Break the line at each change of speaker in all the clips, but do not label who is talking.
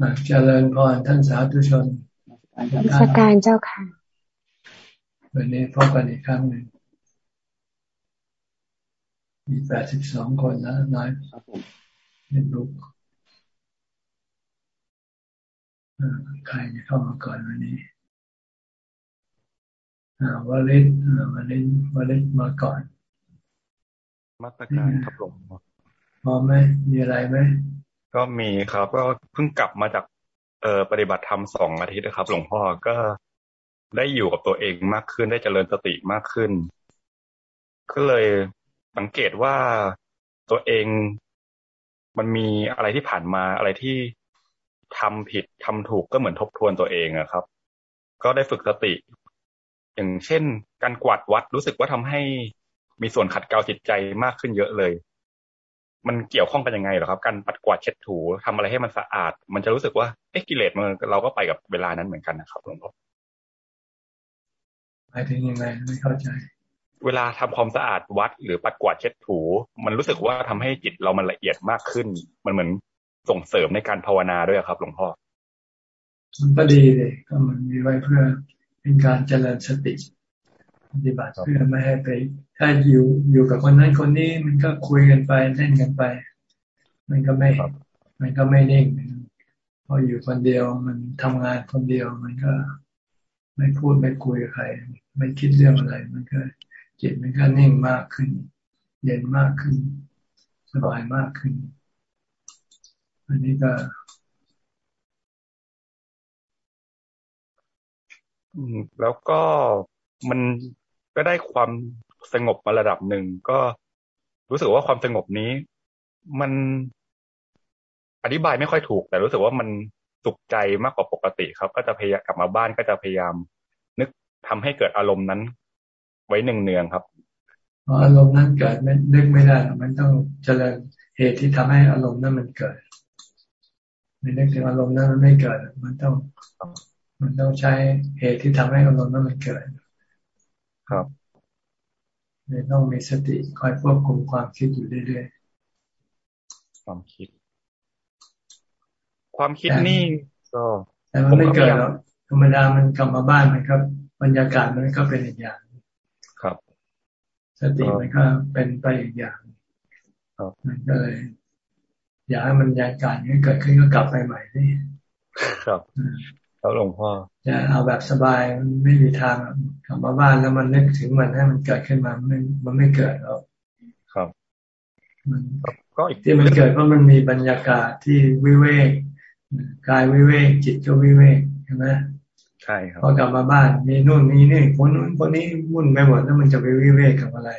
มาเจริญพรท่านสาธุชน
สการเจ้าค่ะ
วันนี้พบกันอีกครั้งหนึ่ง มีแปดสิบสองคนนะน้อยเห็นบุกใครจะเข้ามาก่อนวันนี้วาลิศวาลิศวาลิศมาก่อน
มาตรการครับหลวง
พร้อมไหมมีอะไรไหม
ก็มีครับ ก็เพิ่งกลับมาจากเออปฏิบัติธรรมสองอาทิตย์นะครับ หลวงพ่อก็ได้อยู่กับตัวเองมากขึ้นได้เจริญสติมากขึ้น ก็เลยสังเกตว่าตัวเองมันมีอะไรที่ผ่านมาอะไรที่ทำผิดทำถูกก็เหมือนทบทวนตัวเองอะครับ ก็ได้ฝึกสติ อย่างเช่น การกวาดวัดรู้สึกว่าทำให้มีส่วนขัดเกลาจิตใจมากขึ้นเยอะเลย มันเกี่ยวข้องกันยังไงหรอครับ การปัดกวาดเช็ดถูทำอะไรให้มันสะอาด มันจะรู้สึกว่าเอ๊ะกิเลสมันเราก็ไปกับเวลานั้นเหมือนกันนะครับหลวงพ่อ
หมายถึงยังไงไม่เข้าใจ
เวลาทำความสะอาดวัดหรือปัดกวาดเช็ดถู มันรู้สึกว่าทำให้จิตเรามันละเอียดมากขึ้น มันเหมือนส่งเสริมในการภาวนาด้วยครับ หลวงพ่อ
มันก็ดีเลยก็มันมีไว้เพื่อเป็นการเจริญสติ ปฏิบัติเพื่อไม่ให้ไป ถ้าอยู่อยู่กับคนนั้นคนนี้มันก็คุยกันไปเล่นกันไป มันก็ไม่มันก็ไม่นิ่งพออยู่คนเดียวมันทำงานคนเดียวมันก็ ไม่พูดไม่คุยกับใคร ไม่คิดเรื่องอะไร มันก็จิตมันก็นิ่งมากขึ้น เย็นมากขึ้น สบายมากขึ้น อันนี้ก็
แล้วก็มัน ก็ได้ความสงบมาระดับหนึ่งก็รู้สึกว่าความสงบนี้ มันอธิบายไม่ค่อยถูก แต่รู้สึกว่ามันสุขใจมากกว่าปกติครับ ก็จะพยายามกลับมาบ้านก็จะพยายาม นึกทำให้เกิดอารมณ์นั้น ไว้หนึ่งเนืองครับ
อารมณ์นั้นเกิดไม่นึกไม่ได้มันต้องเจริญเหตุที่ทำให้อารมณ์นั้นมันเกิดไม่นึกถึงอารมณ์นั้นมันไม่เกิด มันต้อง มันต้องใช้เหตุที่ทำให้อารมณ์นั้นมันเกิด
ครับ
เลยต้องมีสติคอยควบคุมความคิดอยู่เรื่อย
ๆความคิด ความคิดนี่ก็
แต่มันไม่เกิดหรอกธรรมดามันกลับมาบ้านมันครับบรรยากาศมันก็เป็นอีกอย่าง
ครับ
สติมันก็เป็นไปอีกอย่าง
ครับ
มันก็เลยอยากให้มันบรรยากาศนี้เกิดขึ้นก็กลับไปใหม่นี่
ครับ แล้วหลวงพ่อ
จะเอาแบบสบายไม่มีทางกลับมาบ้านแล้วมันนึกถึงมันให้มันเกิดขึ้นมามันมันไม่เกิดหรอก
ครับ
มันก็อีกที่มันเกิดเพราะมันมีบรรยากาศที่วิเวกกายวิเวกจิตก็วิเวกใช่ไหม
ใช่ครับ
พอกลับมาบ้านมีนู่นมีนี่คนนู้นคนนี้วุ่นไปหมดแล้วมันจะไปวิเวกกับอะไร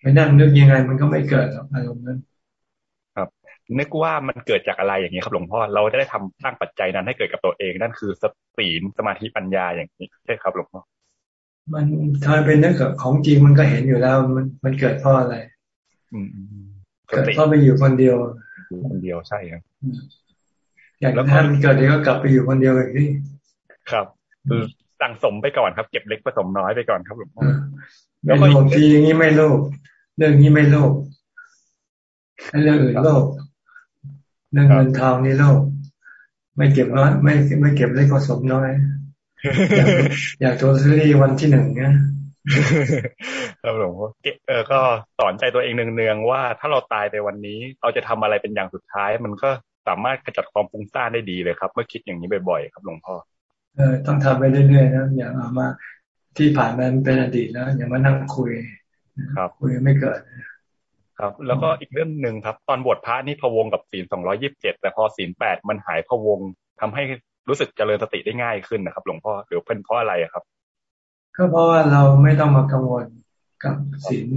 ไปนั่งนึกยังไงมันก็ไม่เกิดหรอกอารมณ์นั้น
นึกว่ามันเกิดจากอะไรอย่างนี้ครับหลวงพ่อเราจะได้ทำสร้างปัจจัยนั้นให้เกิดกับตัวเองนั่นคือสติสมาธิปัญญาอย่างนี้ใช่ครับหลวงพ่อ
มันถ้าเป็นนึกกับของจริงมันก็เห็นอยู่แล้ว มันมันเกิดเพราะอะไร
อืม
เกิดเพราะไปอยู่คนเดียว
อยู่คนเดียวใช่ครับ
อย่างถ้ามันเกิดเดี๋ยวก็กลับไปอยู่คนเดียวแบบนี้
ครับคือสั่งสมไปก่อนครับ เก็บเล็กผสมน้อยไปก่อนครับหลวงพ่อ
แล้วบางทีอย่างนี้ไม่โลภเรื่องนี้ไม่โลภเรื่องอื่นโลภ เรื่องเงินทองนี่โลก ไม่เก็บน้อยไม่ไม่เก็บเล็กผสมน้อย อยากโทรซื้อที่วันที่หนึ่งเนี่ย
ครับหลวงพ่อเออก็สอนใจตัวเองเนืองๆว่าถ้าเราตายในวันนี้ เราจะทำอะไรเป็นอย่างสุดท้าย มันก็สามารถขจัดความฟุ้งซ่านได้ดีเลยครับ เมื่อคิดอย่างนี้บ่อยๆครับหลวงพ่อ
เออต้องทำไปเรื่อยๆนะอย่าเอามาที่ผ่านมันเป็นอดีตแล้วอย่ามานั่งคุย
ครับ
คุยไม่เกิด
ครับ แล้วก็อีกเรื่องหนึ่งครับ ตอนบวชพระนี่พวงกับศีลสองร้อยิบเจ็ดแต่พอศีลแปดมันหายพวงทำให้รู้สึกเจริญสติได้ง่ายขึ้นนะครับ หลวงพ่อหรือเป็นเพราะอะไรครับ
ก็เพราะว่าเราไม่ต้องมากังวลกับศีล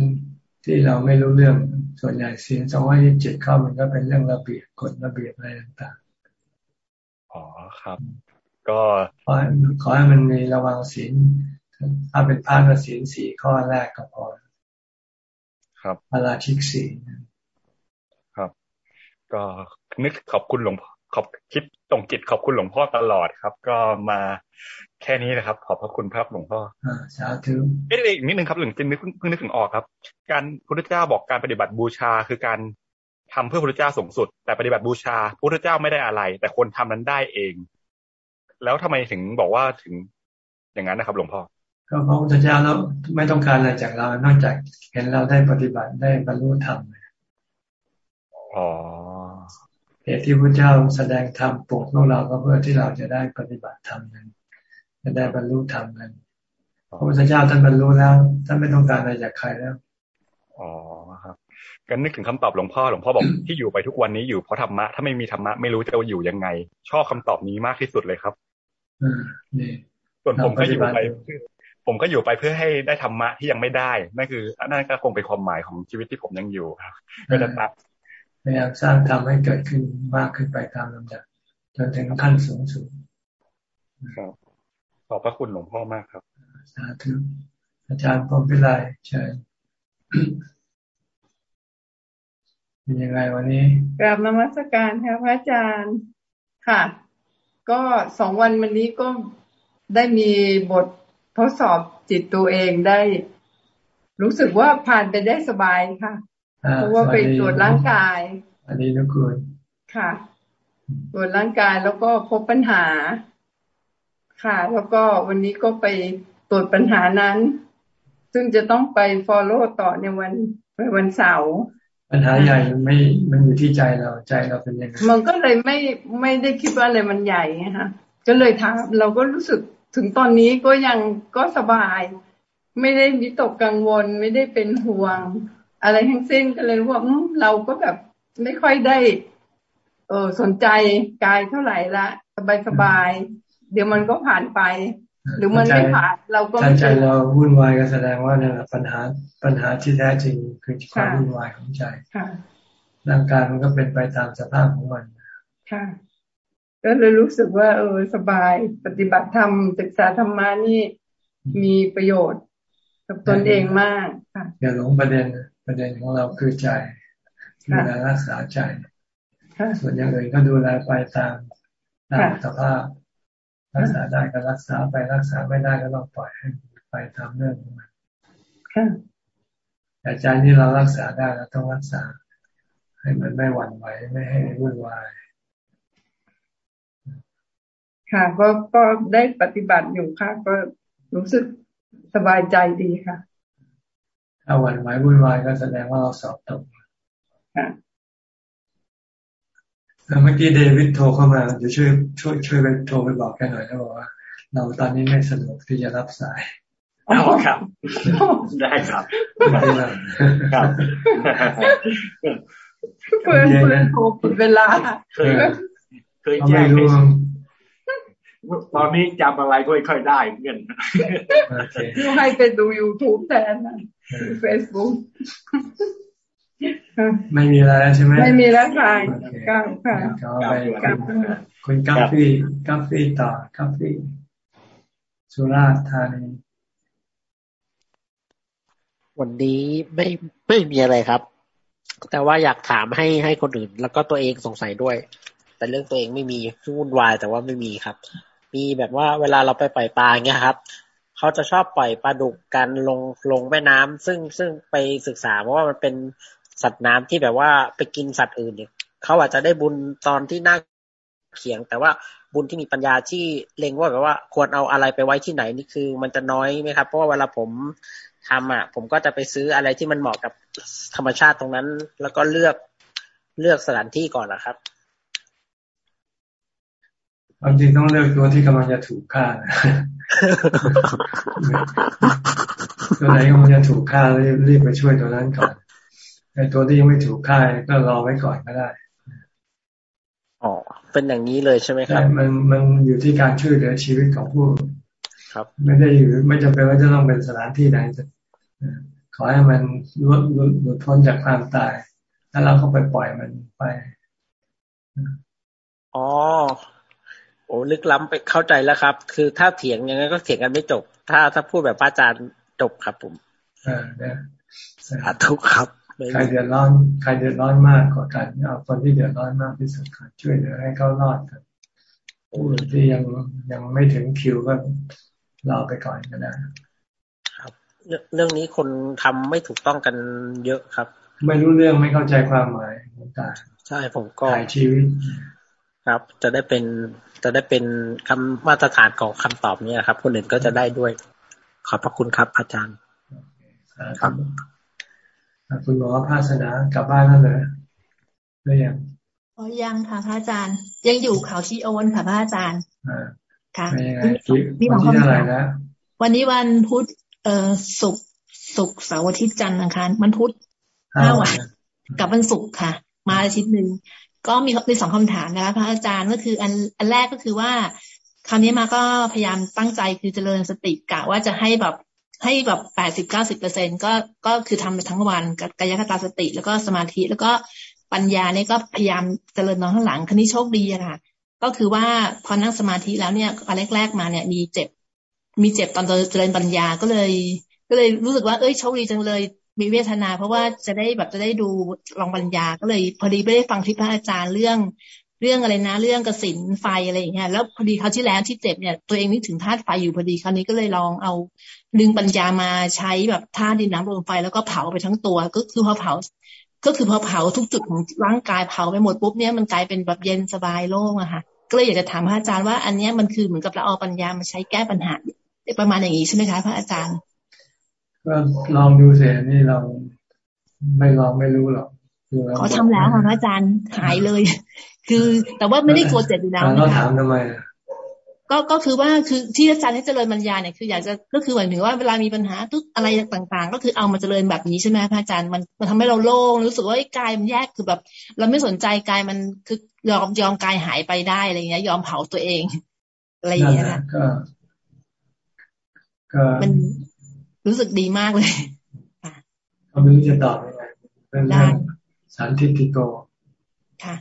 ที่เราไม่รู้เรื่องส่วนใหญ่ศีลสองร้อยิบเจ็ดเข้ามันก็เป็นเรื่องระเบียบกฎระเบียบอะไรต่าง
ๆอ๋อครับ ก็
ขอขอให้มันมีระวังศีลถ้าเป็นพระก็ศีลสี่ข้อแรกก็พอ
ครับ
พาราชิกสี
ครับ ก็นึกขอบคุณหลวงพ่อขอบคิดตรงจิตขอบคุณหลวงพ่อตลอดครับ ก็มาแค่นี้นะครับ ขอบพระคุณครับหลวงพ่อ
อ่าสาธุ
เอ๊ะอีกนิดนึงครับหลวงจินนึกเพิ่งนึกถึงออกครับ การพุทธเจ้าบอกการปฏิบัติบูชาคือการทำเพื่อพระเจ้าสูงสุด แต่ปฏิบัติบูชาพระเจ้าไม่ได้อะไร แต่คนทำนั้นได้เอง แล้วทำไมถึงบอกว่าถึงอย่างนั้นนะครับ หลวงพ่อ
ก็เพราะพระเจ้าแล้วไม่ต้องการอะไรจากเรา นอกจากเห็นเราได้ปฏิบัติได้บรรลุธรรม
อ๋อ
เหตุที่พระเจ้าแสดงธรรมโปรดพวกเราก็เพื่อที่เราจะได้ปฏิบัติธรรมกันจะได้บรรลุธรรมกันพระพุทธเจ้าท่านบรรลุแล้วท่านไม่ต้องการอะไรจากใครแล้ว
อ๋อครับกันนึกถึงคำตอบหลวงพ่อหลวงพ่อบอกที่อยู่ไปทุกวันนี้อยู่เพราะธรรมะถ้าไม่มีธรรมะไม่รู้จะอยู่ยังไง ชอบคำตอบนี้มากที่สุดเลยครับ
อืมนี่
ส่วนผมก็อยู่ไป ผมก็อยู่ไปเพื่อให้ได้ธรรมะที่ยังไม่ได้ นั่นคือนั่นก็คงเป็นความหมายของชีวิตที่ผมยังอยู่ครับก็จะตัด
พยายามสร้างทำให้เกิดขึ้นมากขึ้นไปตามลำดับจนถึงขั้นสูงสุด
ครับขอบพระคุณหลวงพ่อมากครับ
สาธุอาจารย์พรมพิไลเชิญเป็นยังไงวันนี้
กราบนมัสการค่ะพระอาจารย์ค่ะ ก็สองวันวันนี้ก็ได้มีบท ทดสอบจิตตัวเองได้ รู้สึกว่าผ่านไปได้สบายค่ะเพราะว่าไปตรวจร่างกาย
อันนี้นะคุณ
ค่ะตรวจร่างกายแล้วก็พบปัญหา ค่ะ แล้วก็วันนี้ก็ไปตรวจปัญหานั้น ซึ่งจะต้องไป follow ต่อในวันในวันเสาร์
ปัญหาใหญ่มันไม่มันอยู่ที่ใจเราใจเราเป็นยังไง
มันก็เลยไม่ไม่ได้คิดว่าอะไรมันใหญ่ไงคะก็เลยถามเราก็รู้สึก ถึงตอนนี้ก็ยังก็สบาย ไม่ได้วิตกกังวล ไม่ได้เป็นห่วง อะไรทั้งสิ้นก็เลยว่าเราก็แบบไม่ค่อยได้ เออสนใจกายเท่าไหร่ละสบายสบาย เดี๋ยวมันก็ผ่านไป หรือมันไม่ผ่านเราก็
ใจเราวุ่นวายก็แสดงว่าเนี่ยปัญหาปัญหาที่แท้จริงคือความวุ่นวายของใจร่างกายมันก็เป็นไปตามสภาพของมัน
ค่ะ ก็เลยรู้สึกว่า เออสบาย ปฏิบัติธรรมศึกษาธรรมานี่มีประโยชน์กับตนเองมากค่ะ
อย่าหลงประเด็นประเด็นของเราคือใจดูแลรักษาใจส่วนอย่างอื่นก็ดูแลไปตามตามสภาพรักษาได้ก็รักษาไปรักษาไม่ได้ก็ต้องปล่อยให้ไปตามเรื่องของมันแต่ใจนี่เรารักษาได้เราต้องรักษา ให้มันไม่หวั่นไหวไม่ให้วุ่นวาย
ค่ะ ก็ก็ได้ปฏิบัติอยู่ค่ะ ก็รู้สึกสบายใจดีค่ะ
ถ้าวันไหววุ่นวายก็แสดงว่าเราสอบตกค่ะเมื่อกี้เดวิดโทรเข้ามาเดี๋ยวช่วยช่วยช่วยไปโทรไปบอกแกหน่อยนะบอกว่า เราตอนนี้ไม่สะดวกที่จะรับสาย
อ๋อครับ ได้ครับครับ
เพื่อนเพื่อนโทรผิดเวลาเคย
เคยแจ้ง ตอนนี้จำอะไรก็ไม่ค่อยได้เงิน
ให้ไปดู YouTube แทนนะเฟซบุ๊ก
ไม่มีอะไรใช่ไหม
ไม่มีแล้วค่ะก้าวค่ะ
คุณกาแฟกาแฟต่อกาแฟสุราษฎร์ธานี
วันนี้ไม่ไม่มีอะไรครับ แต่ว่าอยากถามให้ให้คนอื่น แล้วก็ตัวเองสงสัยด้วย แต่เรื่องตัวเองไม่มีวุ่นวายแต่ว่าไม่มีครับ มีแบบว่าเวลาเราไปปล่อยปลาเงี้ยครับเขาจะชอบปล่อยปลาดุกกันลงลงแม่น้ำซึ่งซึ่งไปศึกษาเพราะว่ามันเป็นสัตว์น้ำที่แบบว่าไปกินสัตว์อื่นเนี่ยเขาอาจจะได้บุญตอนที่น่าเขียง แต่ว่าบุญที่มีปัญญาที่เล็งว่าแบบว่าควรเอาอะไรไปไว้ที่ไหนนี่คือ มันจะน้อยไหมครับ เพราะว่าเวลาผมทำอะ ผมก็จะไปซื้ออะไรที่มันเหมาะกับธรรมชาติตรงนั้น แล้วก็เลือกเลือกสถานที่ก่อนนะครับ
ความจริงต้องเลือกตัวที่กำลังจะถูกฆ่าตัวไหนกำลังจะถูกฆ่ารีบรีบไปช่วยตัวนั้นก่อนไอ้ตัวที่ยังไม่ถูกฆ่าก็รอไว้ก่อนก็ได้
อ๋อเป็นอย่างนี้เลยใช่ไหมครับ
มันมันอยู่ที่การช่วยเหลือชีวิตของผู้
ครับ
ไม่ได้อยู่ไม่จำเป็นว่าจะต้องเป็นสถานที่ไหนขอให้มันลดหลุดพ้นจากความตายแล้วเราก็ไปปล่อยมันไป
อ๋อ โอ้ลึกล้ำไปเข้าใจแล้วครับ คือถ้าเถียงยังไงก็เถียงกันไม่จบ ถ้าถ้าพูดแบบพระอาจารย์จบครับผม
อ่าเนี่ย
สาธุครับ
ใครเดือดร้อนใครเดือดร้อนมากกว่ากันเอาคนที่เดือดร้อนมากที่สุดช่วยเหลือให้เขารอดกันผู้ที่ยังยังไม่ถึงคิวก็รอไปก่อนก็ได้
ครับเรื่องนี้คนทำไม่ถูกต้องกันเยอะครับ
ไม่รู้เรื่องไม่เข้าใจความหมายต่าง
ใช่ผมก็
ถ่ายชีวิต
ครับ จะได้เป็น จะได้เป็นคำมาตรฐานของคำตอบนี้ครับ คนอื่นก็จะได้ด้วย ขอบพระคุณครับ อาจารย์
ครับคุณหมอภาสนากลับบ้านแล้วเหรอหรือยัง
อ๋อยังค่ะพระอาจารย์ ยังอยู่เขาชีโอนค่ะพระอาจารย์
ค่ะมีวันที่เท่าไหร่นะ
วันนี้วันพุธเอ่อศุกร์ศุกร์เสาร์อาทิตย์จันทร์อังคารมันพุธห้าวันกับวันศุกร์ค่ะ มาอาทิตย์หนึ่ง ก็มีมีสองคำถามนะคะพระอาจารย์ก็คืออันอันแรกก็คือว่าคราวนี้มาก็พยายามตั้งใจคือเจริญสติกะว่าจะให้แบบให้แบบแปดสิบเก้าสิบเปอร์เซ็นก็ก็คือทำไปทั้งวันกายคตาสติ แล้วก็สมาธิ แล้วก็ปัญญาเนี่ยก็พยายามเจริญน้องข้างหลังคันนี้โชคดีอะค่ะ ก็คือว่าพอนั่งสมาธิแล้วเนี่ยอันแรกๆมาเนี่ยมีเจ็บ มีเจ็บตอนเจริญปัญญาก็เลย ก็เลยรู้สึกว่าเอ้ยโชคดีจังเลย มีเวทนา เพราะว่าจะได้แบบจะได้ดูลองปัญญาก็เลย พอดีไม่ได้ฟังที่พระอาจารย์เรื่อง เรื่องอะไรนะ เรื่องกสินไฟอะไรอย่างเงี้ยแล้วพอดีเขาที่แล้วที่เจ็บเนี่ย ตัวเองนึกถึงธาตุไฟอยู่พอดีคราวนี้ก็เลยลองเอาดึงปัญญามาใช้แบบธาตุดินน้ำลมไฟแล้วก็เผาไปทั้งตัว ก็คือพอเผา ก็คือพอเผาทุกจุดของร่างกายเผาไปหมดปุ๊บเนี่ยมันกลายเป็นแบบเย็นสบายโล่งอะค่ะก็เลยอยากจะถามพระอาจารย์ว่าอันนี้มันคือเหมือนกับเราเอาปัญญามาใช้แก้ปัญหาประมาณอย่างนี้ใช่ไหมคะพระอาจารย์
ก็ลองดูเสียนี่เราไม่ลองไม่รู้หรอก
เขาทำแล้วค่ะพระอาจารย์หายเลย คือแต่ว่าไม่ได้กลัวเจ็บอยู่แล้ว
เราถามทำไม
ก็ก็คือว่าคือที่อาจารย์ให้เจริญปัญญาเนี่ยคืออยากจะก็คือหมายถึงว่าเวลามีปัญหาทุกอะไรต่างๆ ก็คือเอามาเจริญแบบนี้ใช่ไหมพระอาจารย์มันมันทำให้เราโล่งรู้สึกว่ากายมันแยกคือแบบ เราไม่สนใจกายมันคือยอมยอมกายหายไปได้อะไรเงี้ย ยอมเผาตัวเองอะไรอย่างเงี้ยก็ก็มัน รู้สึกดีมากเลย
ก็ไม่รู้จะตอบยังไงเป็นเรื่องสารทิฏฐิโก
ค่ะ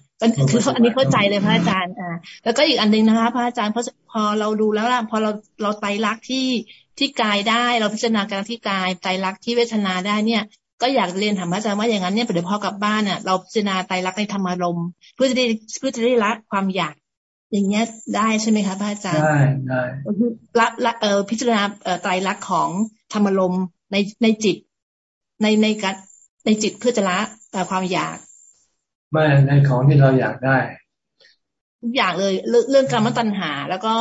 คืออันนี้เข้าใจเลยพระอาจารย์อ่าแล้วก็อีกอันหนึ่งนะคะ พระอาจารย์พอพอเราดูแล้วล่ะพอเราเราไตรักที่ที่กายได้ เราพิจารณาการที่กายไตรักที่เวทนาได้เนี่ย ก็อยากเรียนถามพระอาจารย์ว่าอย่างนั้นเนี่ยเดี๋ยวพอกลับบ้านอะเราพิจารณาไตรักในธรรมารมเพื่อจะได้เพื่อจะได้ละความอยาก อย่างเงี้ยได้ใช่ไหมคะพระอาจารย์
ได้ได้
ละละเอ่อพิจารณาเอ่อไตรักของ ธรรมารมในในจิต ในในการในจิตเพื่อจะละความอยาก
ไม่ในของที่เราอยากได้
ทุกอย่างเลย เรื่องกามตัณหา แล้วก็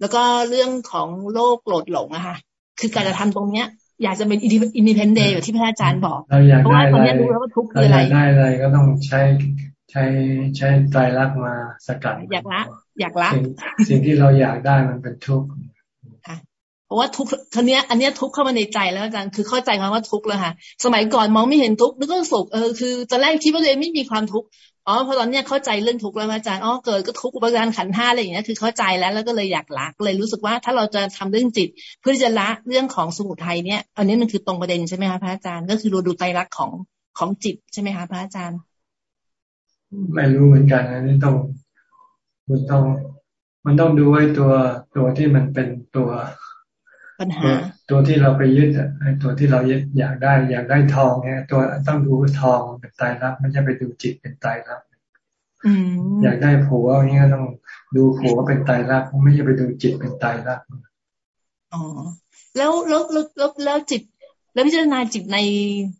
แล้วก็เรื่องของโลภโกรธหลงอะค่ะ คือการจะทำตรงเนี้ย อยากจะเป็น independent แบบที่พระอาจารย์บอกเพราะว่าตอนนี้รู้แล้วว่าทุกข์คืออะไร
ได้อะไรก็ต้องใช้ใช้ใช้ไตรลักษณ์มาสกัด
อยากละ อยากละ
สิ่งที่เราอยากได้มันเป็นทุกข์
เพราะว่าทุกทีนี้อันนี้ทุกเข้ามาในใจแล้วอาจารย์คือเข้าใจคำว่าทุกแล้วค่ะ สมัยก่อนมองไม่เห็นทุกนึกว่าสุขเออคือตอนแรกคิดว่าตัวเองไม่มีความทุกข์อ๋อพอตอนนี้เข้าใจเรื่องทุกข์แล้วอาจารย์อ๋อเกิดก็ทุกข์อุปทานขันห้าอะไรอย่างเงี้ยคือเข้าใจแล้วแล้วก็เลยอยากละเลยรู้สึกว่าถ้าเราจะทำเรื่องจิต เพื่อจะละเรื่องของสมุทัยเนี่ยอันนี้มันคือตรงประเด็นใช่ไหมคะพระอาจารย์ก็คือเราดูไตรลักษณ์ของของจิตใช่ไหมคะพระอาจารย์
ไม่รู้เหมือนกันอันนี้ต้องมันต้อง มันต้องดูไว้ตัวตัวที่มันเป็นตัว
ปัญหา
ตัวที่เราไปยึดอะไอ้ตัวที่เราอยากได้อยากได้ทองเนี่ยตัวต้องดูทองเป็นตายรักไม่ใช่ไปดูจิตเป็นตายรักอยากได้ผัวอย่างเงี้ยต้องดูผัวเป็นตายรักไม่ใช่ไปดูจิตเป็นตายรัก
อ๋อแล้วแล้วแล้วแล้วจิต แล้วพิจารณาจิตใน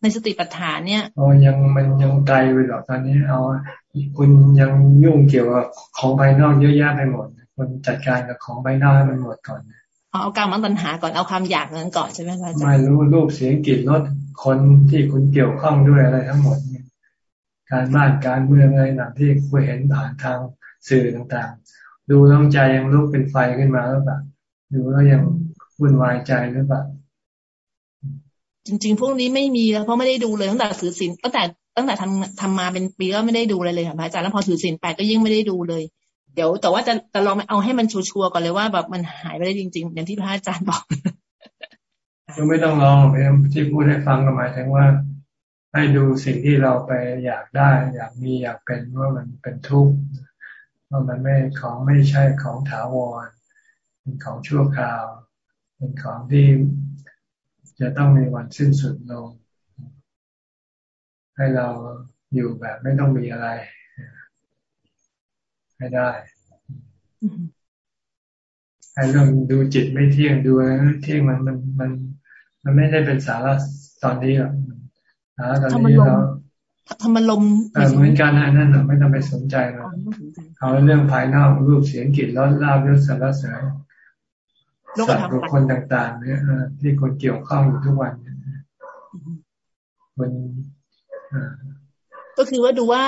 ในสติปัฏฐานเนี่ย
อ๋อยังมันยังไกลไปหรอกตอนนี้ เอา คุณยังยุ่งเกี่ยวกับของภายนอกเยอะแยะไปหมดคุณจัดการกับของภายนอกให้มันหมดก่อน
เอาการมันตัญหาก่อนเอาความอยากนั้นก่อนใช่ไหมคะอาจารย์
ไม่รู้รูปเสียงกลิ่นรสคนที่คุณเกี่ยวข้องด้วยอะไรทั้งหมดเนี่ยการบ้านการเมืองอะไรต่างที่คุณเห็นผ่านทางสื่อต่างๆ ดูน้องใจยังลุกเป็นไฟขึ้นมาหรือเปล่าดูแล้วยังวุ่นวายใจหรือเปล่า
จริง ๆ พวกนี้ไม่มีแล้วเพราะไม่ได้ดูเลยตั้งแต่ถือศีลตั้งแต่ตั้งแต่ทำทำมาเป็นปีก็ไม่ได้ดูเลยเลยค่ะอาจารย์แล้วพอถือศีลแปดก็ยิ่งไม่ได้ดูเลย เดี๋ยวแต่ว่าจะจะลองเอาให้มันชัวร์ก่อนเลยว่า แบบมันหายไปได้จริง ๆ อย่างที่พระอาจารย์บอก
ก็ไม่ต้องลองไปที่พูดให้ฟังก็หมายถึงว่า ให้ดูสิ่งที่เราไปอยากได้ อยากมีอยากเป็นว่ามันเป็นทุกข์ว่ามันไม่ของไม่ใช่ของถาวรเป็นของชั่วคราว เป็นของที่จะต้องมีวันสิ้นสุดลง ให้เราอยู่แบบไม่ต้องมีอะไร ให้ได้ไอ้เรื่องดูจิตไม่เที่ยงดูอะไรเที่ยงมันมันมัน มันไม่ได้เป็นสาระตอนนี้หรอกสาระตอนนี้เรา
ธธรรมลม
เหมือนกันนั่นไม่ต้องไปสนใจเราเอาเรื่องภายนอกรูปเสียงกลิ่นรสลาบยศสารเสริญสัตว์บุคคลต่างๆ เนี่ยที่คนเกี่ยวข้องอยู่ทุกวันมัน
ก็คือว่าดูว่า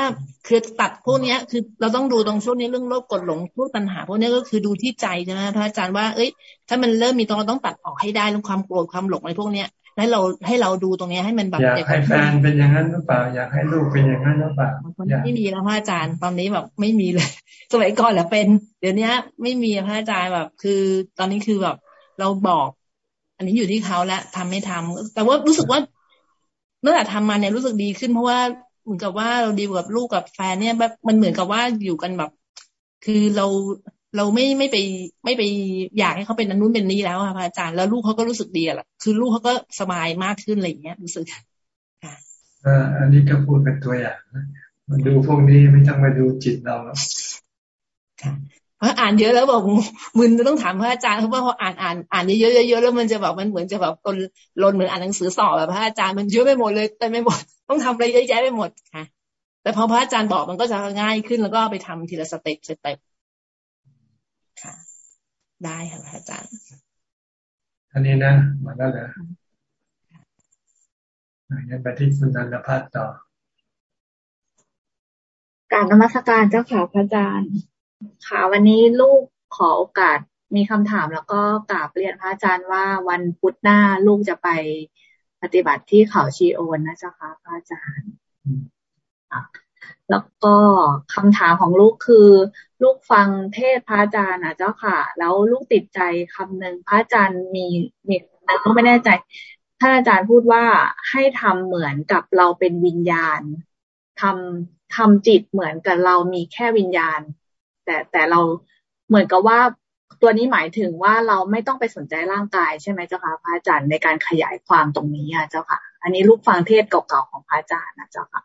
คือตัดพวกนี้คือเราต้องดูตรงช่วงนี้เรื่องโลภกดหลงพวกปัญหาพวกนี้ก็คือดูที่ใจใช่ไหมพระอาจารย์ว่าเอ้ย ถ้ามันเริ่มมีตรงเราต้องตัดออกให้ได้เรื่องความโกรธความหลงอะไรพวกเนี้ยให้เราให้เราดูตรงนี้ให้มันแบบ
อยากให้แฟนเป็นอย่างนั้นหรือเปล่า อยากให้ลูกเป็นอย่างนั้นหรือเปล่า
ไม่มีแล้วพระอาจารย์ตอนนี้แบบไม่มีเลย สมัยก่อนแหละเป็น เดี๋ยวนี้ไม่มีพระอาจารย์แบบ คือตอนนี้คือแบบ เราบอก อันนี้อยู่ที่เขาแล้วทำไม่ทำแต่ว่ารู้สึกว่าเมื่อทำมาเนี่ยรู้สึกดีขึ้นเพราะว่า เหมือนกับว่าเราดีกับลูกกับแฟนเนี่ยแบบมันเหมือนกับว่าอยู่กันแบบ คือเราเราไม่ไม่ไปไม่ไปอยากให้เขาเป็นนั้นนู้นเป็นนี้แล้วค่ะอาจารย์แล้วลูกเขาก็รู้สึกดีอะคือลูกเขาก็สบายมากขึ้นอะไรอย่างเงี้ยรู้สึกค่ะ
อันนี้ก็พูดเป็นตัวอย่างมันดูพวกนี้ไม่ต้องมาดูจิตเราแล้ว
พราะอ่านเยอะแล้วบอกมึนจะต้องถามพระอาจารย์เพราะว่าพออ่านอ่านอ่านเยอะๆเยอะแล้วมันจะแบบมันเหมือนจะแบบคนลนเหมือนอ่านหนังสือสอบแบบพระอาจารย์มันเยอะไปหมดเลยแต่ไม่หมดต้องทำอะไรเยอะแยะไปหมดค่ะ แต่พอพระอาจารย์บอกมันก็จะง่ายขึ้นแล้วก็ไปทำทีละสเต็ปสเต็ปค่ะ ได้ค่ะพระอาจารย์
อันนี้นะมาแล้วนะยังไปที่คุณนันทพัฒน์ต่อ
การนมัสการเจ้าค่ะพระอาจารย์ ค่ะ วันนี้ลูกขอโอกาสมีคำถามแล้วก็กราบเรียนพระอาจารย์ว่าวันพุธหน้าลูกจะไปปฏิบัติที่เขาชีโอนนะเจ้าค่ะพระอาจารย์แล้วก็คำถามของลูกคือ ลูกฟังเทศพระอาจารย์นะเจ้าค่ะ แล้วลูกติดใจคำหนึ่งพระอาจารย์มีมีแต่ก็ไม่แน่ใจท่านอาจารย์พูดว่าให้ทำเหมือนกับเราเป็นวิญญาณทำทำจิตเหมือนกับเรามีแค่วิญญาณ แต่แต่เราเหมือนกับว่าตัวนี้หมายถึงว่าเราไม่ต้องไปสนใจร่างกายใช่ไหมเจ้าค่ะพระอาจารย์ในการขยายความตรงนี้อะเจ้าค่ะ อันนี้ลูกฟังเทศเก่าๆของพระอาจารย์นะเจ้าค่ะ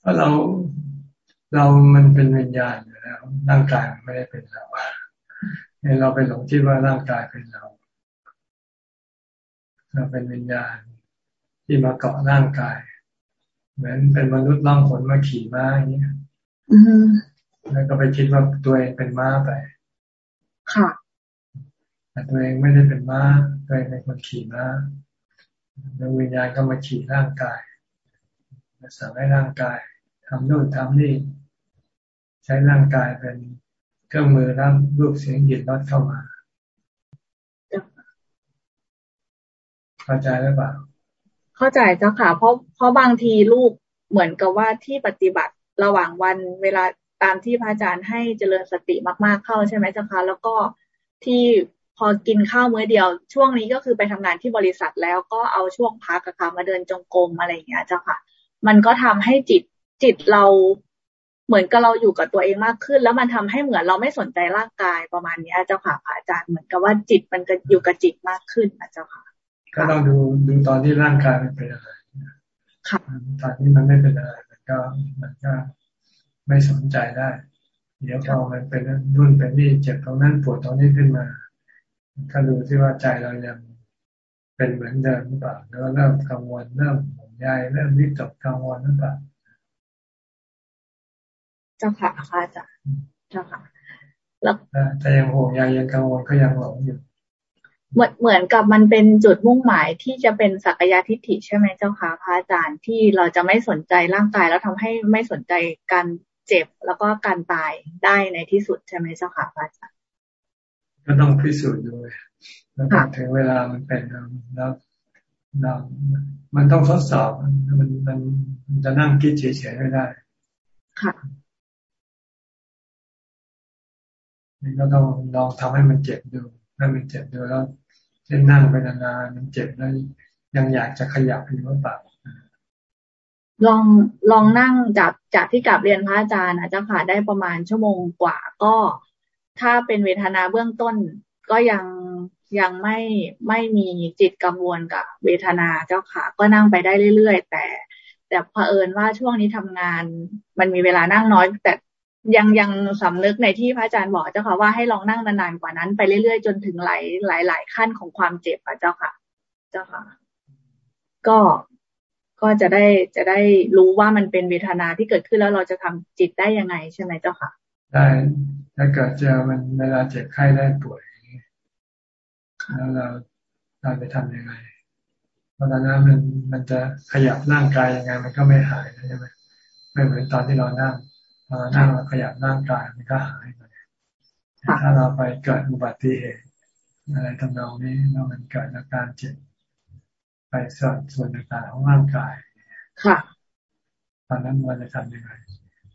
เพราะเราเรามันเป็นวิญญาณอยู่แล้วร่างกายไม่ได้เป็นเราเนี่ยเราไปหลงคิดว่าร่างกายเป็นเราเราเป็นวิญญาณที่มาเกาะร่างกาย เหมือนเป็นมนุษย์ล่องขนมาขี่ม้าอย่างนี้ แล้วก็ไปคิดว่าตัวเองเป็นม้าไป
ค่ะ
แต่ตัวเองไม่ได้เป็นม้าตัวเองเป็นคนขี่ม้าดวงวิญญาณก็มาขี่ร่างกายมาสั่งให้ร่างกายทำนู่นทำนี่ใช้ร่างกายเป็นเครื่องมือรับรูปเสียงหยิบรสเข้ามาเข้าใจหรือเปล่า
เข้าใจเจ้าค่ะ เพราะเพราะบางทีลูกเหมือนกับว่าที่ปฏิบัติระหว่างวันเวลา ตามที่พระอาจารย์ให้เจริญสติมากๆเข้าใช่ไหมเจ้าคะแล้วก็ที่พอกินข้าวมื้อเดียว ช่วงนี้ก็คือไปทำงานที่บริษัทแล้วก็เอาช่วงพักอะค่ะมาเดินจงกรมอะไรอย่างเงี้ยเจ้าค่ะ มันก็ทำให้จิตจิตเราเหมือนกับเราอยู่กับตัวเองมากขึ้น แล้วมันทำให้เหมือนเราไม่สนใจร่างกายประมาณนี้เจ้าค่ะพระอาจารย์เหมือนกับว่าจิตมันจะอยู่กับจิตมากขึ้นนะเจ้าค่ะ
ก็ต้องดูดูตอนที่ร่างกายมันเป็นอะไรค่ะตอนนี้มันไม่เป็นอะไรมันก็มันก็ ไม่สนใจได้ เดี๋ยวพอมันเป็นนุ่นเป็นนี่เจ็บตรงนั้นปวดตรงนี้ขึ้นมา ก็ดูที่ว่าใจเรายังเป็นเหมือนเดิมหรือเปล่าแล้วเริ่มกังวลเริ่มห่วงใยเริ่มวิตกกังวลหรือเปล่า
เจ้าค่ะอาจารย์เจ้าค่ะ
แล้วแต่ยังห่วงใยยังกังวลก็ยังหลงอยู่
เหมือนเหมือนกับมันเป็นจุดมุ่งหมายที่จะเป็นสักยะทิฏฐิใช่ไหมเจ้าค่ะพระอาจารย์ที่เราจะไม่สนใจร่างกายแล้วทำให้ไม่สนใจการ เจ็บแล้วก็การตายได้ในที่สุดใช่ไหมเจ้าค่ะพระอาจารย์
ก็ต้องพิสูจน์ด้วยแล้วถึงเวลามันเป็นแล้วเรามันต้องทดสอบมันมันมันจะนั่งคิดเฉยๆไม่ได้
ค่ะ
นี่ก็ต้องลองทำให้มันเจ็บดูให้มันเจ็บดูแล้วเช่นนั่งไปนานๆมันเจ็บแล้วยังอยากจะขยับอยู่หรือเปล่า
ลองลองนั่งจากจากที่กลับเรียนพระอาจารย์อาจจะค่ะได้ประมาณชั่วโมงกว่า ก็ถ้าเป็นเวทนาเบื้องต้นก็ยังยังไม่ไม่มีจิตกังวลกับเวทนาเจ้าค่ะ ก็นั่งไปได้เรื่อยๆ แต่ แต่เผอิญว่าช่วงนี้ทำงาน มันมีเวลานั่งน้อย แต่ยังยังสำนึกในที่พระอาจารย์บอกเจ้าค่ะว่าให้ลองนั่งนานๆกว่านั้นไปเรื่อยๆ จนถึงหลายหลายหลายขั้นของความเจ็บอะเจ้าค่ะ เจ้าค่ะ ก็ ก็จะได้จะได้รู้ว่ามันเป็นเวทนาที่เกิดขึ้นแล้วเราจะทำจิตได้ยังไงใช่ไหมเจ้าค่ะ
ได้ถ้าเกิดเจอมันเวลาเจ็บไข้ได้ป่วยแล้วเราเราไปทำยังไงเพราะตอนนั้นมันมันจะขยับร่างกายยังไง มันก็ไม่หายใช่ไหมไม่เหมือนตอนที่เรานั่งตอนนั่งเราขยับร่างกายมันก็หายไปถ้าเราไปเกิดอุบัติเหตุอะไรทำนองนี้แล้วมันเกิดอาการเจ็บ ไปส่วนส่วนต่างๆของร่างกาย
ค่ะ
ตอนนั้นเราจะทำยังไง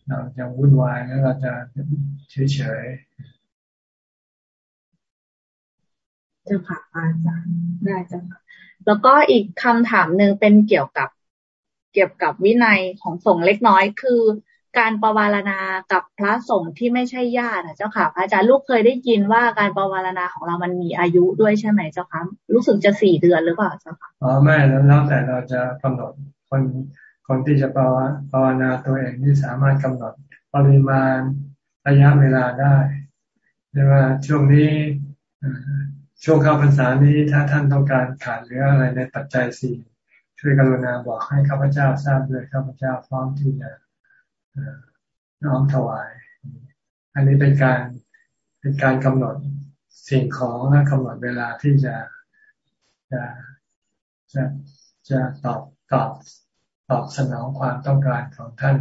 เราจะวุ่นวายแล้วเราจะเฉย
ๆเจ้าค่ะอาจารย์ได้เจ้าค่ะแล้วก็อีกคำถามหนึ่งเป็นเกี่ยวกับ เกี่ยวกับวินัยของสงฆ์เล็กน้อยคือ การประวารณากับพระสงฆ์ที่ไม่ใช่ญาติเจ้าค่ะพระอาจารย์ลูกเคยได้ยินว่าการประวารณาของเรามันมีอายุด้วยใช่ไหมเจ้าค่ะรู้สึกจะสี่เดือนหรือเปล่าเจ้าค่ะ
อ๋อไม่แล้วแต่เราจะกำหนดคนคนที่จะภาวาวนาตัวเองที่สามารถกำหนดปริมาณระยะเวลาได้เรียกว่าช่วงนี้ช่วงเข้าพรรษานี้ถ้าท่านต้องการขาดหรืออะไรในปัจจัยสี่ช่วยกรุณาบอกให้ข้าพเจ้าทราบเลยข้าพเจ้าพร้อมที่จะ น้อมถวาย อันนี้เป็นการเป็นการกำหนดสิ่งของและกำหนดเวลาที่จะจะจะจะตอบตอบตอบสนองความต้องการของท่าน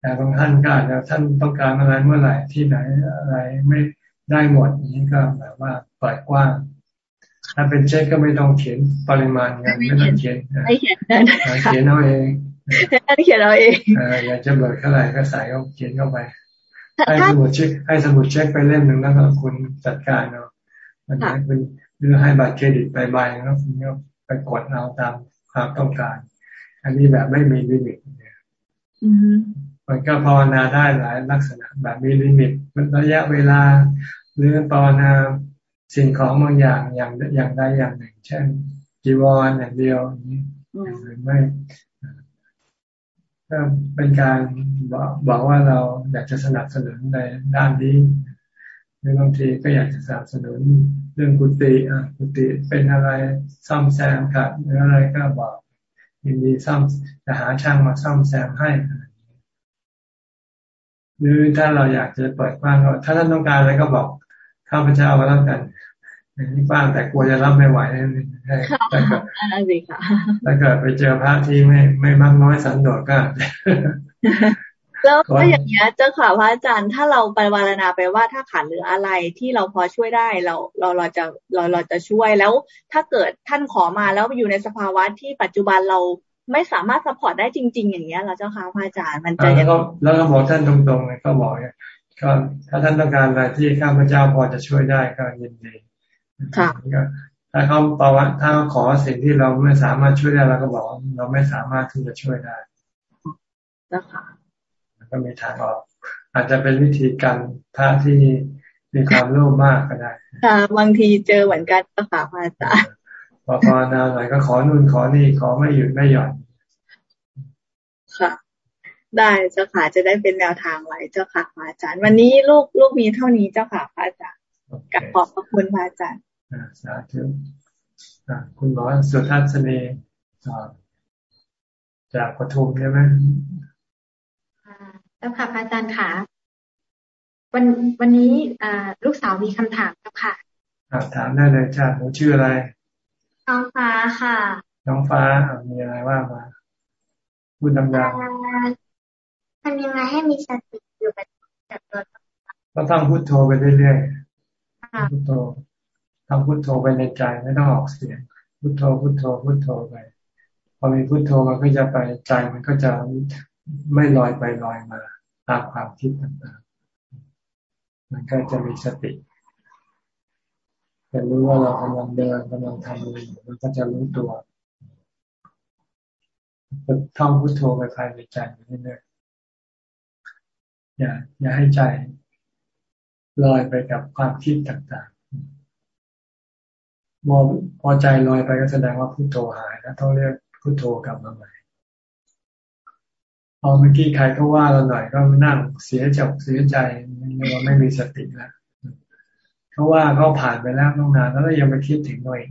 แต่บางท่านก็อาจจะท่านต้องการอะไรเมื่อไหร่ที่ไหนอะไรไม่ได้หมดนี้ก็แบบว่าเปิดกว้าง ถ้าเป็นเช็คก็ไม่ต้องเขียนปริมาณเงินไม่ต้องเขียน
ไม่เขียน
เขียนเอาเอง
ท่านเขียนเอาเอง
อยากจะเบิกเท่าไหร่ก็ใส่เขาเขียนเข้าไป ให้สมุดเช็คให้สมุดเช็คไปเล่มหนึ่งแล้วก็คุณจัดการเนาะมันให้คุณหรือให้บัตรเครดิตไปใบแล้วคุณก็ไปกดเอาตามความต้องการ อันนี้แบบไม่มี limit เนี่ยมันก็ปวารณาได้หลายลักษณะ แบบมี limit ระยะเวลา หรือปวารณาสิ่งของบางอย่างอย่างอย่างใดอย่างหนึ่ง เช่นจีวรอย่างเดียวอย่างนี้หรือไม่ ก็เป็นการบอกว่าเราอยากจะสนับสนุนในด้านนี้หรือบางทีก็อยากจะสนับสนุนเรื่องกุฏิอะกุฏิเป็นอะไรซ่อมแซมครับหรืออะไรก็บอกยินดีซ่อมจะหาช่างมาซ่อมแซมให้ หรือถ้าเราอยากจะเปิดบ้านก็ถ้าท่านต้องการอะไรก็บอกข้าพเจ้าก็แล้วกัน นี่บ้านแต่กลัวจะรับไม่ไหวนั่นเอง
แต่ก็
ถ้าเกิดไปเจอพระที่ไม่ไม่มากน้อยสันโดษก็
แล้วก็อย่างเงี้ยเจ้าค่ะพระอาจารย์ถ้าเราไปวารณาไปว่าถ้าขาดหรืออะไรที่เราพอช่วยได้เราเราเราจะเราเราจะช่วยแล้ว ถ้าเกิดท่านขอมาแล้วอยู่ในสภาวะที่ปัจจุบันเราไม่สามารถสปอร์ตได้จริง ๆ อย่างเงี้ยเราเจ้าค่ะพระอาจารย์มันจะ
แล้วก็แล้วก็บอกท่านตรงๆเลยก็บอกก็ถ้าท่านต้องการอะไรที่ข้าพเจ้าพอจะช่วยได้ก็ยินดี
ค่ะ
ถ้าเขาประวัติถ้าเขาขอสิ่งที่เราไม่สามารถช่วยได้เราก็บอกเราไม่สามารถที่จะช่วยได้
นะคะ
ก็มีทางออก อาจจะเป็นวิธีการพระที่มีความโลภมากก็ได้
ค่ะบางทีเจอเหมือนกันก็ค่ะพระอาจารย์
พอพอนาหน่อยก็ขอนู่นขอนี่ขอไม่หยุดไม่หย่อน
ค่ะได้เจ้าค่ะจะได้เป็นแนวทางไว้เจ้าค่ะพระอาจารย์ วันนี้ลูกลูกมีเท่านี้เจ้าค่ะพระอาจารย์กับขอบพระคุณพระอาจารย์
สาธุคุณหมอสุทัศนีจากปทุมใช่ไหม
เจ้าค่ะพระอาจารย์ค่ะ วันวันนี้ลูกสาวมีคำถามเจ้าค่ะ
ถามได้เลยจ้าหนูชื่ออะไร
น้องฟ้าค่ะ
น้องฟ้ามีอะไรว่ามาพูดดัง
ๆทำยังไงให้มีสติอยู่กับตัว
ก็ต้องพูดโทรไปเรื่อยๆพุทโธ ทำพุทโธไปในใจไม่ต้องออกเสียง พุทโธพุทโธพุทโธไป พอมีพุทโธมันก็จะไปใจมันก็จะไม่ลอยไปลอยมาตามความคิดต่างๆ มันก็จะมีสติจะรู้ว่าเรากำลังเดินกำลังทำอะไรมันก็จะรู้ตัวท่องพุทโธไปภายในใจเรื่อยๆอย่าอย่าให้ใจลอยไปกับความคิดต่างๆ มอพอใจลอยไปก็แสดงว่าพุทโธหายแล้วต้องเรียกพุทโธกลับมาใหม่พอเมื่อกี้ใครก็ว่าเราหน่อยก็นั่งเสียจบเสียใจเราไม่มีสติแล้วเขาว่าเขาผ่านไปแล้วต้องนานแล้วยังไปคิดถึงตัวเอง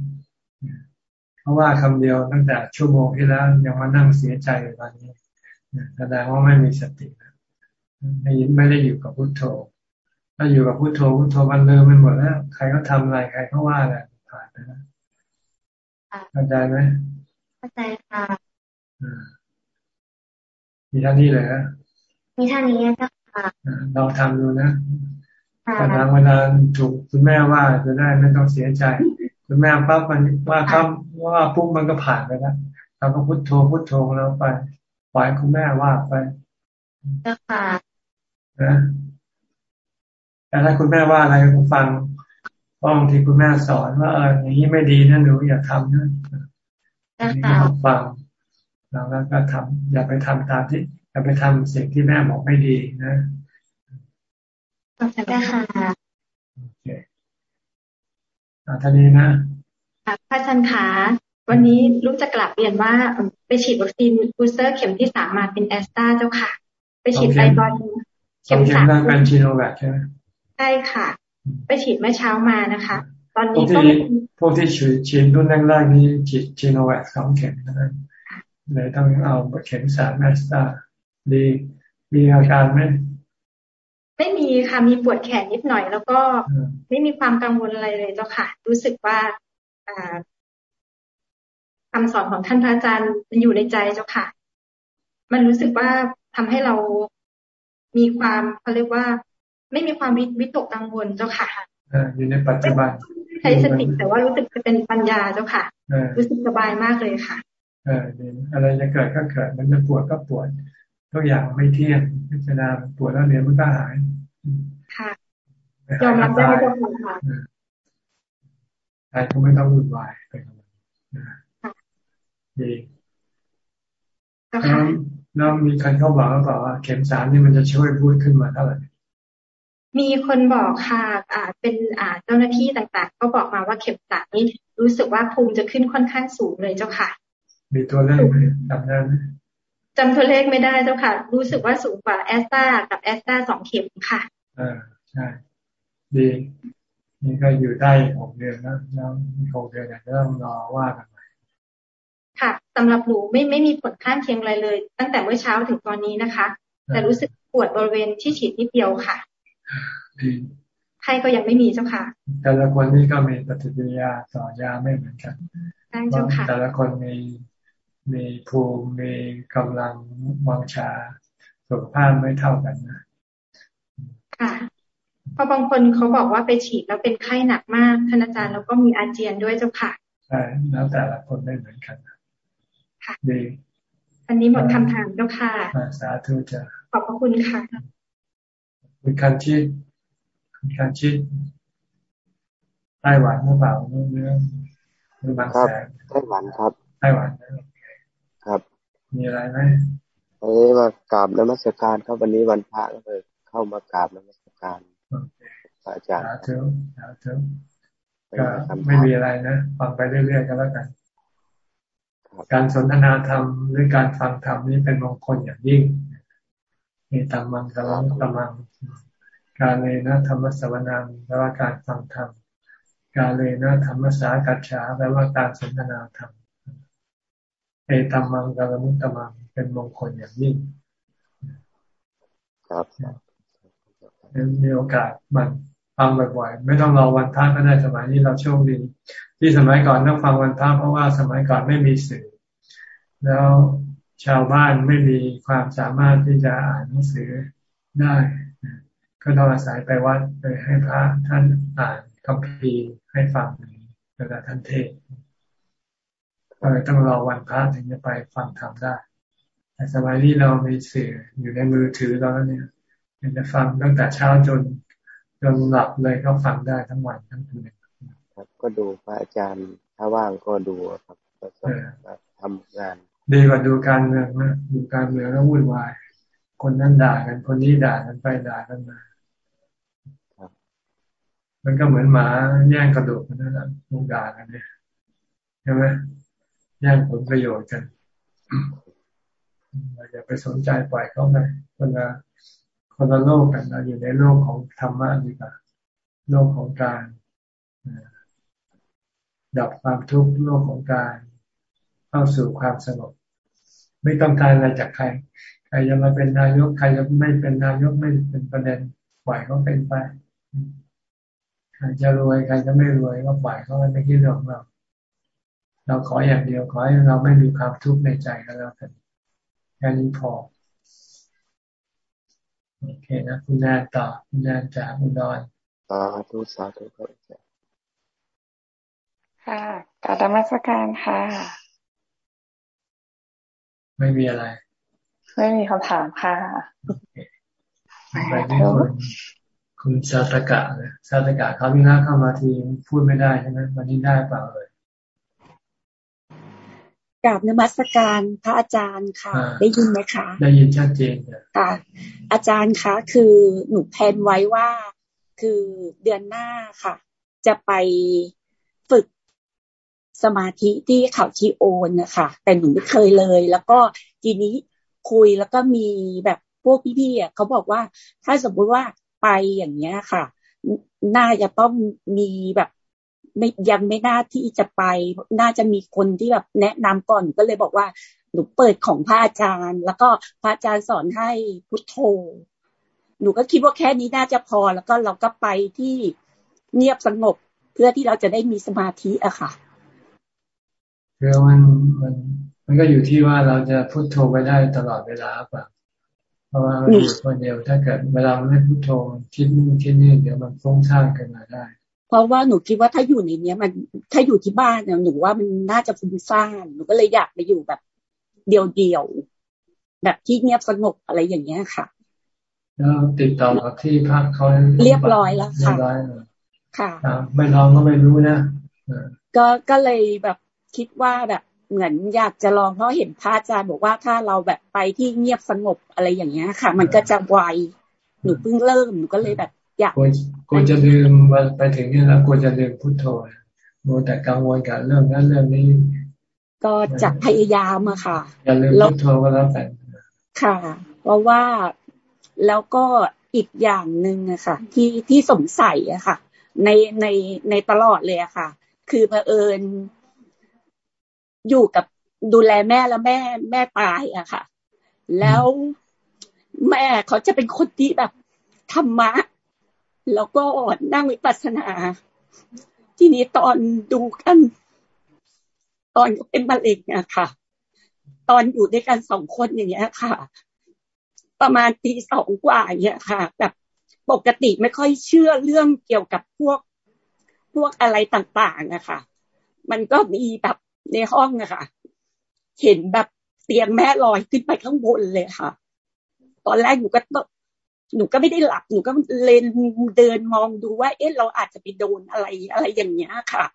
เขาว่าคำเดียวตั้งแต่ชั่วโมงที่แล้วยังมานั่งเสียใจตอนนี้แสดงว่าไม่มีสติไม่ไม่ได้อยู่กับพุทโธถ้าอยู่กับพุทโธพุทโธมันเลิมไปหมดแล้ว ใครก็ทำอะไรใครก็ว่าอะไรผ่าล้ว เข้าใจไหม
เข้าใจค่ะ
มีท่านี้เลยนะ
มีท่านี้จ้ะค่ะ
เราทำดูนะวันนั้นวันนั้นถูกคุณแม่ว่าจะได้ไม่ต้องเสียใจ คุณแม่ปั๊บมันว่าคำว่าปุ๊บมันก็ผ่านไปแล้วเราก็พุทโธพุทโธเราไปปล่อยคุณแม่ว่าไป
จ้ะค่ะ
นะแต่ถ้าคุณแม่ว่าอะไรผมฟัง เพราะบางทีคุณแม่สอนว่าเอออย่างนี้ไม่ดีนะหนูอย่าทำนะอันนี้ฟังแล้วก็ทำอย่าไปทำตามที่ อย่าไปทำสิ่งที่แม่บอกไม่ดีนะ
ขอบคุณค่ะโอเคเอา
เท่านี้นะ
ค่ะพระอาจารย์ขาวันนี้ลูกจะกราบเรียนว่าไปฉีดวัคซีน booster เข็มที่สามมาเป็นแอสตราเจ้าค่ะ ไปฉีดไอบอล
เข็มสามเป็นซิโนแวคใช่ไหม
ใช่ค่ะ ไปฉีดเมื่อเช้ามานะคะ ตอนนี้
ก็พวกที่ฉีดฉีดรุ่นแรกๆนี้ฉีดชีโนแวคสองเข็มนะเลยต้องเอาเข็มสามแอสตราดีมีอาการไหม
ไม่มีค่ะมีปวดแขนนิดหน่อย แล้วก็ไม่มีความกังวลอะไรเลยเจ้าค่ะ รู้สึกว่าคำสอนของท่านพระอาจารย์มันอยู่ในใจเจ้าค่ะ มันรู้สึกว่าทำให้เรามีความเขาเรียกว่า ไม่มีความวิตกกังวลเจ้าค่ะ
อยู่ในปัจจุบัน
ใช้สติแต่ว่ารู้สึกจะเป็นปัญญาเจ้าค่ะ รู้สึกสบายมากเลยค่ะ
เอออะไรจะเกิดก็เกิด มันจะปวดก็ปวดทุกอย่างไม่เที่ยงพิจารณาปวดแล้วเดี๋ยวมันก็หาย
ค่ะยอมรับได้เจ้าค่ะ
ใครก็ไม่ต้องวุ่นวายไปกับมันดีแล้วแล้วมีใครเขาบอกหรือเปล่าว่าเข็มสามนี่มันจะช่วยพูดขึ้นมาเท่าไหร่
มีคนบอกค่ะอ่าเป็นอ่าเจ้าหน้าที่ต่างๆ ก็บอกมาว่าเข็มสามนี่รู้สึกว่าภูมิจะขึ้นค่อนข้างสูงเลยเจ้าค่ะ
มีตัวเลขไหมจำได้ไหม
จำตัวเลขไม่ได้เจ้าค่ะ รู้สึกว่าสูงกว่าแอสตรากับแอสตราสองเข็มค่ะ
อ่าใช่ดีนี่ก็อยู่ได้หกเดือนแล้วแล้วหกเดือนเนี่ยต้องรอว่ากันใหม่
ค่ะสำหรับหนูไม่ไม่มีผลข้างเคียงอะไรเลย ตั้งแต่เมื่อเช้าถึงตอนนี้นะคะ แต่รู้สึกปวดบริเวณที่ฉีดนิดเดียวค่ะ
ดี
ใครก็ยังไม่มีเจ้าค่ะ
แต่ละคนนี่ก็มีปฏิกิริยาต่อยาไม่เหมือนกัน
ใช่เจ้าค่ะ
แต่ละคนมีมีภูมิมีกำลังวังชาสุขภาพไม่เท่ากันนะ
ค่ะเพราะบางคนเขาบอกว่าไปฉีดแล้วเป็นไข้หนักมากท่านอาจารย์แล้วก็มีอาเจียนด้วยเจ้าค่ะ
ใช่แล้วแต่ละคนไม่เหมือนกัน
ค่ะ
ดี
อันนี้หมดคำถามเจ้าค่ะ
สาธุจ้ะ
ขอบพระคุณค่ะ
คุณคันชิดคุณคันชิดไต้หวันหรือเปล่าเรื่องเรื่องบางแสน
ไต้หวันครับ
ไต้หวัน
ครับ
มีอะไรไหม
วันนี้มากราบนมัสการครับวันนี้วันพระก็เลยเข้ามากราบนมัสการพระอาจารย์
สาธุสาธุก็ไม่มีอะไรนะฟังไปเรื่อยๆก็แล้วกัน การสนทนาธรรมหรือการฟังธรรมนี้เป็นมงคลอย่างยิ่ง มีตัมมังกลังตัมมัง การเลยนะธรรมสวนังแปลว่าการฟังธรรม การเลยนะธรรมสากัจฉาแปลว่าการสนทนาธรรม เอตัมมังกลมุตตมัง เป็นมงคลอย่างยิ่ง
ครับ
มีโอกาสมันฟังบ่อยๆ ไม่ต้องรอวันพระก็ได้สมัยนี้เราโชคดี ที่สมัยก่อนต้องฟังวันพระเพราะว่าสมัยก่อนไม่มีสื่อ แล้ว ชาวบ้านไม่มีความสามารถที่จะอ่านหนังสือได้ก็ต้องอาศัยไปวัดไปให้พระท่านอ่านคัมภีร์ให้ฟังเวลาท่านเทศก็เลยต้องรอวันพระถึงจะไปฟังธรรมได้ แต่สมัยนี้เรามีสื่ออยู่ในมือถือเราแล้วเนี่ยจะฟังตั้งแต่เช้าจนจนหลับเลยก็ฟังได้ทั้งวันทั้งคืน
ครับ ก็ดูพระอาจารย์ถ้าว่างก็ดูครับทำงาน
ดีกว่าดูการเมืองนะดูการเมืองแล้ววุ่นวาย คนนั้นด่ากัน คนนี้ด่ากันไปด่ากันมามันก็เหมือนหมาแย่งกระดูกกันนั่นแหละลูกด่ากันเนี่ยใช่ไหมแย่งผลประโยชน์กันอย่าไปสนใจปล่อยเขาไปคนละคนละโลกกันเราอยู่ในโลกของธรรมะดีกว่าโลกของการดับความทุกข์โลกของการเข้าสู่ความสงบ ไม่ต้องการอะไรจากใคร ใครจะมาเป็นนายกใครจะไม่เป็นนายกไม่เป็นประเด็นปล่อยเขาเป็นไปใครจะรวยใครจะไม่รวยก็ปล่อยเขาไม่คิดเรื่องเราเราขออย่างเดียวขอให้เราไม่มีความทุกข์ในใจก็แล้วกันแค่นี้พอโอเคนะคุณแนนต่อคุณแนนจากอุดร
สาธุสาธุครับ
ค่ะกาตมัสการค่ะ
ไม่มีอะไร
ไม่มีคำถามค่ะ
ไปที่คุณคุณซาตกะเลยซาตกะเขาวินาเข้ามาทีพูดไม่ได้ใช่ไหมวันนี้ได้เปล่าเลย
กราบนมัสการพระอาจารย์ค่ะ ได้ยินไหมคะ
ได้ยินชัดเจน
ค่ะ อาจารย์คะคือหนูแพนไว้ว่าคือเดือนหน้าค่ะ จะไปฝึก สมาธิที่เขาชีโอนนะคะแต่หนูไม่เคยเลย แล้วก็ทีนี้คุยแล้วก็มีแบบพวกพี่ๆเขาบอกว่า ถ้าสมมุติว่าไปอย่างเงี้ยค่ะ น่าจะต้องมีแบบไม่ยังไม่น่าที่จะไป น่าจะมีคนที่แบบแนะนำก่อนก็เลยบอกว่าหนูเปิดของพระอาจารย์ แล้วก็พระอาจารย์สอนให้พุทโธ หนูก็คิดว่าแค่นี้น่าจะพอ แล้วก็เราก็ไปที่เงียบสงบ เพื่อที่เราจะได้มีสมาธิอะค่ะ
คือมันมันมันก็อยู่ที่ว่าเราจะพุโทโธไปได้ตลอดเวลาป่ะเพราะว่ามันอยู่คนเดียวถ้าเกิดเวลามันไม่พุโทโธคิดนู่นคิดนี่เดี๋ยวมันฟุ้งซ่านกันมาได้
เพราะว่าหนูคิดว่าถ้าอยู่ในเนี้ย มันถ้าอยู่ที่บ้านเนี่ยหนูว่ามันน่าจะฟุ้งซ่านหนูก็เลยอยากไปอยู่แบบเดียวๆแบบที่เงียบสงบอะไรอย่างเงี้ยค่ะ
แล้วติดต่อกับที่พักเขา
เรียบร้อยแล้วค่ะค่ะ
ไม่ลองก็ไม่รู้นะ
ก็ก็เลยแบบ คิดว่าแบบเหมือนอยากจะลองเพราะเห็นพระอาจารย์บอกว่าถ้าเราแบบไปที่เงียบสงบอะไรอย่างเงี้ยค่ะ มันก็จะไวหนูเพิ่งเริ่มหนูก็เลยแบบอยาก
กลัวจะลืมไปถึงนี่แล้วกลัวจะลืมพุทโธโมแต่กังวลกับเรื่องนั้นเรื่องนี้
ก็จะพยายามอะค่ะ
อย่าลืมพุทโธก็แล้วแต่
ค่ะ เพราะว่าแล้วก็อีกอย่างหนึ่งอะค่ะ ที่ที่สงสัยอะค่ะ ในในในตลอดเลยอะค่ะ คือเผอิญ อยู่กับดูแลแม่แล้วแม่แม่ตายอะค่ะ แล้วแม่เขาจะเป็นคนที่แบบธรรมะ แล้วก็นั่งวิปัสสนา ทีนี้ตอนดูกัน ตอนเป็นมะเร็งอะค่ะ ตอนอยู่ด้วยกันสองคนอย่างเงี้ยค่ะ ประมาณตีสองกว่าเนี่ยค่ะ แบบปกติไม่ค่อยเชื่อเรื่องเกี่ยวกับพวกพวกอะไรต่างๆอะค่ะ มันก็มีแบบ ในห้องอะค่ะ เห็นแบบเตียงแม่ลอยขึ้นไปข้างบนเลยค่ะ ตอนแรกหนูก็หนูก็ไม่ได้หลับหนูก็เลนเดินมองดูว่า เอ๊ะเราอาจจะไปโดนอะไรอะไรอย่างเงี้ยค่ะ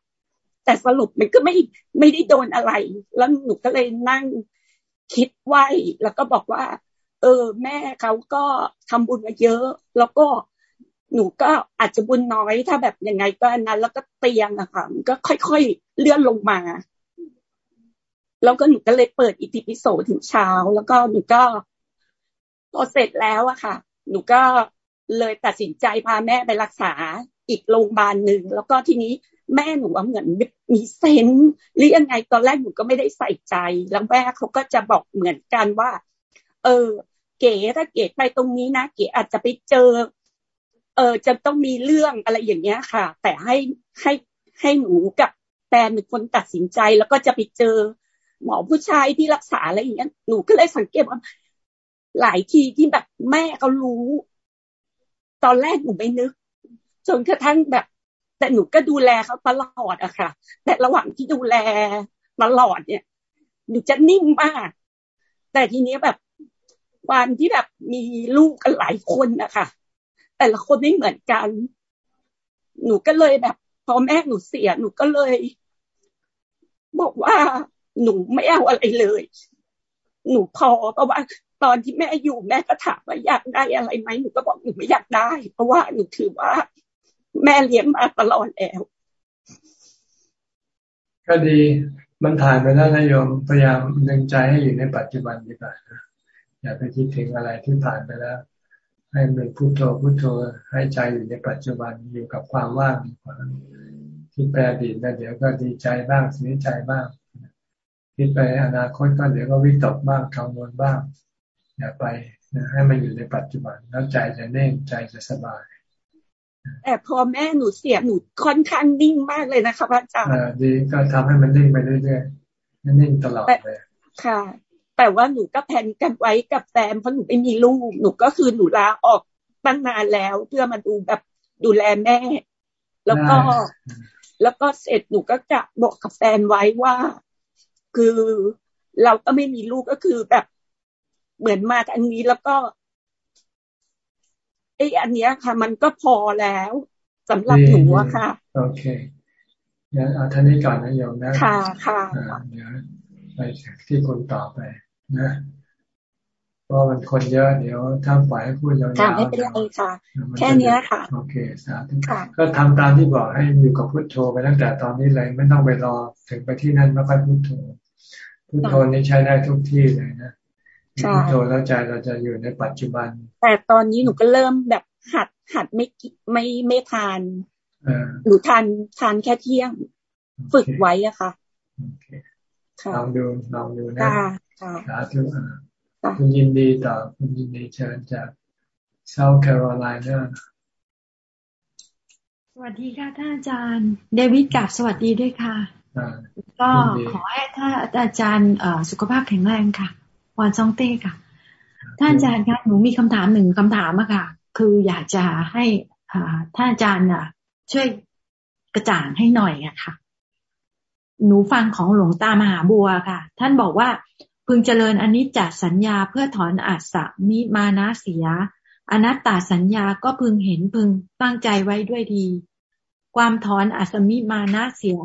แต่สรุปมันก็ไม่ไม่ได้โดนอะไร แล้วหนูก็เลยนั่งคิดไหวแล้วก็บอกว่า เออ แม่เขาก็ทำบุญมาเยอะ แล้วก็หนูก็อาจจะบุญน้อยถ้าแบบยังไงก็นั้น แล้วก็เตียงอะค่ะมันก็ค่อยๆเลื่อนลงมา แล้วก็หนูก็เลยเปิดอิติปิโสถึงเช้า แล้วก็หนูก็พอเสร็จแล้วอะค่ะ หนูก็เลยตัดสินใจพาแม่ไปรักษาอีกโรงพยาบาลหนึ่งแล้วก็ทีนี้แม่หนูเหมือนมีเซนหรือยังไงตอนแรกหนูก็ไม่ได้ใส่ใจ แล้วแม่เขาก็จะบอกเหมือนกันว่า เออ เก๋ถ้าเก๋ไปตรงนี้นะเก๋อาจจะไปเจอ เออจะต้องมีเรื่องอะไรอย่างเงี้ยค่ะ แต่ให้ให้ให้หนูกับแฟนเป็นคนตัดสินใจแล้วก็จะไปเจอ หมอผู้ชายที่รักษาอะไรอย่างเงี้ยหนูก็เลยสังเกตว่าหลายทีที่แบบแม่เขารู้ ตอนแรกหนูไม่นึก จนกระทั่งแบบ แต่หนูก็ดูแลเขาตลอดอะค่ะ แต่ระหว่างที่ดูแลตลอดเนี่ยหนูจะนิ่งมาก แต่ทีนี้แบบวันที่แบบมีลูกกันหลายคนนะคะแต่ละคนไม่เหมือนกัน หนูก็เลยแบบ พอแม่หนูเสียหนูก็เลย บอกว่า หนูไม่เอาอะไรเลย หนูพอเพราะว่าตอนที่แม่อยู่แม่ก็ถามว่าอยากได้อะไรไหมหนูก็บอกหนูไม่อยากได้ เพราะว่าหนูถือว่า แม่เลี้ยงมาตลอดแล้ว
ก็ดีมันผ่านไปแล้วนะโยมพยายามดึงใจให้อยู่ในปัจจุบันดีกว่าอย่าไปคิดถึงอะไรที่ผ่านไปแล้ว ให้เป็นพุโทโธพุโทโธให้ใจอยู่ในปัจจุบันอยู่กับความว่างดีกว่าที่แปรดีแล้วเดี๋ยวก็ดีใจบ้างเสียใจบ้าง คิดไปอนาคตก็เดี๋ยวก็วิตกบ้างกังวลบ้าง อย่าไปนะให้มันอยู่ในปัจจุบันแล้วใจจะเน่งใจจะสบาย
แต่พอแม่หนูเสียหนูค่อนข้างนิ่งมากเลยนะคะพระอาจารย์
ดีก็ทำให้มันนิ่งไปเรื่อยๆนิ่งตลอดเลย
ค่ะ แต่ว่าหนูก็แผนกันไว้กับแฟนเพราะหนูไม่มีลูกหนูก็คือหนูลาออกตั้งนานแล้ว เพื่อมาดูแบบดูแลแม่ แล้วก็แล้วก็เสร็จหนูก็จะบอกกับแฟนไว้ว่า คือเราก็ไม่มีลูกก็คือแบบเหมือนมาอันนี้แล้วก็ไอ้อันเนี้ยค่ะ มันก็พอแล้วสำหรับหนูอะค่ะ
โอเคงั้นเอาท่านี้ก่อนนะโยมนะ
ค่ะค่ะ
เดี๋ยวไปที่คนต่อไปนะเพราะมันคนเยอะเดี๋ยวถ้าปล่อยให้พูดยาวๆ
ค่ะไม่เป็นไรค่ะ แค่นี้ค่ะ
โอเคสาธุก็ทำตามที่บอกให้อยู่กับพุทโธไปตั้งแต่ตอนนี้เลย ไม่ต้องไปรอถึงไปที่นั่นแล้วค่อยพุทโธ พุทโธนี้ใช้ได้ทุกที่เลยนะพุทโธแล้วใจเราจะอยู่ในปัจจุบัน
แต่ตอนนี้หนูก็เริ่มแบบหัดหัดไม่ไม่ไม่ทานหนูทานทานแค่เที่ยง ฝึกไว้อะค่ะ
ลองดูลองดูนะสาธุคุณยินดีต่อคุณยินดีเชิญจากเซาท์แคโรไลนา
สวัสดีค่ะท่านอาจารย์ เดวิดกับสวัสดีด้วยค่ะ ก็ขอให้ท่านอาจารย์สุขภาพแข็งแรงค่ะวันซองเต้ค่ะท่านอาจารย์คะหนูมีคำถามหนึ่งคำถามอะค่ะ คืออยากจะให้ท่านอาจารย์อะช่วยกระจ่างให้หน่อยอะค่ะ หนูฟังของหลวงตามหาบัวค่ะ ท่านบอกว่าพึงเจริญอันนี้จัดสัญญาเพื่อถอนอัศมิมานะเสีย อนัตตาสัญญาก็พึงเห็นพึงตั้งใจไว้ด้วยดี ความถอนอัศมิมานะเสีย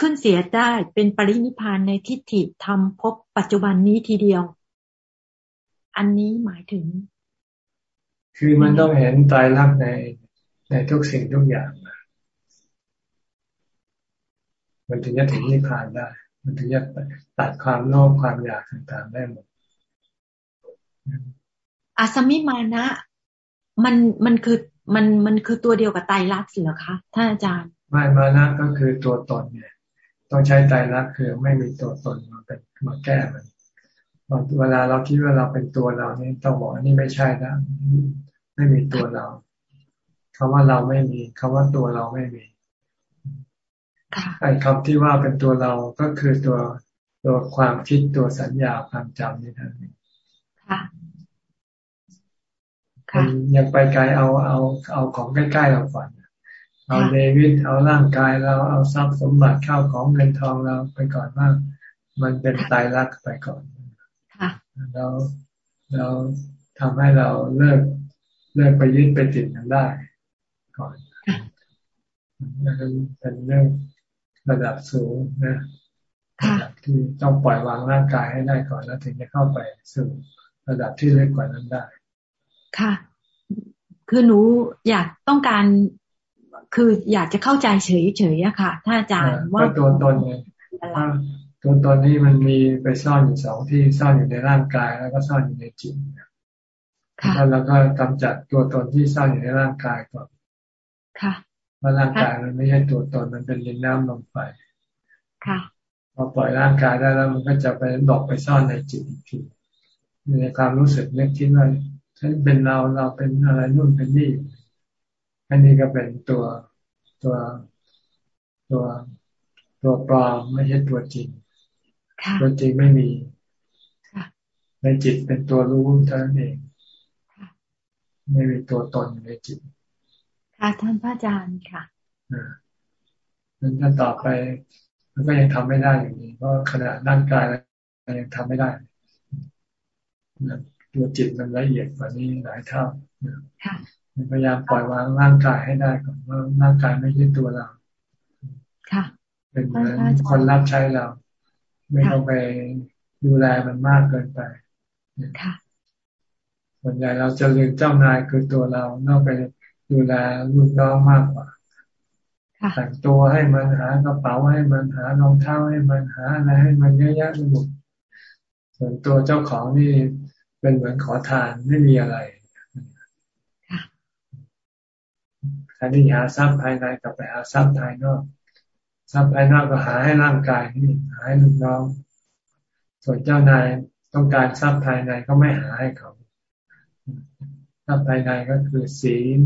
ขึ้นเสียได้เป็นปรินิพานในทิฏฐิธรรมพบปัจจุบันนี้ทีเดียว อันนี้หมายถึง
คือมันต้องเห็นตายรักในในทุกสิ่งทุกอย่าง มันถึงจะถึงนิพพานได้ มันถึงจะตัดความโลภความอยากต่างๆได้หมด
อาสมิมานะ มันมันคือมันมันคือตัวเดียวกับไตรลักษณ์เหรอคะท่านอาจารย์
ไม่มานะก็คือตัวตนเนี่ย ต้องใช้ไตรลักษณ์คือไม่มีตัวตนมาเป็นมาแก้มันเวลาเราคิดว่าเราเป็นตัวเรานี่ต้องบอกอันนี้ไม่ใช่นะไม่มีตัวเราคำว่าเราไม่มีคำว่าตัวเราไม่มีไอ้คำที่ว่าเป็นตัวเราก็คือตัวตัวความคิดตัวสัญญาความจำนี่ท่านเองค่ะยังไปไกลเอาเอาเอาของใกล้ๆเราก่อน เอาเดวิดเอาร่างกายเราเอาทรัพย์สมบัติข้าวของเงินทองเราไปก่อนว่ามันเป็นตายรักไปก่อนแล้วเราทำให้เราเลิกเลิกไปยึดไปติดกันได้ ก่อนนั่นเป็นเรื่องระดับสูงนะระดับที่ต้องปล่อยวางร่างกายให้ได้ก่อนแล้วถึงจะเข้าไปสู่ระดับที่เล็กกว่านั้นได้
ค่ะ คือหนูอยากต้องการ คืออยากจะเข้าใจเฉยๆอะค่ะท่านอาจารย์ว่า
ตัวตนเนี่ยตัวตนนี้มันมีไปซ่อนอยู่สองที่ซ่อนอยู่ในร่างกายแล้วก็ซ่อนอยู่ในจิตแล้วก็กำจัดตัวตนที่ซ่อนอยู่ในร่างกายก่อน
ค่ะ
ว่าร่างกายมันไม่ใช่ตัวตนมันเป็นดินน้ำลมไฟ
ค่ะ
พอปล่อยร่างกายได้แล้วมันก็จะไปหลอกไปซ่อนในจิตอีกทีในความรู้สึกนึกคิดว่าฉันเป็นเราเราเป็นอะไรนู่นเป็นนี่ อันนี้ก็เป็นตัวตัวตัวตัวปลอมไม่ใช่ตัวจริงตัวจริงไม่มีในจิตเป็นตัวรู้เท่านั้นเองไม่มีตัวตนในจิต
ค่ะท่านพระอาจารย์ค่ะ
นั้นถ้าต่อไปมันก็ยังทำไม่ได้อย่างนี้เพราะขณะร่างกายเรายังทำไม่ได้ตัวจิตมันละเอียดกว่านี้หลายเท่า พยายามปล่อยวางร่างกายให้ได้ก่อนว่าร่างกายไม่ใช่ตัวเรา
ค่ะ
เป็นเหมือนคนรับใช้เรา ไม่ต้องไปดูแลมันมากเกินไป
ค่ะ
ส่วนใหญ่เราจะเรียนเจ้านายคือตัวเรานอกไปดูแลลูกน้องมากกว่าแต่งตัวให้มันหากระเป๋าให้มันหารองเท้าให้มันหาอะไรให้มันเยอะแยะไปหมดส่วนตัวเจ้าของนี่เป็นเหมือนขอทานไม่มีอะไร แทนที่หาทรัพย์ภายในกับไปหาทรัพย์ภายนอกทรัพย์ภายนอกก็หาให้ร่างกายนี่หาให้ลูกน้อง ส่วนเจ้านายต้องการทรัพย์ภายในก็ไม่หาให้เขาทรัพย์ภายในก็คือศีล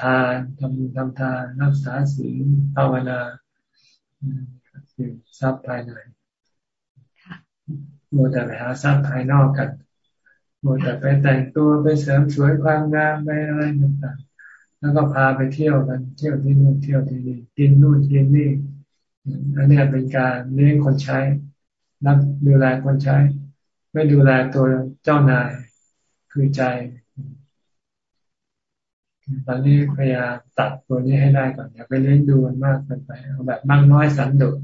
ทานทำบุญทำทานรักษาศีลภาวนาคือทรัพย์ภายในโมแต่ไปหาทรัพย์ภายนอกกันโมแต่ไปแต่งตัวไปเสริมสวยความงามไปอะไรต่างๆ แล้วก็พาไปเที่ยวกันเที่ยวที่นู่นเที่ยวที่นี่กินนู่นกินนี่อันนี้เป็นการเลี้ยงคนใช้ นักดูแลคนใช้ ไม่ดูแลตัวเจ้านายคือใจตอนนี้พยายามตัดตัวนี้ให้ได้ก่อนอย่าไปเลี้ยงดูมันมากเกินไปเอาแบบมั่งน้อยสันโดษ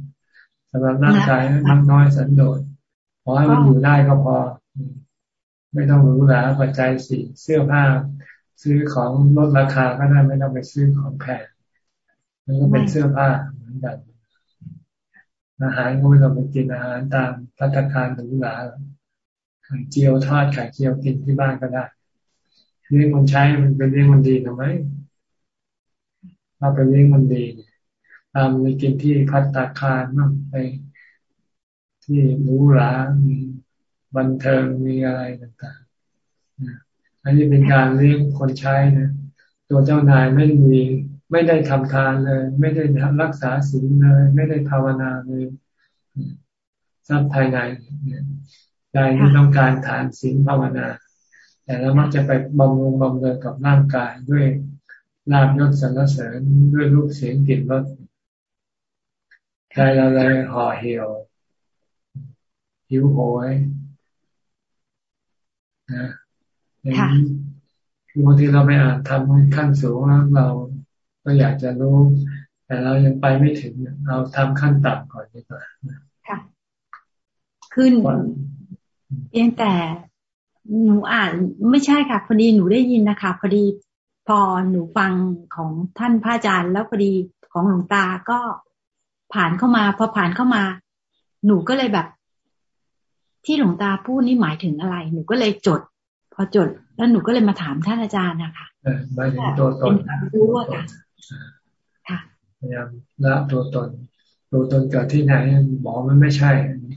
สำหรับร่างกายมั่งน้อยสันโดษพอให้มันอยู่ได้ก็พอ ไม่ต้องรู้แลวปัจจัยสี่เสื้อผ้า ซื้อของลดราคาก็ได้ไม่ต้องไปซื้อของแพงมันก็เป็นเสื้อผ้าเหมือนกัน อาหารก็ไม่ต้องไปกินอาหารตามพัตคารหรูหราไข่เจียวทอดไข่เจียวกินที่บ้านก็ได้เลี้ยงคนใช้มันเป็นเลี้ยงมันดีทำไมถ้าไปเลี้ยงมันดีตามไปกินที่พัตตาคารมั่งไปที่หรูหรามีบันเทิงมีอะไรต่างๆ อันนี้เป็นการเลี้ยงคนใช้นะตัวเจ้านายไม่มีไม่ได้ทำทานเลย ไม่ได้รักษาศีลเลย ไม่ได้ภาวนาเลยทรัพย์ภายในใจที่ต้องการทานศีลภาวนา แต่แล้วมักจะไปบำรุงบำเรอกับร่างกายด้วยลาบยศสรรเสริญด้วยรูปเสียงกลิ่นรสใจเราเลยห่อเหี่ยวหิวโหยนะ คือบางทีเราไปอ่านทำขั้นสูงแล้วเราก็อยากจะรู้ แต่เรายังไปไม่ถึงเราทำขั้นต่ำก่อนดีกว่า
ค่ะ ขึ้นเพียงแต่หนูอ่านไม่ใช่ค่ะ พอดีหนูได้ยินนะคะ พอดีพอหนูฟังของท่านพระอาจารย์ แล้วพอดีของหลวงตาก็ผ่านเข้ามา พอผ่านเข้ามา หนูก็เลยแบบ ที่หลวงตาพูดนี่หมายถึงอะไร หนูก็เลยจด พอจดแล้วหนูก็เลยมาถามท่านอาจารย์นะคะ
หมายถึงตัวตน
รู้ว่าค่ะ
พยายามละตัวตน ตัวตนเกิดที่ไหนหมอมันไม่ใช่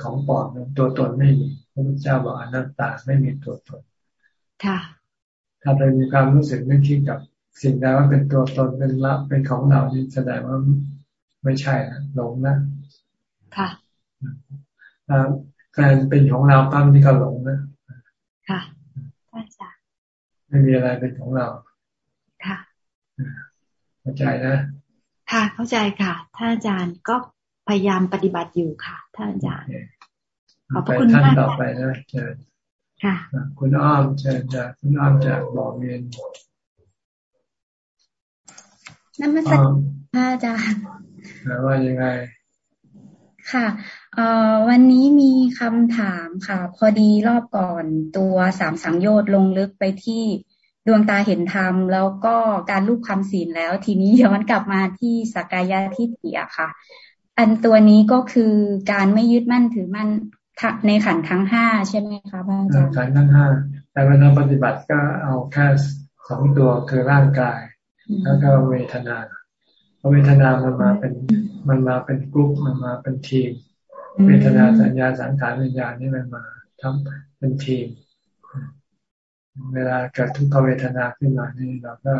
ของปลอมตัวตนไม่มีพระพุทธเจ้าบอกอนัตตาไม่มีตัวตน
ค่ะ
ถ้าไปมีความรู้สึกนึกคิดกับสิ่งใดว่าเป็นตัวตนเป็นละเป็นของเรานี่แสดงว่าไม่ใช่นะหลงนะ
ค่ะ
การเป็นของเราปั้มนี่ก็หลงนะ
ค่ะใช่จ้ะ
ไม่มีอะไรเป็นของเรา
ค่ะ
เข้าใจนะ
ค่ะ เข้าใจค่ะ ท่านอาจารย์ก็พยายามปฏิบัติอยู่ค่ะ ท่านอาจารย์
ขอบคุณมากต่อไปนะเชิญ
ค่ะ
คุณอ้อมเชิญจากคุณอ้อมจากบอกเรียน
นั่นมาสักพระอาจารย์
ว่ายังไง
ค่ะเอ่อวันนี้มีคำถามค่ะ พอดีรอบก่อนตัวสามสังโยชน์ลงลึกไปที่ดวงตาเห็นธรรม แล้วก็การรูปคำศีลแล้ว ทีนี้ย้อนกลับมาที่สกายาทิฏฐิอะค่ะ อันตัวนี้ก็คือการไม่ยึดมั่นถือมั่นในขันทั้งห้าใช่ไหมคะพระอาจารย์
ขันทั้งห้าแต่เวลาปฏิบัติก็เอาแค่สองตัวคือร่างกาย แล้วก็เวทนา เวทนามันมาเป็นมันมาเป็นกลุ่มมันมาเป็นทีม เวทนาสัญญาสังขารวิญญาณนี่มันมาทำเป็นทีม เวลาเกิดทุกขเวทนาขึ้นมานี่เราก็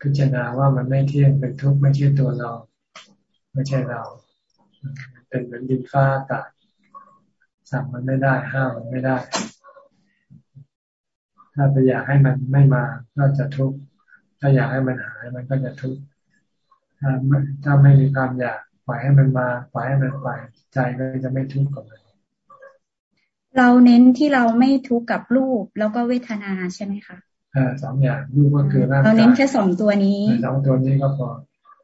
พิจารณาว่ามันไม่เที่ยงเป็นทุกข์ไม่ใช่ตัวเรา ไม่ใช่เรา เป็นเหมือนดินฟ้าอากาศสั่งมันไม่ได้ห้ามมันไม่ได้ ถ้าไปอยากให้มันไม่มาก็จะทุกข์ถ้าอยากให้มันหายมันก็จะทุกข์ ถ้าถ้าไม่มีความอยากปล่อยให้มันมาปล่อยให้มันไปใจก็จะไม่ทุกข์กับมัน
เราเน้นที่เราไม่ทุกข์กับรูปแล้วก็เวทนาใช่ไหมคะ
อ่าสองอย่างรูปก็คือร่างกาย
เราเน้นแค่สองตัวนี้
สองตัวนี้ก็พอ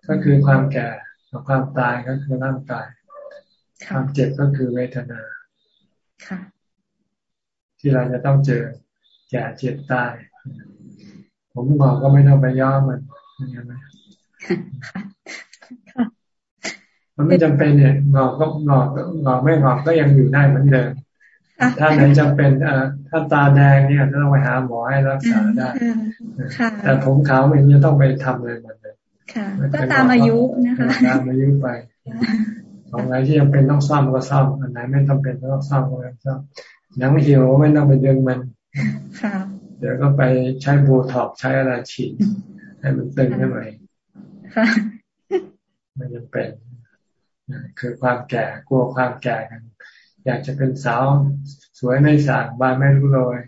ก็คือความแก่กับความตายก็คือร่างกายความเจ็บก็คือเวทนา
ค่ะ
ที่เราจะต้องเจอแก่เจ็บตาย ผมบอกก็ไม่ต้องไปย่อมันใช่ไห มมันไม่จำเป็นเนี่ยงอกก็งอกงอกไม่งอกก็ยังอยู่ได้เหมือนเดิมถ้าไหนจำเป็นถ้าตาแดงเนี่ยต้องไปหาหมอให้รักษาได้แต่ผมขาวมันจะต้องไปทำอะไรหมดเลย
ก็ตามอายุนะคะ
ตามอายุไปของไหนที่ยังเป็นต้องซ่อมก็ซ่อมอันไหนไม่จำเป็นต้องซ่อมก็ต้องซ่อมยังหิวไม่ต้องไปดึงมัน
ค่ะ
เดี๋ยวก็ไปใช้บูท็อกใช้อะไรฉีดให้มันตึงขึ้นมา
ค่ะ
มันยังเป็นคือความแก่กลัวความแก่กัน อยากจะเป็นสาว สวยไม่สางบานไม่รู้เลย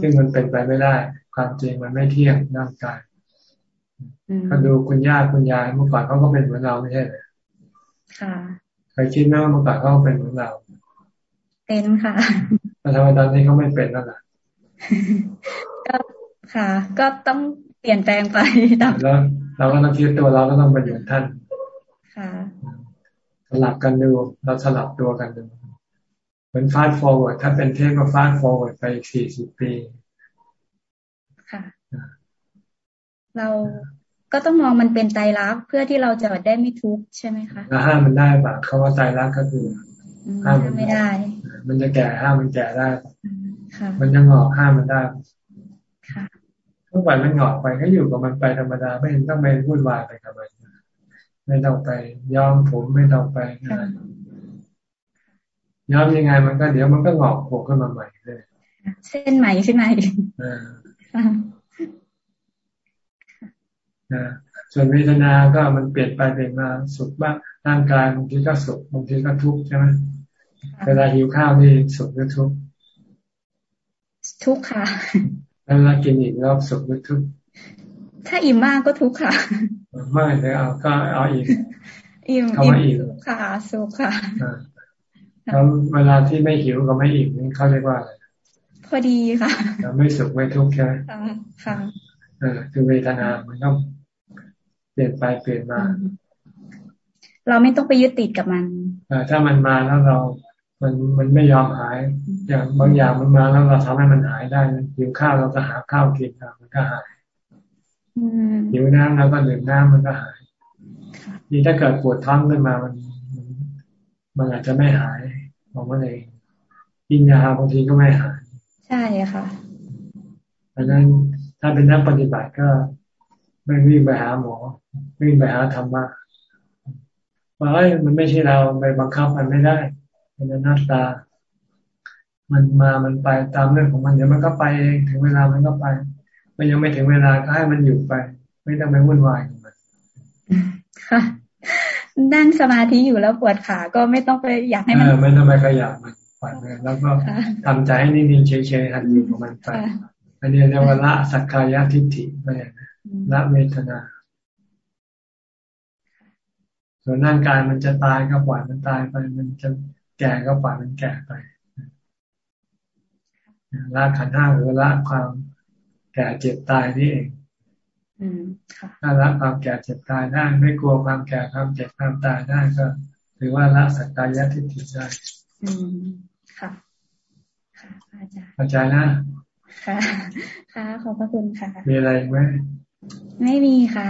ซึ่งมันเป็นไปไม่ได้ ความจริงมันไม่เที่ยงร่างกายถ้าดูคุณย่าคุณยายเมื่อก่อนเขาก็เป็นเหมือนเราไม่ใช่เหรอ
ค่ะ
ใครคิดไหมว่าเมื่อก่อนเขาเป็นเหมือนเรา
เป็นค่ะ
แต่ทำไมตอนนี้เขาไม่เป็นนั่นแหละ
ก็ค่ะ ก็ต้อง เปลี่ยนแปลงไป
แล้วเราก็ต้องคิดตัวเราก็ต้องไปอยู่ท่าน
ค่ะ
สลับกันดูเราสลับตัวกันดูเหมือน fast forward ถ้าเป็นเทพก็ fast forward ไปอีกสี่สิบปี
ค่ะ เราก็ต้องมองมันเป็นใจรักเพื่อที่เราจะได้ไม่ทุกข์ใช่ไหมคะ
แล้วห้ามมันได้ปะคาว่าใจรักก็คือ
ห้ามมันไม่ได้
มันจะแก่ห้ามมันแก่ได้ มันจะงอกห้ามมันได้
ค่ะ
ทุกวันมันงอกไปก็อยู่กับมันไปธรรมดาไม่ต้องไปวุ่นวายไปกับมันไม่ต้องไปย้อมผมไม่ต้องไปย้อมยังไงมันก็เดี๋ยวมันก็งอกโผล่ขึ้นมาใหม่เลย
เส้นใหม่ขึ้นมาอีก
นะส่วนเวทนาก็มันเปลี่ยนไปเปลี่ยนมาสุขบ้างร่างกายบางทีก็สุขบางทีก็ทุกข์ใช่ไหมเวลาหิวข้าวนี่สุขหรือทุกข์
ทุกข์ค่ะ
เวลากินอีกรอบสุขหรือทุกข์
ถ้าอิ่มมากก็ทุกข์ค่ะ
ไม่เลยเอาก็เอาอีก
อิ่มอิ่มค่ะสุขค่ะ
แล้วเวลาที่ไม่หิวก็ไม่อิ่มนี่เขาเรียกว่าอะไร
พอดีค่ะ
ไม่สุขไม่ทุกข์ใช่ไหม
ค่ะ
เออคือเวทนามันต้องเปลี่ยนไปเปลี่ยนมา
เราไม่ต้องไปยึดติดกับมัน
อถ้ามันมาแล้วเรา มันมันไม่ยอมหาย อย่างบางอย่างมันมาแล้วเราทำให้มันหายได้หิวข้าวเราก็หาข้าวกินมันก็หายหิวน้ำเราก็ดื่มน้ำมันก็หายนี่ถ้าเกิดปวดท้องขึ้นมามันมันอาจจะไม่หายของมันเองกินยาบางทีก็ไม่หาย
ใช่ค่ะ
ดังนั้นถ้าเป็นนักปฏิบัติก็ไม่วิ่งไปหาหมอวิ่งไปหาธรรมะว่าเอ้ยมันไม่ใช่เราไปบังคับมันไม่ได้ มันหน้าตา มันมามันไปตามเรื่องของมันเดี๋ยวมันก็ไปเองถึงเวลามันก็ไป มันยังไม่ถึงเวลาก็ให้มันอยู่ไป ไม่ต้องไปวุ่นวายกับมัน
ค่ะนั่งสมาธิอยู่แล้วปวดขาก็ไม่ต้องไปอยากให้มัน
ไม่ต้องไปขยับมันปล่อยมันแล้วก็ทำใจให้นิ่งๆเฉยๆหันอยู่กับมันไปอันนี้เรียกว่าละสักกายทิฏฐิไปละเวทนาส่วนร่างกายมันจะตายก็ปล่อยมันตายไป มันจะ แก่ก็ปล่อยมันแก่ไปละขันห้าหรือละความแก่เจ็บตายนี่เองถ้าละความแก่เจ็บตายได้ไม่กลัวความแก่ความเจ็บความตายได้ก็ถือว่าละสักกายทิฏฐิได้
อืมค่ะค่ะอาจารย์
อาจารย์นะ
ค่ะ ค่ะ ขอบพระคุณค่ะ
มีอะไรไหม
ไม่มีค่ะ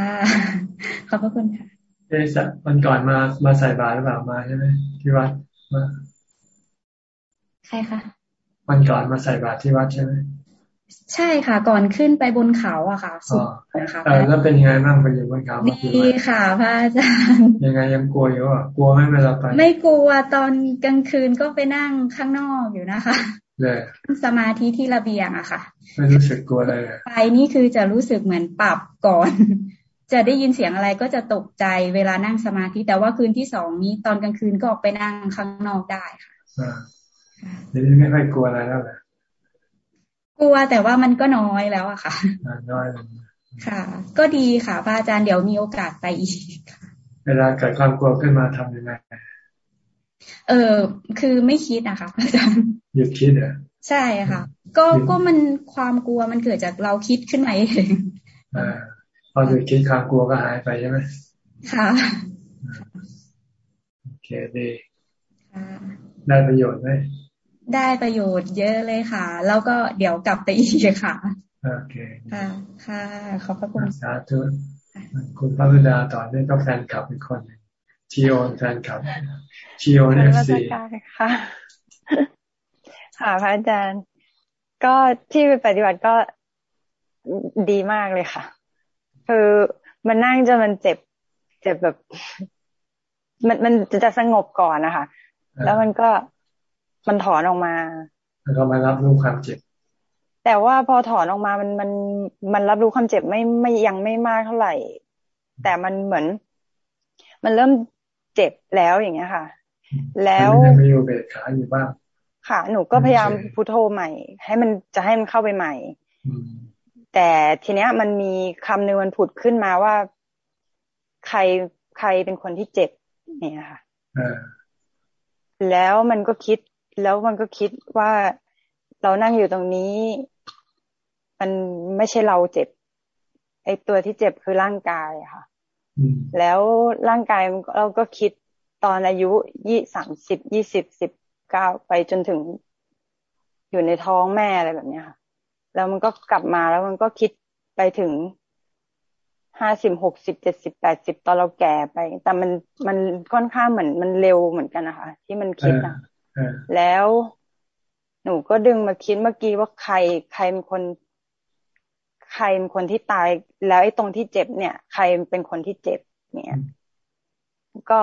ขอบพระคุณค่ะ
เอ๊ะวันก่อนมามาใส่บาตรหรือเปล่ามาใช่ไหมที่วัด มา
ใช่ค่ะ
วันก่อนมาใส่บาตรที่วัดใช่ไหม
ใช่ค่ะ ก่อนขึ้นไปบนเขาอะค่ะสุด
นะคะแล้วเป็นยังไงบ้างไปอยู่บนเขา
ดีค่ะพระอาจารย์
ยังไงยังกลัวอยู่อะกลัวไหมเวลาไป
ไม่กลัวตอนกลางคืนก็ไปนั่งข้างนอกอยู่นะคะสมาธิที่ระเบียงอะค่ะ
ไม่รู้สึกกลัวเลย
ไปนี่คือจะรู้สึกเหมือนปรับก่อน จะได้ยินเสียงอะไรก็จะตกใจเวลานั่งสมาธิแต่ว่าคืนที่สองนี้ตอนกลางคืนก็ออกไปนั่งข้างนอกได้ค่ะ
เดี๋ยวนี้ไม่ค่อยกลัวอะไรแล้วแหละ
กลัวแต่ว่ามันก็น้อยแล้วอะค่ะ
น้อย
ค่ะ ก็ดีค่ะพระอาจารย์เดี๋ยวมีโอกาสไปอีก
เวลาเกิดความกลัวขึ้นมาทำยังไง
เออคือไม่คิดนะคะอาจารย์
หยุดคิดอะ
ใช่ค่ะ ก็ก็มันความกลัวมันเกิดจากเราคิดขึ้นมาเอง
อ่า พอหยุดคิดความกลัวก็หายไปใช่ไหม
ค่ะ
โอเคดีได้ประโยชน์ไหม
ได้ประโยชน์เยอะเลยค่ะ แล้วก็เดี๋ยวกลับไปอีกค่ะ
โอเค
ค่ะค่ะขอบพระคุณ
สาธุคุณพระรุดาต่อเนี่ยก็แฟนคลับอีกคน CEO แฟนคลับ CEO FC
ค่ะ ค่ะพระอาจารย์ ก็ที่ปฏิบัติก็ดีมากเลยค่ะ คือมันนั่งจนมันเจ็บ เจ็บแบบ มันมันจะสงบก่อนนะคะแล้วมันก็มันถอนออกมา
แล้วก็มารับรู้ความเจ็บ
แต่ว่าพอถอนออกมามันมันมันรับรู้ความเจ็บไม่ไม่ยังไม่มากเท่าไหร่ แต่มันเหมือน มันเริ่มเจ็บแล้วอย่างเงี้ยค่ะ แล้ว
ไม่อยู่เบรขาอยู่บ้าง
ค่ะ หนูก็พยายามพุทโธใหม่ ให้มันจะให้มันเข้าไปใหม่ แต่ทีเนี้ย มันมีคำหนึ่งมันผุดขึ้นมาว่าใครใครเป็นคนที่เจ็บเนี่ยค่ะแล้วมันก็คิดแล้วมันก็คิดว่าเรานั่งอยู่ตรงนี้ มันไม่ใช่เราเจ็บ ไอ้ตัวที่เจ็บคือร่างกายค่ะ แล้วร่างกายเราก็คิดตอนอายุยี่สามสิบยี่สิบสิบเก้าไปจนถึงอยู่ในท้องแม่อะไรแบบนี้ค่ะ แล้วมันก็กลับมาแล้วมันก็คิดไปถึงห้าสิบหกสิบเจ็ดสิบแปดสิบตอนเราแก่ไป แต่มันมันค่อนข้างเหมือนมันเร็วเหมือนกันนะคะที่มันคิดนะแล้วหนูก็ดึงมาคิดเมื่อกี้ว่าใครใครเป็นคน ใครเป็นคนที่ตาย แล้วไอ้ตรงที่เจ็บเนี่ย ใครเป็นคนที่เจ็บ เนี่ย ก็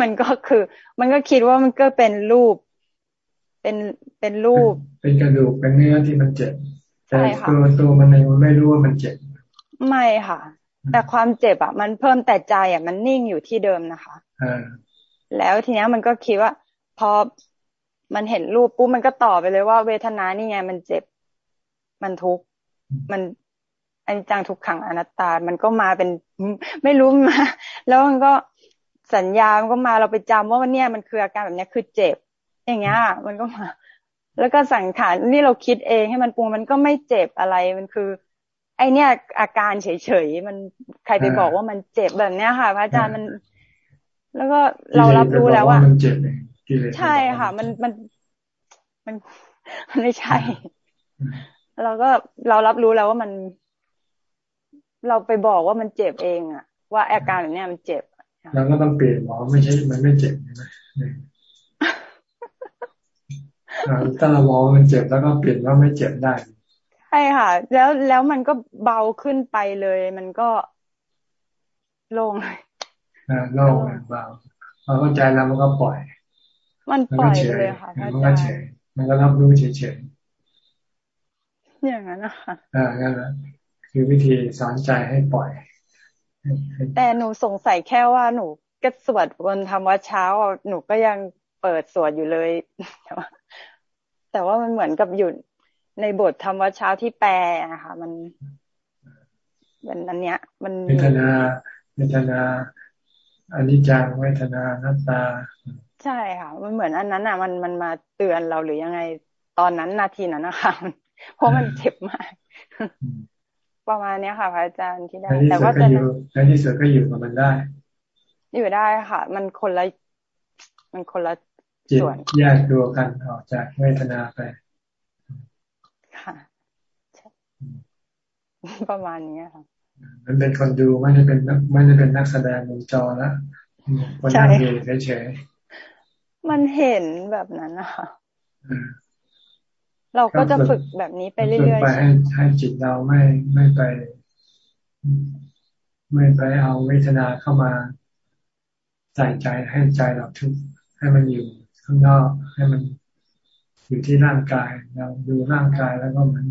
มันก็คือ มันก็คิดว่ามันก็เป็นรูป เป็นเป็นรูป
เป็นกระดูกเป็นเนื้อที่มันเจ็บแต่ตัวตัวมันเองมันไม่รู้ว่ามันเจ็บ
ไม่ค่ะ แต่ความเจ็บอะ มันเพิ่มแต่ใจอะมันนิ่งอยู่ที่เดิมนะคะแล้วทีนี้มันก็คิดว่า พอมันเห็นรูปปุ๊บมันก็ต่อไปเลยว่าเวทนานี่ไงมันเจ็บ มันทุกข์มันอันจังทุกขังอนัตตา มันก็มาเป็นไม่รู้มา แล้วมันก็สัญญา มันก็มาเราไปจำว่าวันเนี้ยมันคืออาการแบบนี้คือเจ็บ อย่างเงี้ยมันก็มา แล้วก็สังขารนี่เราคิดเองให้มันปรุงมันก็ไม่เจ็บอะไรมันคือ ไอเนี้ยอาการเฉยๆมันใครไปบอกว่ามันเจ็บแบบเนี้ยค่ะ พระอาจารย์มัน แล้วก็เรารับรู้แล้วว่า
มันเจ็บ
ใช่ค่ะ มันมันมันมันไม่ใช่ เราก็เรารับรู้แล้วว่ามัน เราไปบอกว่ามันเจ็บเองอะว่าอาการแบบนี้มันเจ็บ
เราก็ต้องเปลี่ยนหมอไม่ใช่ มันไม่เจ็บใช่ไหม ถ้าเรามองมันเจ็บแล้วก็เปลี่ยนว่าไม่เจ็บได้
ใช่ค่ะ แล้วแล้วมันก็เบาขึ้นไปเลย มันก็โล่ง
อ่าโล่งเบาพอเข้าใจแล้วมันก็ปล่อย
มันปล่อยเลยค่ะ
มันก็เฉยมันก็รับรู้เฉย
ๆอย่างนั้นนะคะ
อ่านั่นแหละคือวิธีสอนใจให้ปล่อย
แต่หนูสงสัยแค่ว่าหนูก็สวดบนทำวัดเช้าหนูก็ยัง เปิดสวดอยู่เลย แต่ว่ามันเหมือนกับอยู่ในบททำวัดเช้าที่แปลอะค่ะมันมันอันเนี้ย มัน
เวทนาเวทนาอนิจจังเวทนานัตตา
ใช่ค่ะ มันเหมือนอันนั้นอะ มันมันมาเตือนเราหรือยังไงตอนนั้นนาทีนั้นนะคะเพราะมันเจ็บมาก ประมาณนี้ค่ะพระอาจารย์ที่ได้
แต่ว่าจะในที่สุดก็อยู่กับมันได้
อยู่ได้ค่ะ มันคนละ มันคนละ
ส่วนแยกตัวกันออกจากเวทนาไป
ค่ะประมาณนี้ค่ะ
มันเป็นคนดูไม่ได้เป็นไม่ได้เป็นนักแสดงบนจอแล้วคนนั่งดูเฉย
ๆมันเห็นแบบนั้นนะคะเราก็จะฝึกแบบนี้ไปเรื่อย
ๆไปให้ให้จิตเราไม่ไม่ไป ไม่ไปเอาเวทนาเข้ามาใส่ใจให้ใจเราทุกให้มันอยู่ ข้างนอกให้มันอยู่ที่ร่างกาย เราดูร่างกายแล้วก็เหมือน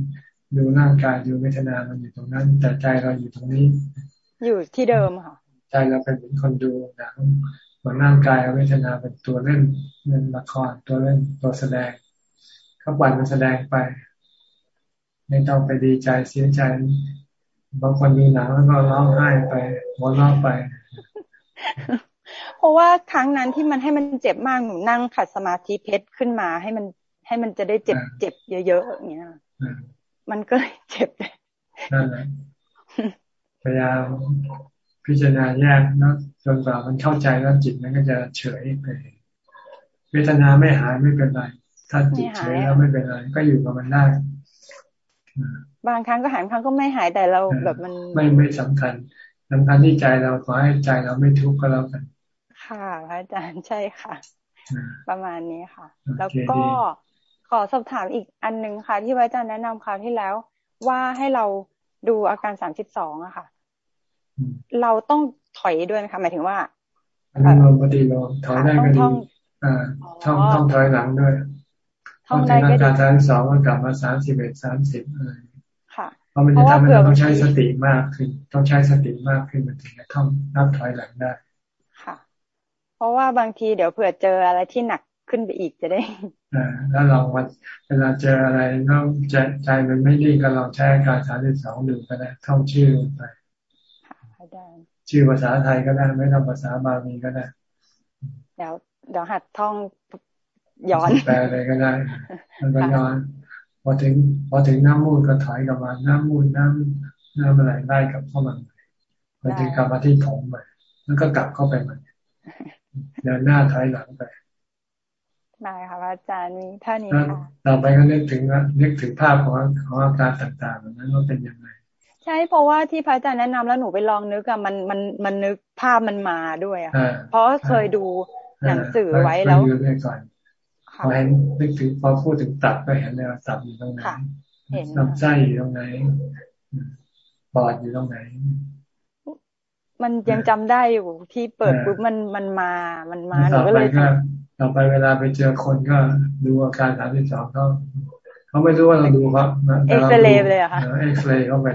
ดูร่างกายดูเวทนามันอยู่ตรงนั้น แต่ใจเราอยู่ตรงนี้
อยู่ที่เดิมค่ะ
ใจเราเป็นเหมือนคนดูหนังเหมือนร่างกายเวทนาเป็นตัวเล่นเล่นละครตัวเล่นตัวแสดงเขาปล่อยมันแสดงไปไม่ต้องไปดีใจเสียใจ บางคนดูหนังแล้วก็ร้องไห้ไปหัวเราะไป
เพ ราะว่าครั้งนั้นที่มันให้มันเจ็บมากหนูนั่งขัดสมาธิเพชรขึ้นมาให้มันให้มันจะได้เจ็บเจ็บเยอะๆอย่างเงี้ยมันก็เลยเจ็บ
นั่นแหละพยายามพิจารณาแยกนะจนกว่ามันเข้าใจแล้วจิตมันก็จะเฉยไปเวทนาไม่หายไม่เป็นไรถ้าจิตเฉยแล้วไม่เป็นไรก็อยู่กับมันได้
บางครั้งก็หายบางครั้งก็ไม่หายแต่เราแบบมัน
ไม่ไม่สำคัญสำคัญที่ใจเราขอให้ใจเราไม่ทุกข์ก็แล้วกัน
ค่ะพ ระอาจารย์ใช่ค่ะ ประมาณนี้ค่ะ แล้วก็ขอสอบถามอีกอันหนึ่งค่ะ ที่พระอาจารย์แนะนำคราวที่แล้ว ว่าให้เราดูอาการสามสิบสองอะค่ะ เราต้องถอยด้วยไหมคะหมายถึงว่า
อนุโลมปฏิโลมถอยได้ก็ดีอ่าท่องท่องถอยหลังด้วยท่องได้ก็ดีการสองก็กลับมาสามสิบเอ็ดสามสิบอะไร
ค่ะ
เพราะมันจะทำให้เราต้องใช้สติมากขึ้น ต้องใช้สติมากขึ้นมันถึงจะท่องนับถอยหลังได้
ค่ะเพ ราะว่าบางทีเดี๋ยวเผื่อเจออะไรที่หนักขึ้นไปอีกจะได้
อ่าแล้วเราเวลาเจออะไรแล้วใจใจมันไม่ดีก็ลองใช้การสามสิบสองดูก็ได้ท่องชื่อไปชื่อภาษาไทยก็ได้ไม่ต้องภาษาบาลีก็ได้
เดี๋ยวเดี๋ยวหัดท่องย้อน
แปลเลยก็ได้มันก็ย้อนพอถึงพอถึงน้ำมูลก็ถอยกลับมาน้ำมูลน้ำน้ำอะไรได้กับเข้ามาพอถึงกลับมาที่ผมใหม่แล้วก็กลับเข้าไปใหม่ เดินหน้าถอยหลังไป
ได้ค่ะอาจารย์มีเท่านี้ค่ะ
ต่อไปก็นึกถึงนึกถึงภาพของของอาการต่างๆนั้นว่าเป็นยังไง
ใช่เพราะว่าที่พระอาจารย์แนะนำแล้วหนูไปลองนึกอะมันมันมันนึกภาพมันมาด้วยอะเพราะเคยดูหนังสือไว้แล้ว
พอเห็นนึกถึงพอพูดถึงตับก็เห็นเลยว่าตับอยู่ตรงไหนลำไส้อยู่ตรงไหนปอดอยู่ตรงไหน
มันยังจำได้อยู่ที่เปิดปุ๊บมันมันมามันมาหนูก็เลย
ต่อไปเวลาไปเจอคนก็ดูอาการสามสิบสองเขาเขาไม่รู้ว่าเราดูครับ
เอ็กซเรย์เลยอะค่ะ
เอ็กซเรย์เข้าไป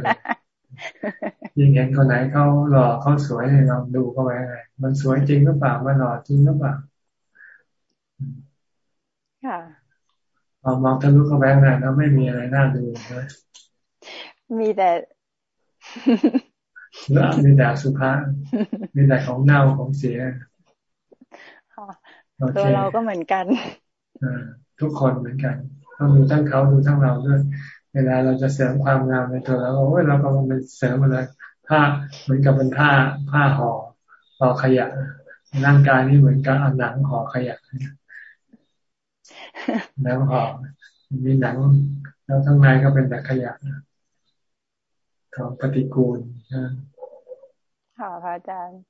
ยิ่งเห็นคนไหนเขาหล่อเขาสวยเราดูเข้าไปไงมันสวยจริงหรือเปล่ามันหล่อจริงหรือเปล่า
ค่ะ
มองทะลุเข้าไปข้างในแล้วไม่มีอะไรน่าดูเลย
มีแต่
แล้ว มีแต่สุภาพมีแต่ของเน่าของเสีย
ตัวเราก็เหมือนกัน
ทุกคนเหมือนกันต้องดูทั้งเขาดูทั้งเราด้วยเวลาเราจะเสริมความงามในตัวเราโอ้ยเราก็มันเสริมอะไรผ้าเหมือนกับเป็นผ้าผ้าห่อห่อขยะร่างกายนี่เหมือนกับเอาหนังห่อขยะหนังห่อมีหนังแล้วข้างในก็เป็นแต่ขยะ ของปฏิกูลนะ
ค่ะพระอาจารย์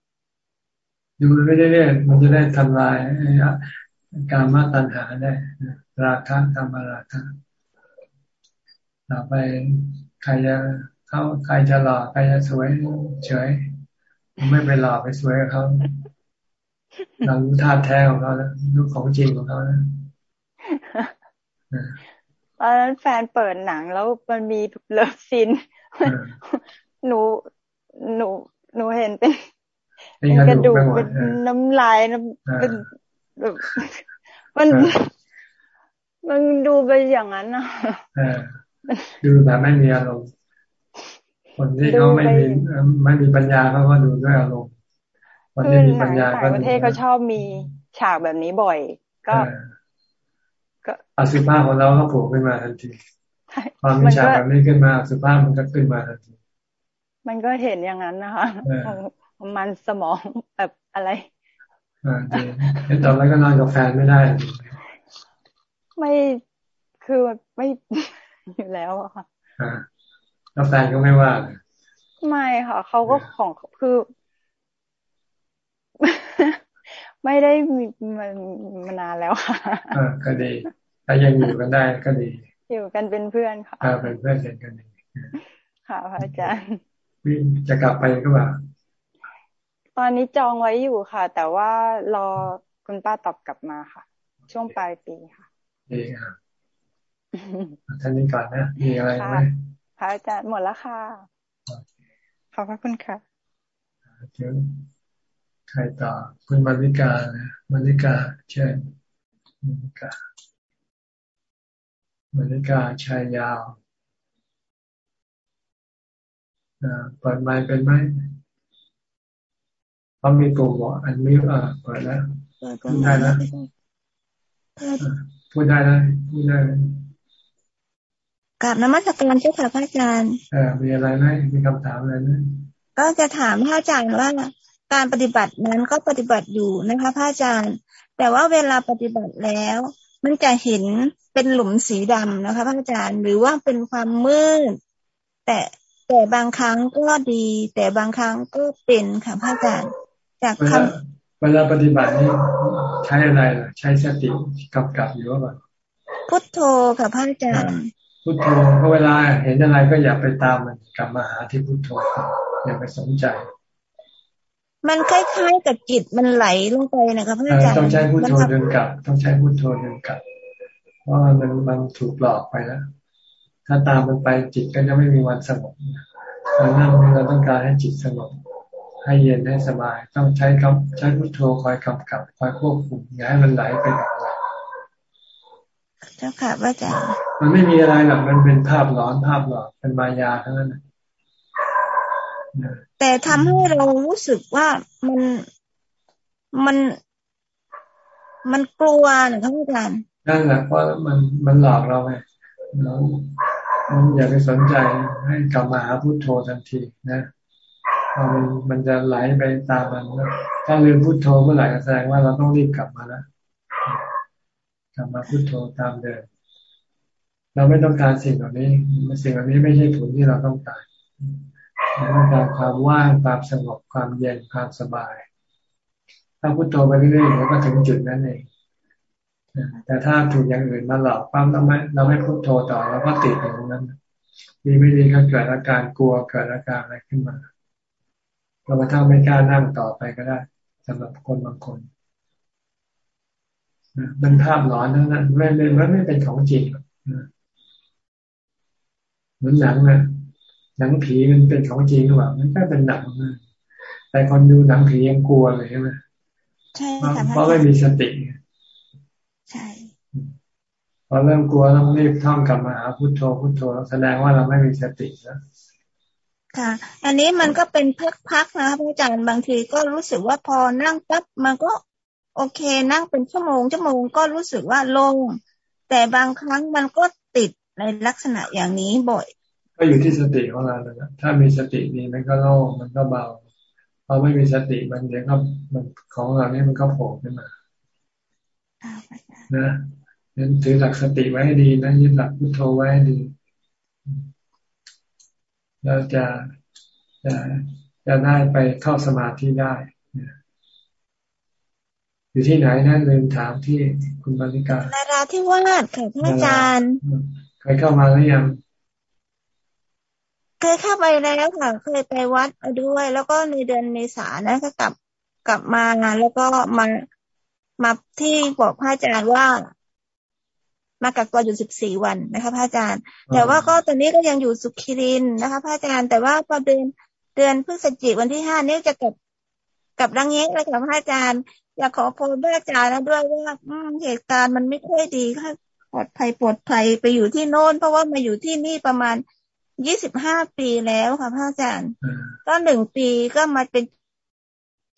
ดูไม่ได้เรื่อยมันจะได้ทำลายการมาตัญหาได้ราคะธรรมราคะต่อไปใครจะเขาใครจะหล่อใครจะสวยเฉยไม่ไปหล่อไปสวยกับเขาเรารู้ธาตุแท้ของเขาแล้วรู้ของจริงของเขาแล้ว
ตอนนั้นแฟนเปิดหนังแล้วมันมี love scene หนูหนูหนูเห็นเป็นเป็นกระดูกเป็นน้ำลายน้ำเป็นแบบมันมันดูไปอย่างนั้นนะ
ดูแบบไม่มีอารมณ์คนที่เขาไม่มีไม่มีปัญญาเขาก็ดูด้วยอารมณ์
คนที่มีปัญญาก็ประเทศเขาชอบมีฉากแบบนี้บ่อย ก็
ก็อสุภาพของเราก็ผูกขึ้นมาทันที ความมีฉากแบบนี้ขึ้นมาอสุภาพมันก็ขึ้นมาทันที
มันก็เห็นอย่างนั้นนะคะมันสมองแบบอะไร
อ่าดีเห็นต่อไปก็นอนกับแฟนไม่ได้
ไม่คือไม่อยู่แล้วอะค่ะ
แล้วแฟนก็ไม่ว่าเลย
ไม่ค่ะเขาก็ของคือ ไม่ได้มีมันมานานแล้วค่ะ
อ่าก็ดีถ้ายังอยู่กันได้ก็ดี
อยู่กันเป็นเพื่อนค่ะ
อ่าเป็นเพื่อนกันกันดี
ค่ะพระอาจารย์
จะกลับไปก็ว่า
ตอนนี้จองไว้อยู่ค่ะ แต่ว่ารอคุณป้าตอบกลับมาค่ะ ช่วงปลายปีค่ะ
ดีค่ะท่านนี้ก่อนนะมีอะไรไหม
พระอาจารย์หมดแล้วค่ะขอบพระคุณค่ะ
เดี๋ยวใครต่อคุณมาริกานะมาริกาเช่นมาริกา มาริกาชายยาวเปิดไมค์เป็นไหมเขามีปุ่มบอกอันมิวอ่าเปิดแล้วพูดได้แล้วพูดได้แล้วพูดได้
กับนมัสการเจ้าค่ะพระอาจารย์
เออมีอะไรไหมมีคำถามอะไรไหม
ก็จะถามพระอาจารย์ว่าการปฏิบัตินั้นก็ปฏิบัติอยู่นะคะพระอาจารย์ แต่ว่าเวลาปฏิบัติแล้ว มันจะเห็นเป็นหลุมสีดำนะคะพระอาจารย์หรือว่าเป็นความมืด แต่แต่บางครั้งก็ดี แต่บางครั้งก็เป็นค่ะพระอาจารย์ จากคำ
เวลาปฏิบัตินี่ใช้อะไรล่ะใช้สติกำกับอยู่ว่า
พุทโธค่ะพระอาจารย์
พุทโธเพราะเวลาเห็นอะไรก็อย่าไปตามมันกลับมาหาที่พุทโธอย่าไปสนใจ
มันคล้ายๆกับจิตมันไหลลงไปนะครับพระอาจารย์
ต้องใช้พุทโธเดินกลับ ต้องใช้พุทโธเดินกลับ เพราะมันมันถูกหลอกไปแล้ว ถ้าตามมันไปจิตก็จะไม่มีวันสงบเรานั่งเราต้องการให้จิตสงบให้เย็นให้สบาย ต้องใช้คำใช้พุทโธคอยกำกับคอยควบคุมอย่าให้มันไหลไปกับเรา
เจ้าค่ะพระอาจารย์
มันไม่มีอะไรหรอกมันเป็นภาพหลอนภาพหลอกเป็นมายาทั้งนั้น
แต่ทำให้เรารู้สึกว่ามันมันมันกลัวนะครับอาจารย์
นั่นแหละเพราะมันมันหลอกเราไงเราอย่าไปสนใจให้กลับมาหาพุโทโธทันทีนะพอมันมันจะไหลไปตามมันถ้าลืมพุโทโธเมื่อไหร่แสดงว่าเราต้องรีบกลับมาแล้วกลับมาพุโทโธตามเดิมเราไม่ต้องการสิ่งเหล่านี้สิ่งเหล่านี้ไม่ใช่ผลที่เราต้องการ ต้องการความว่างความสงบความเย็นความสบาย ถ้าพุโทโธไปเรื่อยๆแล้วก็ถึงจุดนั้นเองแต่ถ้าถูกอย่างอื่นมาหลอกปั๊มเราไม่เราไม่พุโทโธต่อเราก็ติดอย่างนั้นดีไม่ดีก็เกิดอาการกลัวเกิดอาการอะไรขึ้นมาเราไปถ้าไม่กล้านั่งต่อไปก็ได้สำหรับคนบางคนมันภาพหลอนทั้งนั้นไม่ไม่ไม่เป็นของจริงเหมือนหนังนะ หนังผีมันเป็นของจริงหรือเปล่ามันก็เป็นหนังนะแต่คนดูหนังผียังกลัวเลยใช่ไหม
ใช่ค่ะ
เพราะไม่มีสติ
ใช่
พอเริ่มกลัวต้องรีบท่องกลับมาหาพุโทโธพุโทโธแสดงว่าเราไม่มีสติแล้ว
ค่ะ อันนี้มันก็เป็นพักๆนะคะพระอาจารย์บางทีก็รู้สึกว่าพอนั่งปั๊บมันก็โอเคนั่งเป็นชั่วโมงชั่วโมงก็รู้สึกว่าลงแต่บางครั้งมันก็ติดในลักษณะอย่างนี้บ่อย
ก็อยู่ที่สติของเราเลยนะถ้ามีสติดีมันก็โล่งมันก็เบาพอไม่มีสติมันเดี๋ยวก็มันของเรานี่มันก็โผล่ขึ้นมานะนั้นถือหลักสติไว้ให้ดีนะยึดหลักพุทโธไว้ให้ดีเราจะจะจะได้ไปเข้าสมาธิได้อยู่ที่ไหนนั่นลืมถามที่คุณบริการ
นาราที่วาดค่ะพระอาจารย์
เคยเข้ามาหรือยัง
เคยเข้าไปแล้วค่ะเคยไปวัดด้วย แล้วก็ในเดือนเมษานะก็กลับกลับมาแล้วก็มามาที่บอกพระอาจารย์ว่า มากักตัวอยู่สิบสี่วันนะคะพระอาจารย์ แต่ว่าก็ตอนนี้ก็ยังอยู่สุขิรินนะคะพระอาจารย์ แต่ว่าพอเดือนเดือนพฤศจิกวันที่ห้านี้จะกลับกับรังเงี้ยแล้วกับพระอาจารย์อยากขอพรพระอาจารย์นะด้วยว่าเหตุการณ์มันไม่ค่อยดีค่ะปลอดภัยปลอดภัยไปอยู่ที่โน่นเพราะว่ามาอยู่ที่นี่ประมาณ ยี่สิบห้าปีแล้วค่ะพระอาจารย์ ก็หนึ่งปีก็มาเป็น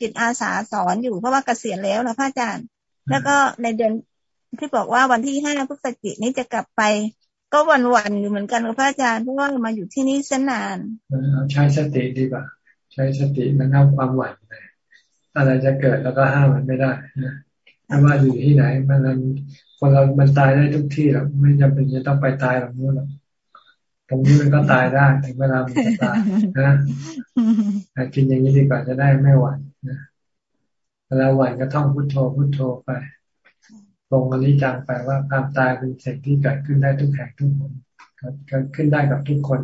จิตอาสาสอนอยู่เพราะว่าเกษียณแล้วนะพระอาจารย์ แล้วก็ในเดือนที่บอกว่าวันที่ห้าพฤศจิกนี้จะกลับไป ก็วันวันอยู่เหมือนกันกับพระอาจารย์เพราะว่ามาอยู่ที่นี่สนาน
ใช้สติดีกว่าใช้สติมันห้ามความหวั่นไปอะไรจะเกิดแล้วก็ห้ามมันไม่ได้นะไม่ว่าอยู่ที่ไหน มันคนเรา มันตายได้ทุกที่หรอกไม่จำเป็นจะต้องไปตายแบบนู้นหรอก ตรงนี้มันก็ตายได้ถึงเวลามันจะตายนะกินอย่างนี้ดีกว่าจะได้ไม่หวั่นนะเวลาหวั่นก็ท่องพุทโธพุทโธไปลงอนิจจังไปว่าความตายเป็นสิ่งที่เกิดขึ้นได้ทุกแห่งทุกคนเกิดขึ้นได้กับทุกคน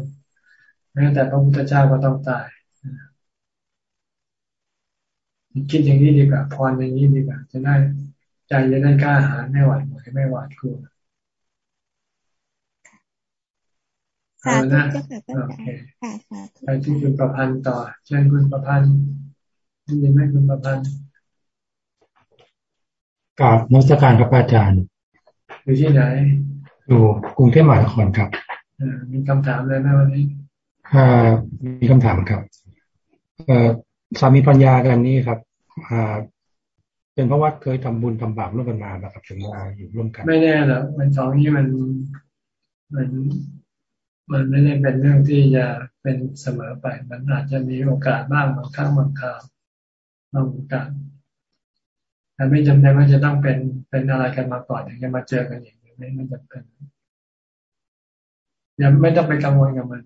แม้แต่พระพุทธเจ้าก็ต้องตายคิดอย่างนี้ดีกว่าพรอย่างนี้ดีกว่าจะได้ใจจะได้กล้าหาไม่หวาดหวไม่หวาดกลัว
สาธุเจ้าค่ะโอเค
ไปที่คุณประพันธ์ต่อเชิญคุณประพันธ์ได้ยินไหมคุณประพันธ์
กราบนักการครับอาจารย์
อยู่ที่ไหน
อยู่กรุงเทพมหานครครับ
มีคำถามอะไรไหมวันนี้
มีคำถามครับเอ่อสามีปัญญากันนี่ครับอ่าเป็นเพราะว่าเคยทำบุญทำบาปร่วมกันมาแบบถึงมาอยู่ร่วมกัน
ไม่แน่หรอกมันสองนี้มันมัน มันไม่ได้เป็นเรื่องที่จะเป็นเสมอไป มันอาจจะมีโอกาสบ้างบางครั้งบางคราวบางโอกาสแต่ไม่จำเป็นว่าจะต้องเป็นเป็นอะไรกันมาก่อนถึงจะมาเจอกันอย่างนี้ไม่ไม่จำเป็นยังไม่ต้องไปกังวลกับมัน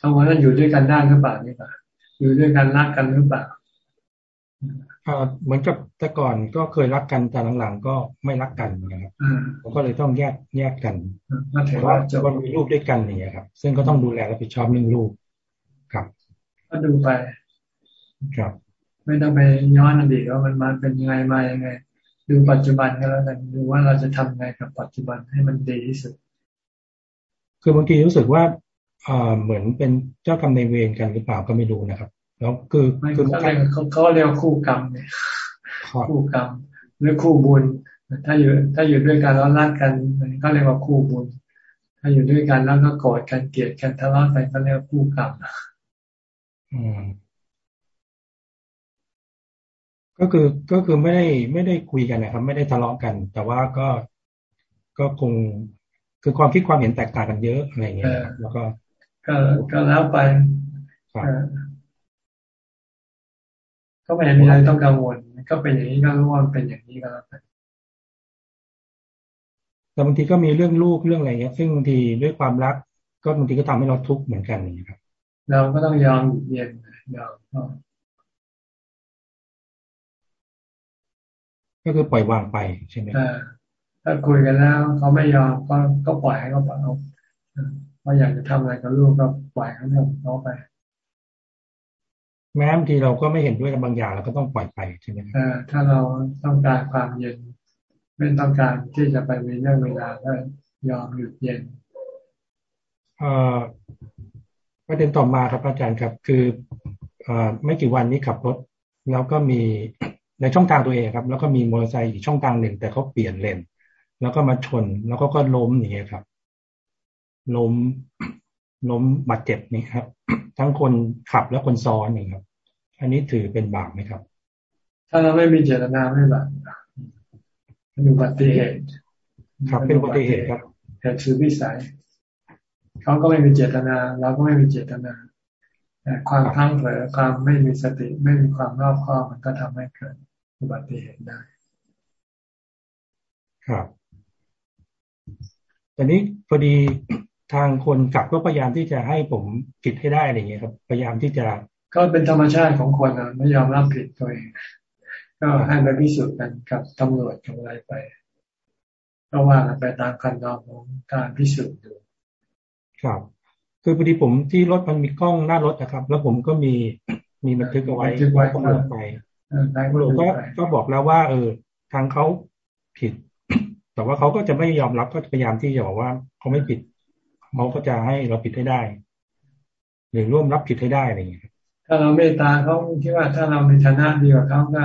กังวลว่าอยู่ด้วยกันได้หรือเปล่านี่ป่ะอยู่ด้วยกันรักกันหรือเปล่า
เหมือนกับแต่ก่อนก็เคยรักกันแต่หลังๆก็ไม่รักกันนะครับผมก็เลยต้องแยกแยกกันเพราะว่าจะมีลูกด้วยกันอย่างเงี้ยครับ ซึ่งก็ต้องดูแลรับผิดชอบเรื่องลูกครับ
ก็ดูไป
ครับ
ไไม่ต้องไปย้อนอดีตว่ามันมาเป็นยังไงมายังไง ดูปัจจุบันก็แล้วกันดูว่าเราจะทำไงกับปัจจุบันให้มันดีที่สุด
คือบางทีรู้สึกว่าอ่าเหมือนเป็นเจ้ากรรมในเวรกันหรือเปล่าก็ไม่รู้นะครับ แล้วคือ
คือเขาเรียกเขาเรียกคู่กรรมเนี่ยคู่กรรมหรือคู่บุญ ถ้าอยู่ถ้าอยู่ด้วยกันแล้วรักกันมันก็เรียกว่าคู่บุญ ถ้าอยู่ด้วยกันแล้วก็โกรธกันเกลียดกันทะเลาะกันก็เรียกว่าคู่กรรม
อืมก็คือก็คือไม่ได้ไม่ได้คุยกันนะครับ ไม่ได้ทะเลาะกัน แต่ว่าก็ก็คงคือความคิดความเห็นแตกต่างกันเยอะอะไรเงี้ยแล้วก็
ก็ก็แล้วไป ก็ไม่มีอะไรต้องกังวล ก็เป็นอย่างนี้ก็รู้ว่าเป็นอย่างนี้ก็แล้วกัน
แต่บางทีก็มีเรื่องลูกเรื่องอะไรเงี้ย ซึ่งบางทีด้วยความรัก ก็บางทีก็ทำให้เราทุกข์เหมือนกันอย่างนี้ครับ
เราก็ต้องยอมเย็นยอม
ก็คือปล่อยวางไปใช่ไหม
ถ้าคุยกันแล้ว เขาไม่ยอมก็ก็ปล่อยให้เขาปล่อยเขาเขาอยากจะทำอะไรกับลูกก็ปล่อยเขาเรื่องเขาไป
แม้บางทีเราก็ไม่เห็นด้วยกับบางอย่างเราก็ต้องปล่อยไปใช่ไหม
ถ้าเราต้องการความเย็น ไม่ต้องการที่จะไปมีเรื่องเวลาก็ยอมหยุดเย็น
เอ่อประเด็นต่อมาครับอาจารย์ครับ คือเอ่อไม่กี่วันนี้ขับรถ แล้วก็มีในช่องทางตัวเองครับ แล้วก็มีมอเตอร์ไซค์อีกช่องทางหนึ่ง แต่เขาเปลี่ยนเลนแล้วก็มาชนแล้วก็ก็ล้มอย่างเงี้ยครับ ล้มล้มบาดเจ็บนี่ครับ ทั้งคนขับและคนซ้อนนี่ครับ อันนี้ถือเป็นบาปไหมครับ
ถ้าเราไม่มีเจตนาไม่บาปเป็นอุบัติเหตุ
ครับเป็นอุบัติเหตุครับ
เหตุคือวิสัยเขาก็ไม่มีเจตนาเราก็ไม่มีเจตนาแต่ความทั้งเผลอความไม่มีสติ ไม่มีความรอบคอบมันก็ทำให้เกิดอุบัติเหตุได้
ครับตอนนี้พอดี ทางคนกลับก็พยายามที่จะให้ผมผิดให้ได้อะไรเงี้ยครับ พยายามที่จะ
ก็เป็นธรรมชาติของคนนะไม่ยอมรับผิดตัวเองก็ให้ไปพิสูจน์กันกับตำรวจกับอะไรไปก็ว่ากันไปตามขั้นตอนของการพิสูจน์ดู
ครับคือพอดีผมที่รถมันมีกล้องหน้ารถนะครับ แล้วผมก็มีมีบันทึกเอาไว้ตำรวจไปตำรวจก็ก็บอกแล้วว่า เออ ทางเขาผิด แต่ว่าเขาก็จะไม่ยอมรับก็พยายามที่จะบอกว่าเขาไม่ผิด เขาก็จะให้เราผิดให้ได้ หรือร่วมรับผิดให้ได้อะไรอย่างเงี้ย
ถ้าเราเมตตาเขาคิดว่าถ้าเรามีฐานะดีกว่าเขาก็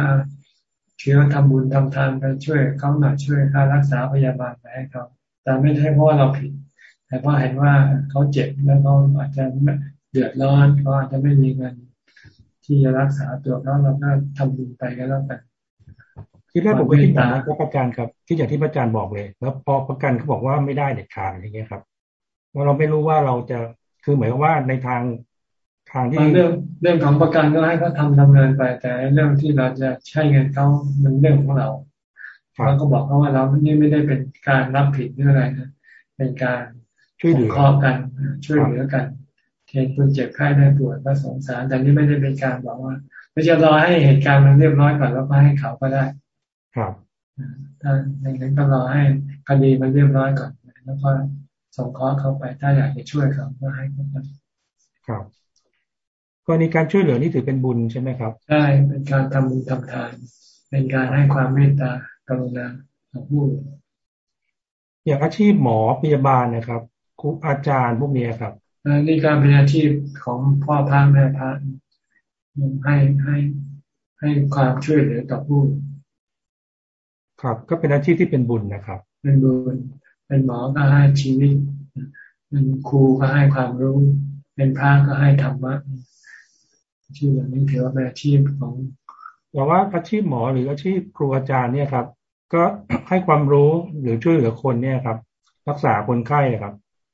ถือว่าทำบุญทำทานไปช่วยเขาหน่อยช่วยค่ารักษาพยาบาลไปให้เขาแต่ไม่ใช่เพราะว่าเราผิด แต่เพราะเห็นว่าเขาเจ็บแล้วเขาอาจจะเดือดร้อนเขาอาจจะไม่มีเงินที่จะรักษาตัวเขาเราก็ทำบุญไปก็แล้วกัน
ที่แรกผมก็คิดแบบนั้นก็ประกันครับที่อย่างที่พระอาจารย์บอกเลย แล้วพอประกันเขาบอกว่าไม่ได้เด็ดขาดอย่างเงี้ยครับว่า เราไม่รู้ว่าเราจะคือหมายว่าในทางทางที่
เรื่องเรื่องของประกันก็ให้เขาทาดำเนินไป แต่เรื่องที่เราจะใช้เงินเขามันเรื่องของเราเราก็บอกเขาว่าเรานี่ไม่ได้เป็นการรับผิดหรืออะไรนะเป็นการ
ช่วยเหลือ
กันช่วยเหลือกันเห็นคุณเจ็บไข้ได้ปวดก็สงสารแต่นี่ไม่ได้เป็นการบอกว่าไม่จะรอให้เหตุการณ์มันเรียบร้อยก่อนแล้วมาให้เขาก็ได้
ครับ
ถ้าอย่างนั้นก็รอให้คดีมันเรียบร้อยก่อนแล้วก็ ส่งข้อเขาไป ถ้าอยากจะช่วยเขาก็ให้เขาไป
ครับกรณีการช่วยเหลือนี่ถือเป็นบุญใช่ไหมครับ
ใช่เป็นการทำบุญทำทาน เป็นการให้ความเมตตากรุณาของผู้
อย่างอาชีพหมอพยาบาลนะครับครูอาจารย์พวกนี้ครับ
นี่การเป็นอาชีพของพ่อพระแม่พระให้ให้ให้ความช่วยเหลือต่อผู้
ครับ ก็เป็นอาชีพที่เป็นบุญนะครับ
เป็นบุญ เป็นหมอก็ให้ชีวิต เป็นครูก็ให้ความรู้ เป็นพระก็ให้ธรรมะชื่อแบบนี้ถือว่าเป็นอาชีพของ
แต่ว่าอาชีพหมอหรืออาชีพครูอาจารย์เนี่ยครับ ก็ให้ความรู้หรือช่วยเหลือคนเนี่ยครับ รักษาคนไข้ครับ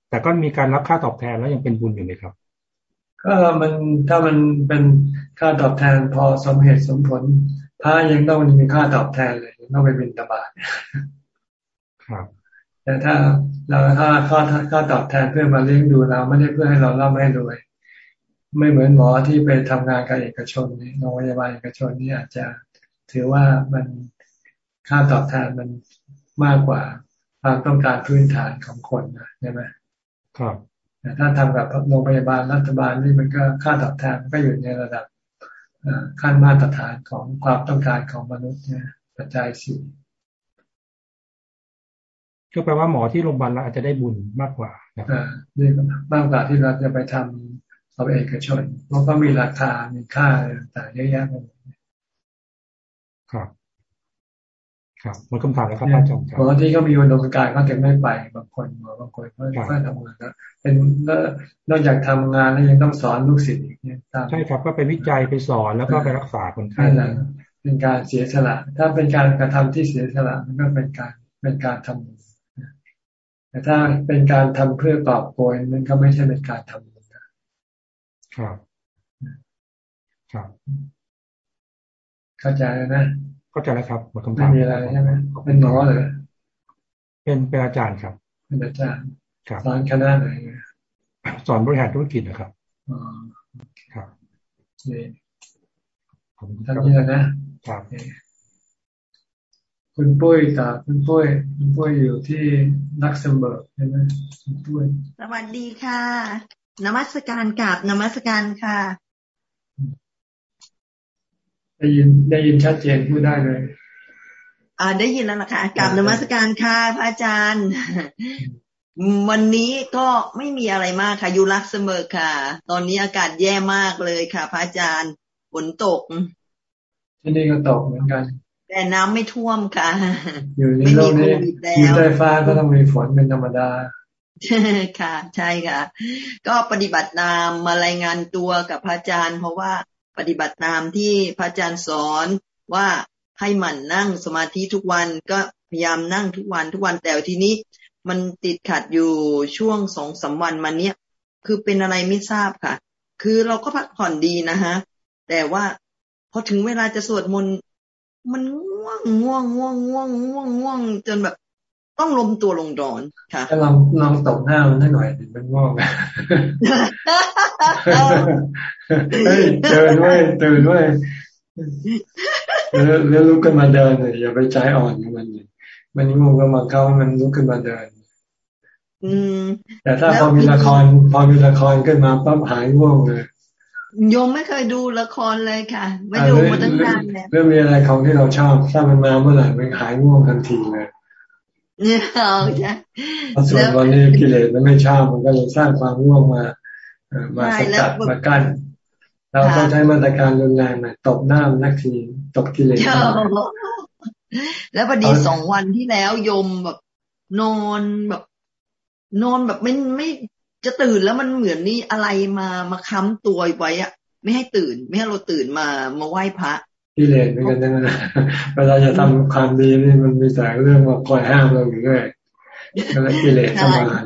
แต่ก็มีการรับค่าตอบแทนแล้วยังเป็นบุญอยู่ไหมครับ
ก็มันถ้ามันเป็นค่าตอบแทนพอสมเหตุสมผลพระยังต้องมีค่าตอบแทนเลยต้องไปบินตบาท
ครับ
แต่ถ้าเราถ้าค่าค่าตอบแทนเพื่อมาเลี้ยงดูเราไม่ได้เพื่อให้เราเล่าไม่รวย ไม่เหมือนหมอที่ไปทำงานกับเอกชนนี่โรงพยาบาลเอกชนนี่อาจจะถือว่ามันค่าตอบแทนมันมากกว่าความต้องการพื้นฐานของคนนะใช่ไหม
ครับ
แต่ถ้าทำกับโรงพยาบาลรัฐบาลนี่มันก็ค่าตอบแทนก็อยู่ในระดับขั้นมาตรฐานของความต้องการของมนุษย์เนี่ยปัจจัยสี่
ก็แปลว่าหมอที่โรงพยาบาลเราอาจจะได้บุญมากกว่า
อ่านี่มากกว่าที่เราจะไปทำเอาเอกชนเพราะก็มีราคา มีค่าต่างๆเยอะแยะไปหมด
ครับ ครับหมดคำถามแล้วครับอาจารย์
บางที่ก็มีอุดมการก็จะไม่ไปบางคนหมอบางคนก็ก็ทำงานแล้วเป็นนอกจากทำงานแล้วยังต้องสอนลูกศิษย์อีกเนี่ย
ใช่ครับก็ไปวิจัยไปสอนแล้วก็ไปรักษาคนไข้
เป็นการเสียสละ ถ้าเป็นการกระทำที่เสียสละมันก็เป็นการเป็นการทำ แต่ถ้าเป็นการทำเพื่อกอบโกยมันก็ไม่ใช่เป็นการทำ
นะครับ ครับ
เข้าใจแล้วนะ
เข้าใจแล้วครับหมดคำ
ถามไม่มีอะไรใช่ไหมเป็นหมอเลย
เป็นเป็นอาจารย์ครับ
เป็นอาจารย์
ครับ
สอนคณะไหน
สอนบริหารธุรกิจนะครับอ๋อครับ
นี่ท่านนี้นะครับ คุณปุ้ยตาคุณปุ้ยคุณปุ้ยอยู่ที่ลักเซมเบิร์กใช่ไหมคุณปุ้ย
สวัสดีค่ะ นมัสการกราบนมัสการค่ะ
ได้ยินได้ยินชัดเจนพูดได้เลย
อ่าได้ยินแล้วนะคะกราบนมัสการค่ะพระอาจารย์ วันนี้ก็ไม่มีอะไรมากค่ะอยู่ลักเซมเบิร์กค่ะ ตอนนี้อากาศแย่มากเลยค่ะ พระอาจารย์ฝนตก
ที่นี่ก็ตกเหมือนกัน
แต่น้ำไม่ท่วมค่ะ
อยู่ในโลกนี้อยู่ใต้ฟ้าก็ต้องมีฝนเป็นธรรมดา
ค่ะ ใช่ค่ะ ก็ปฏิบัติตามมารายงานตัวกับพระอาจารย์ เพราะว่าปฏิบัติตามที่พระอาจารย์สอนว่าให้หมั่นนั่งสมาธิทุกวันก็พยายามนั่งทุกวันทุกวันแต่ทีนี้มันติดขัดอยู่ช่วงสองสาวันมาเนี้ยคือเป็นอะไรไม่ทราบค่ะ คือเราก็พักผ่อนดีนะฮะ แต่ว่าพอถึงเวลาจะสวดมนต์ มันง่วงง่วงง่วงง่วงง่วงง่วงจนแบบต้องลมตัวลงดอนค่ะ
ลองลองตกหน้ามันได้หน่อยมันง่วงเฮ้ยเตือนด้วยเตือนด้วยแล้วลุกขึ้นมาเดินเลยอย่าไปใจอ่อนมันมันง่วงก็มาเข้ามันลุกขึ้นมาเดินแต่ถ้าพอมีละครพอมีละครขึ้นมาปั๊บหายง่วงเลย
โยมไม่เคยดูละครเลยค่ะ ไม่ดูมาตั้งนานแล้ว
เรื่องมีอะไรของที่เราชอบถ้ามันมาเมื่อไหร่มันหายง่วงทันทีเลย
เนี่ยเอาใช่
ส่วนวันนี้กิเลสมันไม่ชอบมันก็เลยสร้างความง่วงมามาสกัดมากั้นเราก็ใช้มาตรการรุนแรงมาตบหน้านักทีตบกิเลส
แล้วพอดีสองวันที่แล้วโยมแบบนอนแบบนอนแบบไม่ไม่ จะตื่นแล้วมันเหมือนนี่อะไรมามาค้ำตัวไว้อะไม่ให้ตื่น ไม่ให้เราตื่นมามาไหว้พระ
กิเลสเหมือนกันนะเวลาจะทำความดีนี่มันมีแต่เรื่องมาคอยห้ามเราอยู่เรื่อยก็เลยกิเลสเข้ามา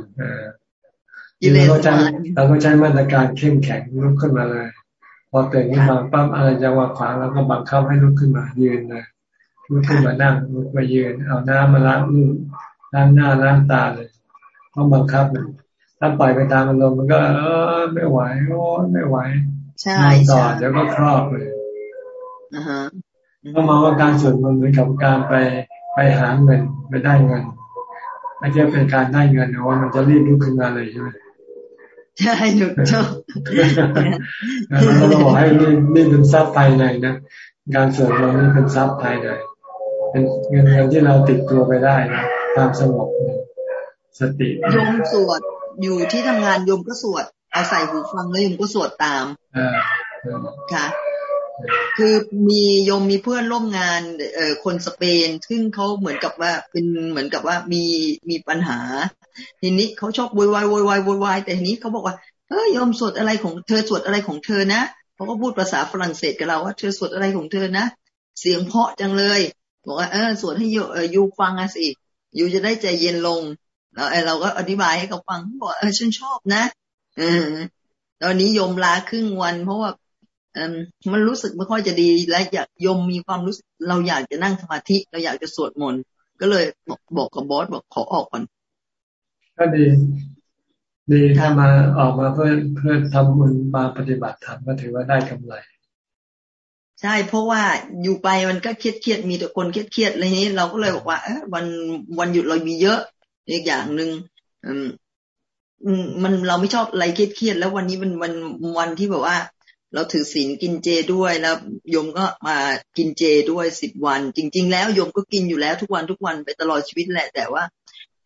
กิเลสเราใช้เราก็ใช้มาตรการเข้มแข็งลุกขึ้นมาเลย พอตื่นขึ้นมาปั๊บอะไรจะว่าขวางแล้วก็บังคับให้ลุกขึ้นมายืนเลยลุกขึ้นมานั่งลุกมายืน เอาน้ำมาล้างมือล้างหน้าล้างตาเลยต้องบังคับมัน ถ้าปล่อยไปตามมันลมมันก็เออไม่ไหวโอ้ไม่ไหว
ใช่
ต่อเดี๋ยวก็ครอบเลยก็มาว่าการสวดมนต์เหมือนกับการไปไปหาเงินไปได้เงินไม่ใช่เป็นการได้เงินนะว่ามันจะรีบลุกขึ้นมาเลยใช่ไหม
ใช่ถูกต้อง
เราบอกให้นี่นี่เป็นทรัพย์ภายในนะการสวดมนต์นี่เป็นทรัพย์ภายในเป็นเงินเงินที่เราติดตัวไปได้นะความสงบสติ
ยมสวด อยู่ที่ทำงานโยมก็สวดเอาใส่หูฟังแล้วโยมก็สวดตามค่ะ คือมีโยมมีเพื่อนร่วมงานเอ่อคนสเปนซึ่งเขาเหมือนกับว่าเป็นเหมือนกับว่ามีมีปัญหา ทีนี้เขาชอบวอยวายวอยวายวอยวายแต่ทีนี้เขาบอกว่าเออยอมสวดอะไรของเธอสวดอะไรของเธอนะเขาก็พูดภาษาฝรั่งเศสกับเราว่าเธอสวดอะไรของเธอนะเสียงเพาะจังเลยบอกว่าเออสวดให้ยูยูฟังอะสิยูจะได้ใจเย็นลง เราเราก็อธิบายให้เขาฟังบอกเออฉันชอบนะเออตอนนี้ยมลาครึ่งวัน เพราะว่าเออมันรู้สึกไม่ค่อยจะดีและอยากยมมีความรู้สึก เราอยากจะนั่งสมาธิเราอยากจะสวดมนต์ก็เลยบอกบอกกับบอสบอกขอออกก่อน
ก็ดี ดีถ้ามาออกมาเพื่อเพื่อทำบุญมาปฏิบัติธรรมก็ถือว่าได้กำไร
ใช่เพราะว่าอยู่ไปมันก็เครียดเครียดมีแต่คนเครียดเครียดอะไรนี้ เราก็เลยบอกว่าเออวันวันหยุดเรามีเยอะ อีกอย่างหนึ่งมันเราไม่ชอบอะไรเครียดๆแล้ววันนี้เป็นวันวันที่แบบว่า เราถือศีลกินเจด้วยแล้วโยมก็มากินเจด้วยสิบวัน จริง ๆ แล้วโยมก็กินอยู่แล้วทุกวันทุกวันไปตลอดชีวิตแหละแต่ว่า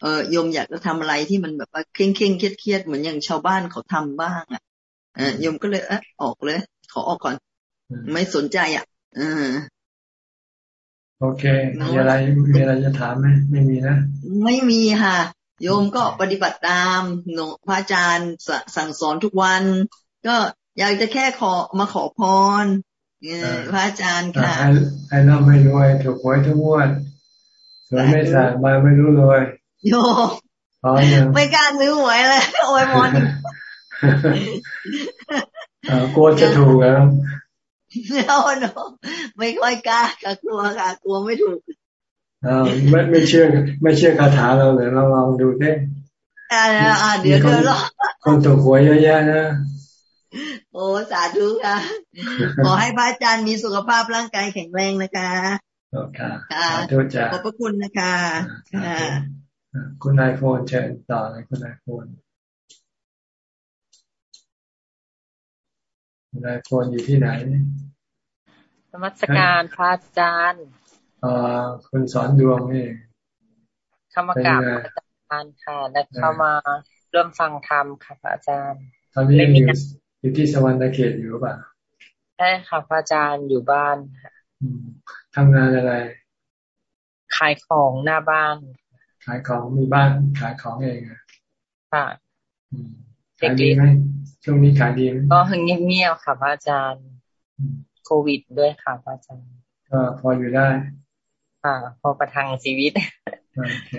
เออโยมอยากจะทำอะไรที่มันแบบว่าเคร่งเคร่งเครียดเครียดเหมือนอย่างชาวบ้านเขาทำบ้างอะเออโยมก็เลยเออออกเลย ขอออกก่อน ไม่สนใจอะ เออ
โอเค มีอะไรมีอะไรจะถามไหมไม่มีนะ
ไม่มีค่ะ โยมก็ปฏิบัติตามหนูพระอาจารย์สั่งสอนทุกวัน ก็อยากจะแค่ขอมาขอพรพระอาจารย์ค่ะ
ให้เราไม่รวยถูกหวยทุกวันสวยไม่สามาไม่รู้รวย
โยไม่กล้าซื้อหวยเลยโอ้ยมอน
กลัวจะถูกแล้ว
โอ้โนไม่ค่อยกล้าค่ะกลัวค่ะ กลัวไม่ถูก
อ่าไม่ไม่เชื่อไม่เชื่อคาถาเราเลยเราลองดูได้
อ่าอ่าเดี๋ยวเดี๋ยวรอ
คนถูกหวยเยอะแยะนะ
โอ้สาธุค่ะ ขอให้พระอาจารย์มีสุขภาพร่างกายแข็งแรงนะคะ
ค่ะ
ขอบพระคุณนะคะค่ะ
คุณนายโฟนเชิญต่อเลยคุณนายโฟน นายโฟนอยู่ที่ไหน
สมัสการพระอาจารย์
อ่าคุณสอนดวงนี่
เข้ามากราบพระอาจารย์ค่ะ และเข้ามาร่วมฟังธรรมค่ะพระอาจารย์
ตอนนี้อยู่อยู่ที่สวรรค์เขตอยู่ป่ะ
ใช่ค่ะพระอาจารย์อยู่บ้านค่ะ
ทำงานอะไร
ขายของหน้าบ้าน
ขายของมีบ้านขายของเอง
ค่ะ
ขายดีไหมช่วงนี้ขายดีไหม
ก็เงียบๆค่ะพระอาจารย์โควิดด้วยค่ะพระอาจารย์
ก็พออยู่ได้
ค่ะพอประทังชีวิต
โอเค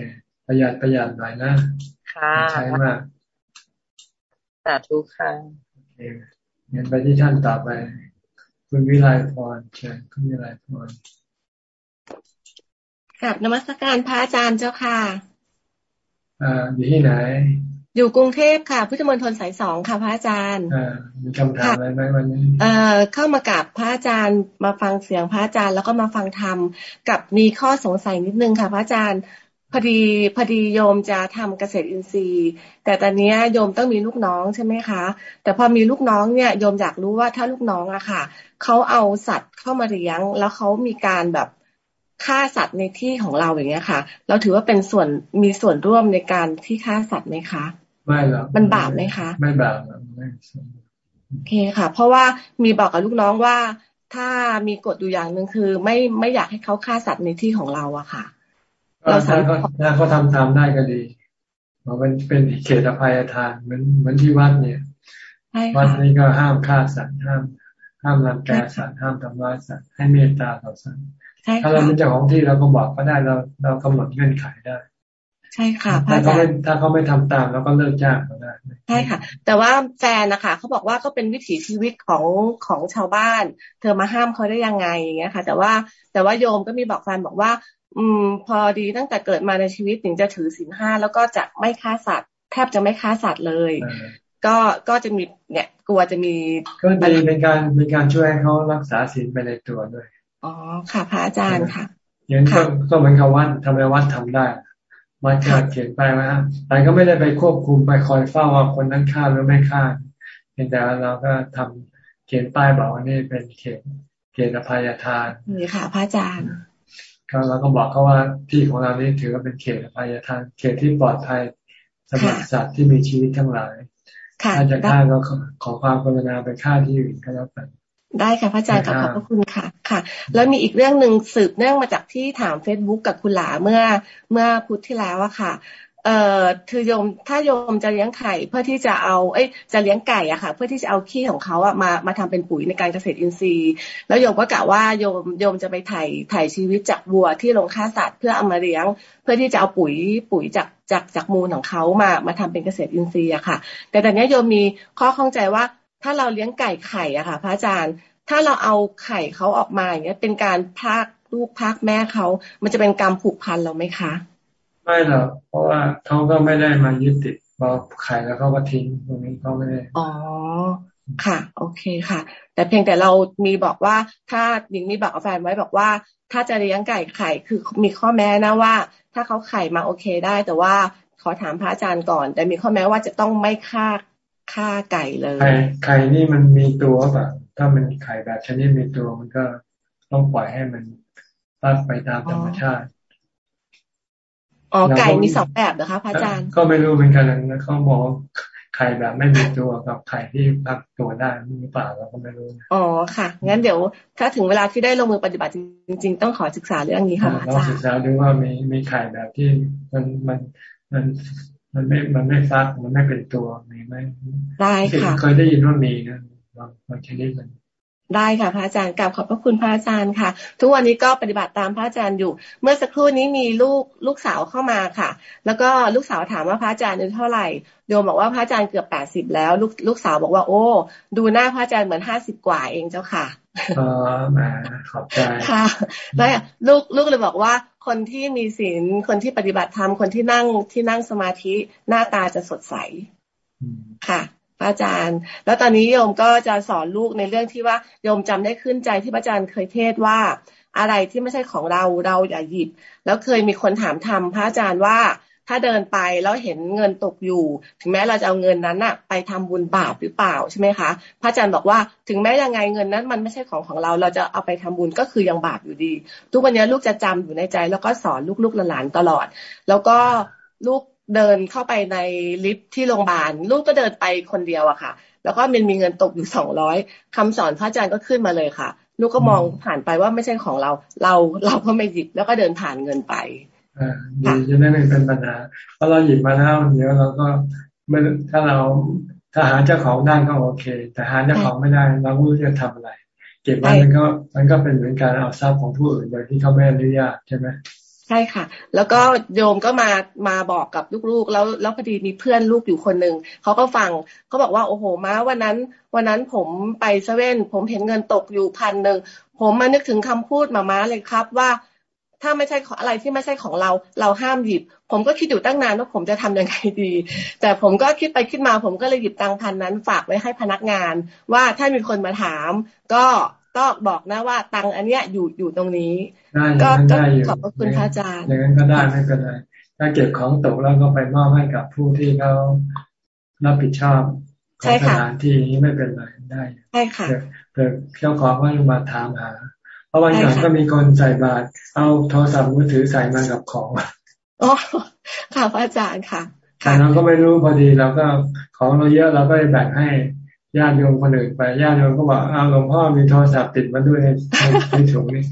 ประหยัดประหยัดหน่อยนะ
ค่ะ
ใช้มาก
สาธุค่ะ
เงินไปที่ท่านต่อไป คุณวิไลพรเชิญคุณวิไลพร
กับนมัสการพระอาจารย์เจ้าค่ะ
อ่าอยู่ที่ไหน
อยู่กรุงเทพค่ะ พุทธมณฑลสายสองค่ะ พระอาจารย์
อ่ามีคำถามอะไรไหมวันนี้
เอ่อเข้ามากับพระอาจารย์มาฟังเสียงพระอาจารย์ แล้วก็มาฟังธรรมกับมีข้อสงสัยนิดนึงค่ะ พระอาจารย์พอดีพอดีโยมจะทำเกษตรอินทรีย์ แต่ตอนนี้โยมต้องมีลูกน้องใช่ไหมคะ แต่พอมีลูกน้องเนี่ยโยมอยากรู้ว่าถ้าลูกน้องอะค่ะเขาเอาสัตว์เข้ามาเลี้ยง แล้วเขามีการแบบฆ่าสัตว์ในที่ของเราอย่างเงี้ยค่ะ เราถือว่าเป็นส่วนมีส่วนร่วมในการที่ฆ่าสัตว์ไหมคะ
ไม่หรอก
มันบาปไหมคะ
ไม่บาปไม่
โอเคค่ะ เพราะว่ามีบอกกับลูกน้องว่า ถ้ามีกฎอยู่อย่างหนึ่งคือ ไม่ไม่อยากให้เขาฆ่าสัตว์ในที่ของเราอะค่ะ
เราถ้าเขาถ้าเขาทำตามได้ก็ดีมันเป็นเขตอภัยทานเหมือนเหมือนที่วัดเนี่ยวัดนี้ก็ห้ามฆ่าสัตว์ห้าม ห้ามรังแกสัตว์ห้ามทำร้ายสัตว์ให้เมตตาต่อสัตว์ถ้าเราเป็นเจ้าของที่เราก็บอกก็ได้เราเรากำหนดเงื่อนไขได้
ใช่ค่ะ
ถ้าเขาไม่ถ้าเขาไม่ทำตามเราก็เลิกจ้างเขาได้
ใช่ค่ะ แต่ว่าแฟนนะคะเขาบอกว่าก็เป็นวิถีชีวิตของของชาวบ้าน เธอมาห้ามเขาได้ยังไงอย่างเงี้ยค่ะ แต่ว่าแต่ว่าโยมก็มีบอกแฟนบอกว่า อืม พอดีตั้งแต่เกิดมาในชีวิตถึงจะถือศีลห้าแล้วก็จะไม่ฆ่าสัตว์ แทบจะไม่ฆ่าสัตว์เลย ก็ก็จะมีเนี่ย กลัวจะมี
ก็ดีเป็นการเป็นการช่วยให้เขารักษาศีลไปในตัวด้วย
อ๋อค่ะพระอาจารย์ค่ะ
อย่างก็ก็เหมือนกับวัดทำไมวัดทำได้ วัดเเขียนไปว่าแต่ก็ไม่ได้ไปควบคุมไปคอยเฝ้าว่าคนนั้นฆ่าหรือไม่ฆ่าเพียงแต่เราก็ทำเขียนป้ายบอกว่านี่เป็นเขตเขตอภัยทาน
นี่ค่ะพระอาจารย์
ก็เราก็บอกเขาว่าที่ของเรานี่ถือว่าเป็นเขตอภัยทาน เขตที่ปลอดภัยสำหรับสัตว์ที่มีชีวิตทั้งหลายถ้าจะฆ่าก็ขอความกรุณาไปฆ่าที่อื่นก็แล้วกัน
ได้ค่ะพระอาจารย์ขอบพระคุณค่ะค่ะ แล้วมีอีกเรื่องหนึ่งสืบเนื่องมาจากที่ถามเฟซบุ๊กกับคุณหลาเมื่อเมื่อพุธที่แล้วอะค่ะเอ่อคือโยมถ้าโยมจะเลี้ยงไข่เพื่อที่จะเอา เอ้ยจะเลี้ยงไก่อะค่ะ เพื่อที่จะเอาขี้ของเขาอะมามาทำเป็นปุ๋ยในการเกษตรอินทรีย์ แล้วโยมก็กะว่าโยมโยมจะไปถ่ายถ่ายชีวิตจากวัวที่ลงฆ่าสัตว์เพื่อเอามาเลี้ยง เพื่อที่จะเอาปุ๋ยปุ๋ยจากจากจากมูลของเขามามาทำเป็นเกษตรอินทรีย์อะค่ะ แต่ตอนนี้โยมมีข้อข้องใจว่า ถ้าเราเลี้ยงไก่ไข่อะค่ะ พระอาจารย์ ถ้าเราเอาไข่เขาออกมาอย่างเงี้ย เป็นการพากลูกพากแม่เขา มันจะเป็นกรรมผูกพันเราไหมคะ
ไม่หรอกเพราะว่าเขาก็ไม่ได้มายึดติดพอขายแล้วเขาก็ทิ้งตรงนี้เขาไม่ได้
อ๋อค่ะ โอเคค่ะ แต่เพียงแต่เรามีบอกว่าถ้าหญิงมีบอกกับแฟนไว้บอกว่า ถ้าจะเลี้ยงไก่ไข่คือมีข้อแม้นะว่า ถ้าเขาไข่มาโอเคได้ แต่ว่าขอถามพระอาจารย์ก่อน แต่มีข้อแม้ว่าจะต้องไม่ฆ่า ฆ่าไก่เลย
ไข่ไข่นี่มันมีตัวแบบถ้ถ้ามันไข่แบบชนิดมีตัวมันก็ต้องปล่อยให้มันฟักไปตามธรรมชาติ
อ๋อไก่มีสองแบบนะคะพระอาจารย์
ก็ไม่รู้เหมือนกันนะเขาบอกไข่แบบไม่มีตัวกับไข่ที่พักตัวได้หรือเปล่าเราก็ไม่รู้
อ๋อค่ะ งั้นเดี๋ยวถ้าถึงเวลาที่ได้ลงมือปฏิบัติจริง ๆ ต้องขอศึกษาเรื่องนี้ค่ะอาจารย์
ต้องศึกษาดูว่ามีมีไข่แบบที่มันมันมัน มันไม่ มันไม่ฟักมันไม่เป็นตัวมีไหม
ได้ค่ะ
เคยได้ยินว่ามีนะบางบางชนิดมัน
ได้ค่ะพระอาจารย์กลับขอบพระคุณพระอาจารย์ค่ะ ทุกวันนี้ก็ปฏิบัติตามพระอาจารย์อยู่ เมื่อสักครู่นี้มีลูกลูกสาวเข้ามาค่ะ แล้วก็ลูกสาวถามว่าพระอาจารย์อายุเท่าไหร่โยมบอกว่าพระอาจารย์เกือบแปดสิบแล้ว ลูกลูกสาวบอกว่า โอ้ ดูหน้าพระอาจารย์เหมือนห้าสิบกว่าเองเจ้าค่ะ
อ๋อมาขอบใจ
ค่ะแล้วลูกลูกเลยบอกว่า คนที่มีศีลคนที่ปฏิบัติธรรมคนที่นั่งที่นั่งสมาธิหน้าตาจะสดใสค่ะพระอาจารย์ แล้วตอนนี้โยมก็จะสอนลูกในเรื่องที่ว่าโยมจำได้ขึ้นใจที่พระอาจารย์เคยเทศว่าอะไรที่ไม่ใช่ของเราเราอย่าหยิบ แล้วเคยมีคนถามทำพระอาจารย์ว่า ถ้าเดินไปแล้วเห็นเงินตกอยู่ ถึงแม้เราจะเอาเงินนั้นอะไปทำบุญบาปหรือเปล่าใช่ไหมคะ พระอาจารย์บอกว่าถึงแม้ยังไงเงินนั้น มันไม่ใช่ของของเรา เราจะเอาไปทำบุญก็คือยังบาปอยู่ดี ทุกวันนี้ลูกจะจำอยู่ในใจ แล้วก็สอนลูกๆหลานตลอด แล้วก็ลูกเดินเข้าไปในลิฟท์ที่โรงพยาบาลลูกก็เดินไปคนเดียวอะค่ะ แล้วก็มันมีเงินตกอยู่สองร้อยคำสอนพระอาจารย์ก็ขึ้นมาเลยค่ะ ลูกก็มองผ่านไปว่าไม่ใช่ของเรา เราเราก็ไม่หยิบแล้วก็เดินผ่านเงินไป
ดีจะได้ไม่เป็นปัญหา เพราะเราหยิบมาแล้วเดี๋ยวเราก็ไม่ถ้าเราถ้าหาเจ้าของได้ก็โอเค แต่หาเจ้าของไม่ได้เราไม่รู้จะทำอะไร เก็บไว้มันก็มันก็เป็นเหมือนการเอาทรัพย์ของผู้อื่นโดยที่เขาไม่อนุญาตใช่ไหม
ใช่ค่ะ แล้วก็โยมก็มามาบอกกับลูกๆ แล้วแล้วพอดีมีเพื่อนลูกอยู่คนหนึ่งเขาก็ฟังเขาบอกว่าโอ้โหม้าวันนั้น วันนั้นผมไปเซเว่นผมเห็นเงินตกอยู่พันหนึ่งผมมานึกถึงคำพูดมาม้าเลยครับว่า ถ้าไม่ใช่อะไรที่ไม่ใช่ของเรา เราห้ามหยิบ ผมก็คิดอยู่ตั้งนานว่าผมจะทํำยังไงดี แต่ผมก็คิดไปคิดมา ผมก็เลยหยิบตังพันนั้น ฝากไว้ให้พนักงาน ว่าถ้ามีคนมาถาม ก็ก็บอกนะว่าตังอันเนี้ยอยู่อยู่ตรงนี้ก็ก็ขอบพระคุณพระอาจารย์
อย่างนั้นก็ได้ไม่เป็นไรถ้าเก็บของตกแล้วก็ไปมอบให้กับผู้ที่เขารับผิดชอบของสถานที่นี้ไม่เป็นไรได้
ใช่ค่ะ
เกิดเจ้าของก็มาถามหา เพราะวันก่อนก็มีคนใส่บาตรเอาโทรศัพท์มือถือใส่มากับของ
อ๋อค่ะพระอาจารย์ค่ะ
แต่เราก็ไม่รู้พอดีเราก็ของเราเยอะเราก็ไปแบ่งให้ญาติโยมคนอื่นไปญาติโยมก็บอกอ้าวหลวงพ่อมีโทรศัพท์ติดมาด้วยในในถุงนี้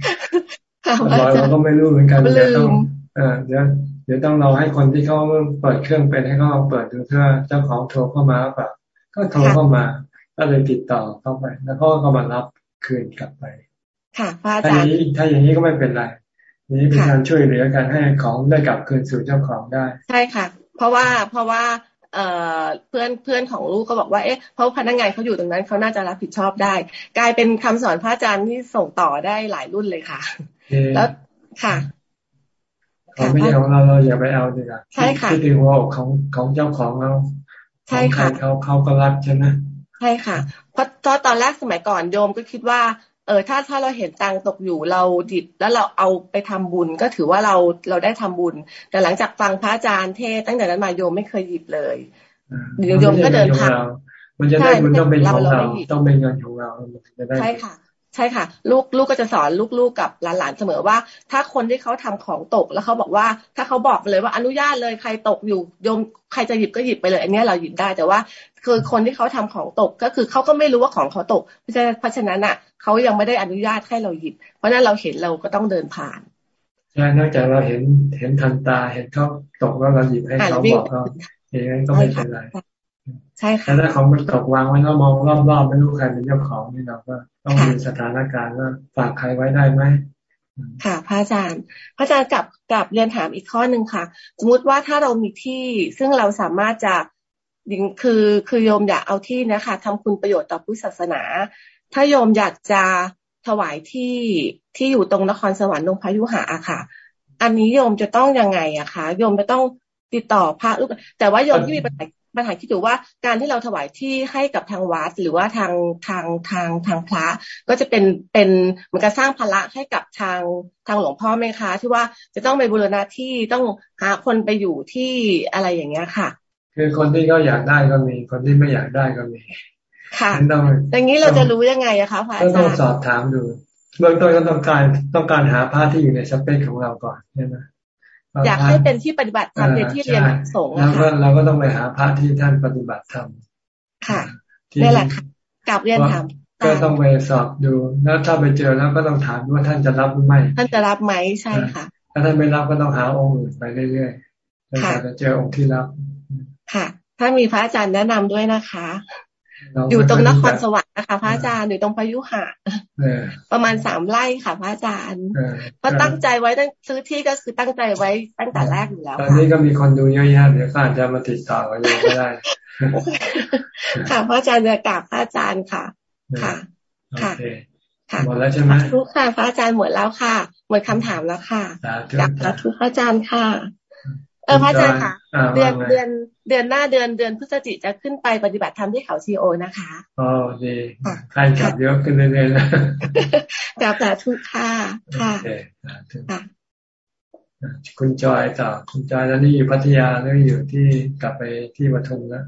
เราก็ไม่รู้เหมือนกันเดี๋ยวต้องเออเดี๋ยวเดี๋ยวต้องเราให้คนที่เขาเปิดเครื่องเป็นให้เขาเปิดดูเพื่อเจ้าของโทรเข้ามาแบบก็โทรเข้ามาก็เลยติดต่อเข้าไป แล้วเขาก็มารับคืนกลับไป
ค่ะพระอาจารย์
ถ้าอย่างนี้ก็ไม่เป็นไรนี้เป็นการช่วยเหลือกันให้ของได้กลับคืนสู่เจ้าของได้
ใช่ค่ะ เพราะว่าเพราะว่าเอ่อเพื่อนเพื่อนของลูกก็บอกว่าเอ๊ะเพราะพนักงานเขาอยู่ตรงนั้นเขาน่าจะรับผิดชอบได้ กลายเป็นคำสอนพระอาจารย์ที่ส่งต่อได้หลายรุ่นเลยค่ะ แล้วค่ะ
ของไม่ใช่ของเราเราอย่าไปเอาดีกว่า
ใช่ค่ะ
ที่ถึงหัวอกของของเจ้าของเรา
ใช่ค่ะ
เขาเขาก็รักใช่ไหม
ใช่ค่ะ เพราะตอนแรกสมัยก่อนโยมก็คิดว่า เออถ้าถ้าเราเห็นตังตกอยู่เราดิบแล้วเราเอาไปทำบุญก็ถือว่าเราเราได้ทำบุญ แต่หลังจากฟังพระอาจารย์เทศตั้งแต่นั้นมาโยมไม่เคยหยิบเลยโยมก็เดินทาง
มันจะได้มันต้องเป็นของเราต้องเป็นเงินของเรา
ใช่ค่ะใช่ค่ะ ลูกลูกก็จะสอนลูกๆกับหลานๆเสมอว่า ถ้าคนที่เขาทำของตกแล้วเขาบอกว่า ถ้าเขาบอกเลยว่าอนุญาตเลยใครตกอยู่โยมใครจะหยิบก็หยิบไปเลย อันนี้เราหยิบได้แต่ว่า คือคนที่เขาทำของตกก็คือเขาก็ไม่รู้ว่าของเขาตก เพราะฉะนั้นอะเขายังไม่ได้อนุญาตให้เราหยิบ เพราะนั้นเราเห็นเราก็ต้องเดินผ่าน
ใช่นอกจากเราเห็นเห็นทันตาเห็นเขาตกแล้วเราหยิบให้เขาบอกเขาอย่างนั้นก็ไม่เป็นไร
ใช่ค่ะ
แต่ถ้าของมันตกวางไว้แล้วมองรอบๆไม่รู้ใครเป็นเจ้าของนี่เราก็ต้องดูสถานการณ์ว่าฝากใครไว้ได้ไหม
ค่ะพระอาจารย์พระอาจารย์กลับกลับเรียนถามอีกข้อหนึ่งค่ะ สมมติว่าถ้าเรามีที่ซึ่งเราสามารถจะ คือคือโยมอยากเอาที่นะคะทำคุณประโยชน์ต่อพุทธศาสนา ถ้าโยมอยากจะถวายที่ที่อยู่ตรงนครสวรรค์ตรงพายุหาอะค่ะ อันนี้โยมจะต้องยังไงอะคะโยมจะต้องติดต่อพระลูกแต่ว่าโยมที่มีปัญหาปัญหาคิดอยู่ว่าการที่เราถวายที่ให้กับทางวัดหรือว่าทางทางทางทางพระ ก็จะเป็นเป็นเหมือนกับสร้างภาระให้กับทางทางหลวงพ่อไหมคะ ที่ว่าจะต้องไปบูรณะที่ต้องหาคนไปอยู่ที่อะไรอย่างเงี้ยค่ะ
คือคนที่เขาอยากได้ก็มี คนที่ไม่อยากได้ก็มี
ค่ะอย่างนี้เราจะรู้ยังไงอะคะพระอาจารย์
ต้องสอบถามดูเบื้องต้นก็ต้องการต้องการหาพระที่อยู่ในสเปคของเราก่อนใช่ไหม
อยากให้เป็นที่ปฏิบัติธรรมในที่เรียนสงฆ์
แล้วก็เราก็ต้องไปหาพระที่ท่านปฏิบัติธรรม
ค่ะนี่แหละค่ะกลับเรียนถาม
ก็ต้องไปสอบดู แล้วถ้าไปเจอแล้วก็ต้องถามว่าท่านจะรับหรือไม่
ท่านจะรับไหมใช่ค่ะ
ถ้าท่านไม่รับก็ต้องหาองค์อื่นไปเรื่อยๆจนกว่าจะเจอองค์ที่รับ
ค่ะ ถ้ามีพระอาจารย์แนะนำด้วยนะคะ อยู่ตรงนครสวรรค์นะคะ พระอาจารย์อยู่ตรงพายุหะประมาณสามไร่ค่ะ พระอาจารย์ก็ตั้งใจไว้ตั้งซื้อที่ก็คือตั้งใจไว้ตั้งแต่แรกอยู่แล้ว
ตอนนี้ก็มีคนดูเยอะแยะเดี๋ยวก็อาจจะมาติดต่อกันเลยก็ได้
ค่ะพระอาจารย์จะกราบพระอาจารย์ค่ะ ค่ะค่ะ
ค่ะหมดแล้วใช่ไหม
ทุกค่ะ พระอาจารย์หมดแล้วค่ะ หมดคำถามแล้วค่ะกราบทุกพระอาจารย์ค่ะ เออพระอาจารย์ค่ะ เดือนเดือนเดือนหน้าเดือนเดือนพฤศจิจะขึ้นไปปฏิบัติธรรมที่เขาซีโอนะคะ
อ๋อดีใครกลับเยอะขึ้นเรื่อยๆนะ
กลับแต่ทุกค่ะค่ะ
คุณจอยต่อคุณจอยแล้วนี่อยู่พัทยาแล้วอยู่ที่กลับไปที่ปทุมแล้ว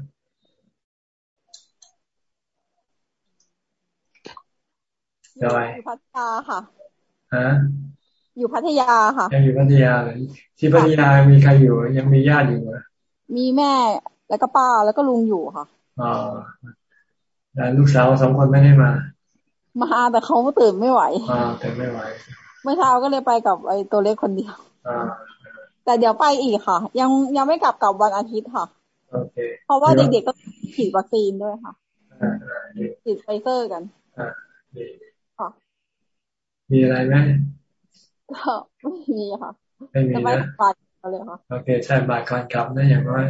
จอย
พัทยาค่ะ
ฮะ
อยู่พัทยาค่ะ
ยังอยู่พัทยาเลยที่พัทยามีใครอยู่ ยังมีญาติอยู่ไหม
มีแม่แล้วก็ป้าแล้วก็ลุงอยู่ค่ะ
อ๋อแล้วลูกสาวสองคนไม่ได้มา
มาแต่เขาตื่นไม่ไหว
อ่าตื่นไม่ไหว
เมื่อเช้าก็เลยไปกับไอ้ตัวเล็กคนเดียวอ่าแต่เดี๋ยวไปอีกค่ะ ยังยังไม่กลับกับวันอาทิตย์ค่ะ
โอเค
เพราะว่าเด็กๆก็ฉีดวัคซีนด้วยค่ะฉีดไฟเซอร์กัน
อ่าดีค่ะมีอะไรไหม
ก็ไม่มีค่ะ
ไม่มีนะ
บาทเลยค่ะ
โอเค ใช่บาทก่อนกลับนะอย่างน้อย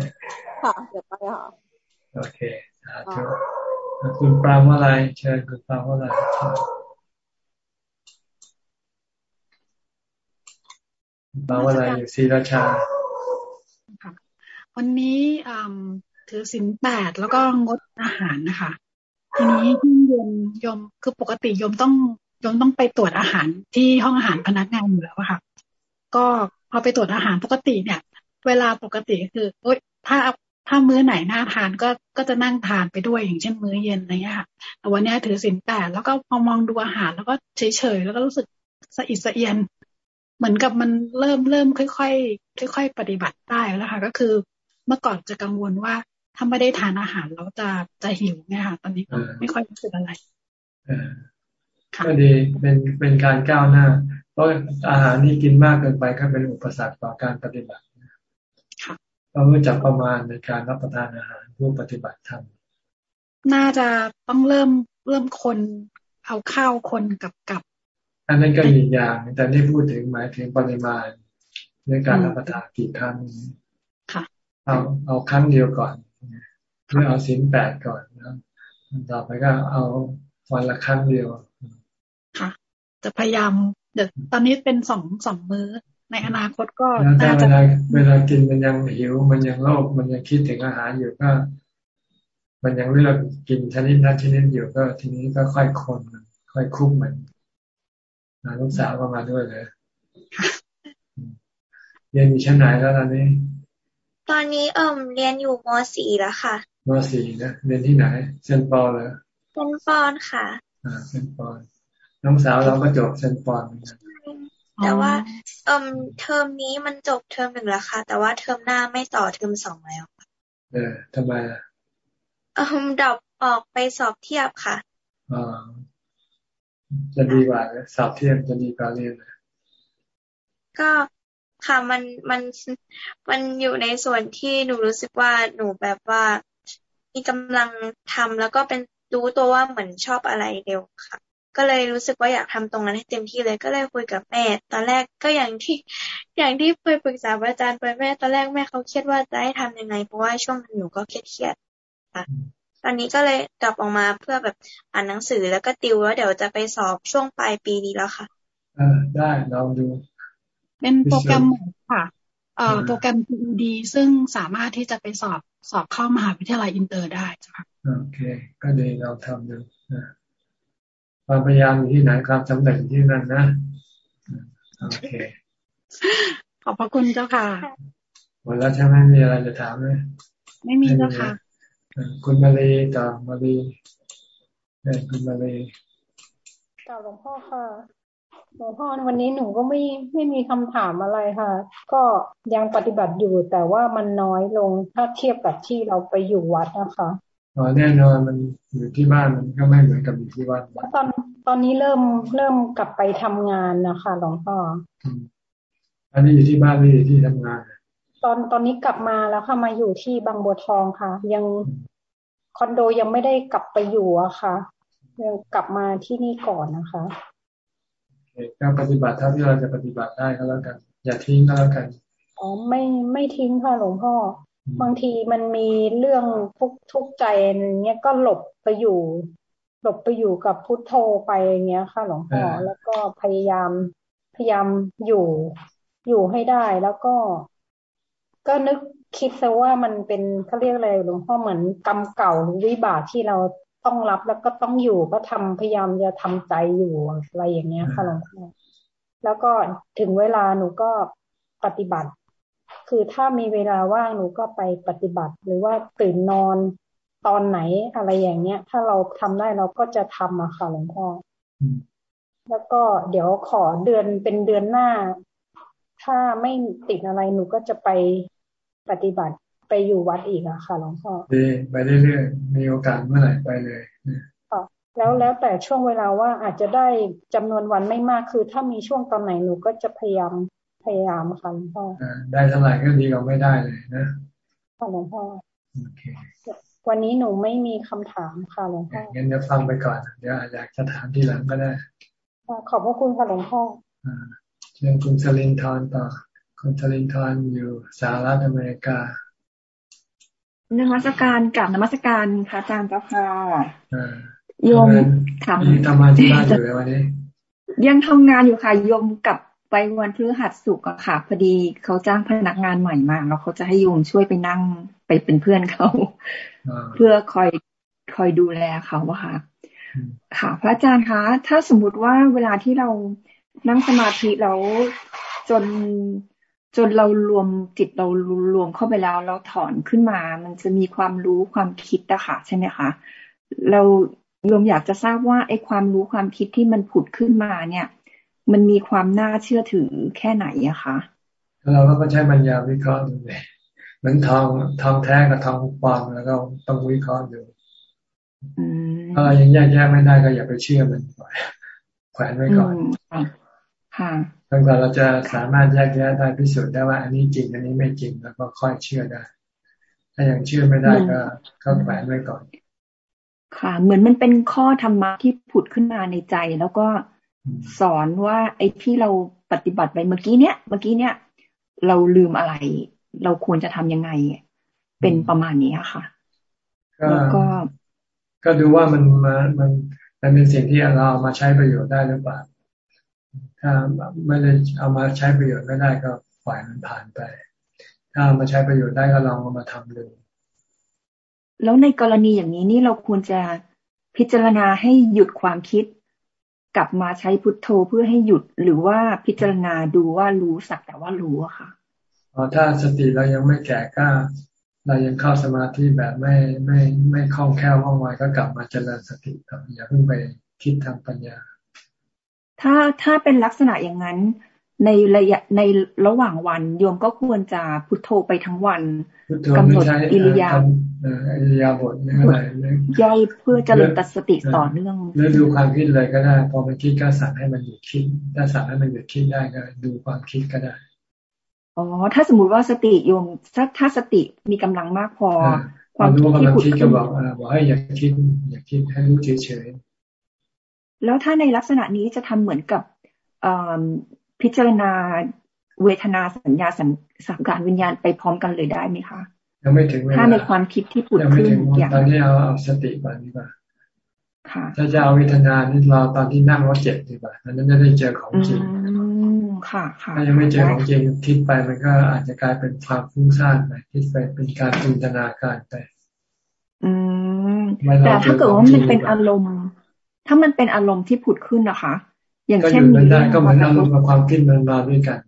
ค่ะเดี๋ยวไปค่ะ
โอเคสาธุคุณปรามอะไรเชิญคุณปรามอะไรปรามอะไรอยู่ศรีราชา
วันนี้ถือสินแปดแล้วก็งดอาหารนะคะ ทีนี้ยมยมคือปกติยมต้อง ยมต้องไปตรวจอาหารที่ห้องอาหารพนักงานอยู่แล้วค่ะ ก็พอไปตรวจอาหารปกติเนี่ย เวลาปกติคือโอ๊ยถ้าถ้ามื้อไหนน่าทานก็ก็จะนั่งทานไปด้วยอย่างเช่นมื้อเย็นอะไรเงี้ยค่ะแต่วันนี้ถือสินแปดแล้วก็พอมองดูอาหารแล้วก็เฉยเฉยแล้วก็รู้สึกสะอิดสะเอียน เหมือนกับมันเริ่มเริ่มค่อยๆค่อยๆปฏิบัติได้แล้วค่ะ ก็คือเมื่อก่อนจะกังวลว่าถ้าไม่ได้ทานอาหารแล้วจะจะหิวเนี่ยค่ะ ตอนนี้ก็ไม่ค่อยรู้สึกอะไร
ก็ดีเป็นเป็นการก้าวหน้า เพราะอาหารที่กินมากเกินไปก็เป็นอุปสรรคต่อการปฏิบัติเรารู้จักประมาณในการรับประทานอาหารผู้ปฏิบัติธรรม
น่าจะต้องเริ่มเริ่มคนเอาข้าวคนกับกับ
อันนั้นก็อีกอย่าง แต่นี่พูดถึงหมายถึงปริมาณในการรับประทานกี่ครั้ง
ค่ะ
เอาเอาครั้งเดียวก่อนหรือเอาสินแปดก่อนนะต่อไปก็เอาวันละครั้งเดียว
ค่ะ จะพยายามเดี๋ยวตอนนี้เป็นสองสองมื้อในอนาคตก็
น่าจะเวลาเวลากินมันยังหิว มันยังโลภมันยังคิดถึงอาหารอยู่ก็ มันยังเลือกกินชนิดนั้นชนิดอยู่ก็ทีนี้ก็ค่อยคนมันค่อยคุบมันลูกสาวก็มาด้วยเลยเรียนอยู่ชั้นไหนแล้วตอนนี้
ตอนนี้เอิมเรียนอยู่ม .4 แล้วค่ะ
ม .4 นะเรียนที่ไหนเซนปอลเหรอ
เซนปอลค่ะ
อ่าเซนปอล น้องสาวเราก็จบเซนปอลเหมือนกัน
แต่ว่าเอิมเทอมนี้มันจบเทอมหนึ่งแล้วค่ะ แต่ว่าเทอมหน้าไม่ต่อเทอมสองแล้ว
เออทำไมอะ
เอิมดรอปออกไปสอบเทียบค่ะ
อ่าจะดีกว่าสอบเทียบจะดีกว่าเรียน
ก็ค่ะมันมันมันอยู่ในส่วนที่หนูรู้สึกว่าหนูแบบว่ามีกำลังทำแล้วก็เป็นรู้ตัวว่าเหมือนชอบอะไรเร็วค่ะ ก็เลยรู้สึกว่าอยากทำตรงนั้นให้เต็มที่เลยก็เลยคุยกับแม่ ตอนแรกก็อย่างที่ อย่างที่เคยปรึกษาอาจารย์ไปแม่ ตอนแรกแม่เขาเครียดว่าจะให้ทำยังไง เพราะว่าช่วงนั้นหนูก็เครียดเครียดค่ะตอนนี้ก็เลยกลับออกมาเพื่อแบบอ่านหนังสือแล้วก็ติวแล้วเดี๋ยวจะไปสอบช่วงปลายปีนี้แล้วค่ะ
อ่าได้ลองดู
เป็นโปรแกรมค่ะเอ่อโปรแกรม GED ซึ่งสามารถที่จะไปสอบสอบเข้ามหาวิทยาลัยอินเตอร์ได้ค่ะ
โอเค ก็ดีเราทำดู ความพยายามอยู่ที่ไหนความสำเร็จที่นั่นนะโอเค
ขอบพระคุณเจ้าค่ะ
หมดแล้วใช่ไหมมีอะไรจะถามไหม
ไม่มีเจ้าค่ะ
คุณมาลีต่อมาลีเนี่ยคุณมาเลย
กล่าวหลวงพ่อค่ะหลวงพ่อวันนี้หนูก็ไม่ไม่มีคำถามอะไรค่ะ ก็ยังปฏิบัติอยู่แต่ว่ามันน้อยลงถ้าเทียบกับที่เราไปอยู่วัดนะคะ
อ๋อแน่นอนมันอยู่ที่บ้านมันก็ไม่เหมือนกับอยู่ที่วัด
ตอนตอนนี้เริ่มเริ่มกลับไปทำงานนะคะหลวงพ่อ
อันนี้อยู่ที่บ้านไม่อยู่ที่ทำงาน
ตอนตอนนี้กลับมาแล้วค่ะมาอยู่ที่บางบัวทองค่ะ ยังคอนโดยังไม่ได้กลับไปอยู่อะค่ะยังกลับมาที่นี่ก่อนนะคะ
การปฏิบัติเท่าที่เราจะปฏิบัติได้ก็แล้วกัน อย่าทิ้งก็แล้วกัน
อ๋อไม่ไม่ทิ้งค่ะหลวงพ่อ บางทีมันมีเรื่องทุกทุกใจเนี้ยก็หลบไปอยู่ หลบไปอยู่กับพุทโธไปอย่างเงี้ยค่ะหลวงพ่อแล้วก็พยายามพยายามอยู่อยู่ให้ได้แล้วก็ ก็นึกคิดซะว่ามันเป็นเขาเรียกอะไรหลวงพ่อเหมือนกรรมเก่าหรือวิบากที่เราต้องรับแล้วก็ต้องอยู่ก็ทำพยายามจะทำใจอยู่อะไรอย่างเงี้ยค่ะหลวงพ่อแล้วก็ถึงเวลาหนูก็ปฏิบัติ คือถ้ามีเวลาว่างหนูก็ไปปฏิบัติ หรือว่าตื่นนอนตอนไหนอะไรอย่างเงี้ย ถ้าเราทำได้เราก็จะทำอะค่ะหลวงพ่อแล้วก็เดี๋ยวขอเดือนเป็นเดือนหน้า ถ้าไม่ติดอะไรหนูก็จะไปปฏิบัติไปอยู่วัดอีกอะค่ะหลวงพ่อ
ดีไปเรื่อยๆมีโอกาสเมื่อไหร่ไปเลย
ค่ะแล้วแล้วแต่ช่วงเวลาว่าอาจจะได้จำนวนวันไม่มากคือ ถ้ามีช่วงตอนไหนหนูก็จะพยายาม พยายามค่ะหลวงพ่อ
ได้เท่าไหร่ก็ดีกว่าไม่ได้เลยนะ
ค่ะหลวงพ่อโอเควันนี้หนูไม่มีคำถามค่ะหลวงพ่อ
งั้นเดี๋ยวฟังไปก่อน เดี๋ยวอยากจะถามทีหลังก็ได้
ขอบพระคุณค่ะหลวงพ่อ
เชิญคุณสลินทร์ต่อ คุณสลินทร์อยู่สหรัฐอเมริกาน
มัสการกับนมัสการพระอาจารย์เจ้าค่ะโยม
ทำทำงานที่บ้านอยู่เลยวันนี้
ยังทำงานอยู่ค่ะโยมกับ ไปวันพฤหัสสุกอะค่ะ พอดีเขาจ้างพนักงานใหม่มาแล้วเขาจะให้โยมช่วยไปนั่งไปเป็นเพื่อนเขาเพื่อคอยคอยดูแลเขาอะค่ะ ค่ะ พระอาจารย์คะ ถ้าสมมุติว่าเวลาที่เรานั่งสมาธิแล้วจนจนเรารวมจิตเรารวมเข้าไปแล้ว เราถอนขึ้นมา มันจะมีความรู้ความคิดอะค่ะ ใช่ไหมคะ เราโยมอยากจะทราบว่าไอ้ความรู้ความคิดที่มันผุดขึ้นมาเนี่ย มันมีความน่าเชื่อถือแค่ไหนอะคะ
เราก็ใช้ปัญญาวิเคราะห์ดูเลยเหมือนทองทองแท้กับทองปลอมแล้วก็ต้องวิเคราะห์ดูถ้าเรายังแยกแยะไม่ได้ก็อย่าไปเชื่อมันก่อนแขวนไว้ก่อน
ค่ะ
จนกว่าเราจะสามารถแยกแยะได้พิสูจน์ได้ว่า อันนี้จริง อันนี้ไม่จริงแล้วก็ค่อยเชื่อได้ ถ้ายังเชื่อไม่ได้ก็ก็แฝงไว้ก่อน
ค่ะ เหมือนมันเป็นข้อธรรมะที่ผุดขึ้นมาในใจ แล้วก็ สอนว่า ไอ้ที่เราปฏิบัติไปเมื่อกี้เนี้ยเมื่อกี้เนี้ยเราลืมอะไร เราควรจะทํำยังไง เป็นประมาณนี้ค่ะ
แล้วก็ ก็ดูว่ามันมามันมันเป็นสิ่งที่เราเอามาใช้ประโยชน์ได้หรือเปล่าถ้าไม่ได้เอามาใช้ประโยชน์ไม่ได้ก็ปล่อยมันผ่านไป ถ้าเอามาใช้ประโยชน์ได้ก็ลองเอามาทำดู
แล้วในกรณีอย่างนี้นี่เราควรจะพิจารณาให้หยุดความคิด กลับมาใช้พุทโธเพื่อให้หยุดหรือว่าพิจารณาดูว่ารู้สักแต่ว่ารู้อะค่ะ
อ๋อถ้าสติเรายังไม่แก่ก็เรายังเข้าสมาธิแบบไม่ไม่ไม่คล่องแคล่วว่องไวก็กลับมาเจริญสติต่ออย่าเพิ่งไปคิดทางปัญญา
ถ้าถ้าเป็นลักษณะอย่างนั้น ในระยะในระหว่างวันโยมก็ควรจะพุทโธไปทั้งวัน
กำหนด
อิริยา
อิริยาบถอะไร
ย่อยเพื่อเจริญตัสติต่อเนื่อง
หรือดูความคิดเลยก็ได้พอมันคิดก็สั่งให้มันหยุดคิด ถ้าสั่งให้มันหยุดคิดได้ก็ดูความคิดก็ได้
อ๋อถ้าสมมุติว่าสติโยมถ้าถ้าสติมีกำลังมากพอ
ความคิดที่ผุดขึ้นบอกบอกให้อย่าคิดอย่าคิดให้รู้เฉย
แล้วถ้าในลักษณะนี้จะทำเหมือนกับ พิจารณาเวทนาสัญญาสังสังการวิญญาณไปพร้อมกันเลยได้ไหมคะ
ยังไม่ถึง
ถ้าในความคิดที่ผุดขึ้น
อย่างตอนนี้เอาเอาสติก่อนดีกว่าถ้าจะเอาเวทนานี่เราตอนที่นั่งรถเจ็บดีกว่านั้นจะได้เจอของจริง
ค่ะค่ะ
ถ้ายังไม่เจอของจริงคิดไปมันก็อาจจะกลายเป็นความฟุ้งซ่านไปคิดไปเป็นการจินตนาการไป
อืมแต่ถ้าเกิดว่ามันเป็นอารมณ์ ถ้ามันเป็นอารมณ์ที่ผุดขึ้นนะคะ
อย่างเช่นมีได้ก็เหมือนอารมณ์กับความคิดมันมาด้วยกัน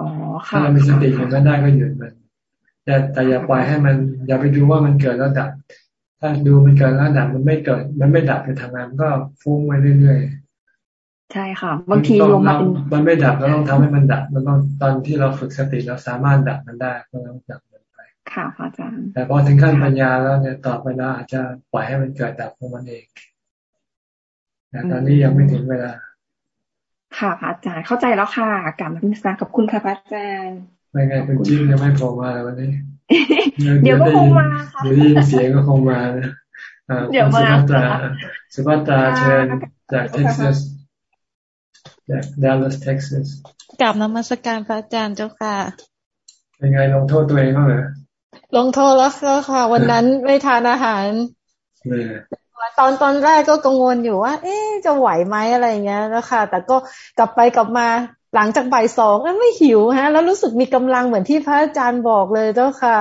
อ๋อค่ะ
ถ้าเรามีสติอย่างนั้นได้ก็หยุดมันแต่แต่อย่าปล่อยให้มัน อย่าไปดูว่ามันเกิดแล้วดับ ถ้าดูมันเกิดแล้วดับมันไม่เกิด มันไม่ดับไปทำงานก็ฟุ้งไปเรื่อย
ๆ ใช่ค่ะ บางทีลงมาเป็น
มันไม่ดับเราต้องทำให้มันดับมันต้องตอนที่เราฝึกสติเราสามารถดับมันได้ก็ต้องดับมันไป
ค่ะอาจารย์
แต่พอถึงขั้นปัญญาแล้วเนี่ยต่อไปเราอาจจะปล่อยให้มันเกิดดับของมันเอง แต่ตอนนี้ยังไม่ถึงเวลา
ค่ะอาจารย์เข้าใจแล้วค่ะกลับมาพิจารณากับคุณค่ะอาจารย์
ไม่ไงเป็นจิ้มยังไม่พอมาวันนี้
เดี๋ยวก็คงมา
ค่ะเดี๋ยวได้ยินเสียงก็คงมานะเดี๋ยวมาสุภัตราสุภัตราเชิญจากเท็กซัสจากดัลลัสเท็กซัส
กลับนมัสการพระอาจารย์เจ้าค่ะ
เป็นไงลงโทษตัวเองบ้างเหรอ
ลงโทษแล้วค่ะ วันนั้นไม่ทานอาหาร ตอนตอนแรกก็กังวลอยู่ว่า เอ๊จะไหวไหมอะไรเงี้ยแล้วค่ะแต่ก็กลับไปกลับมาหลังจากบ่ายสองไม่หิวฮะ แล้วรู้สึกมีกำลังเหมือนที่พระอาจารย์บอกเลยเจ้าค่ะ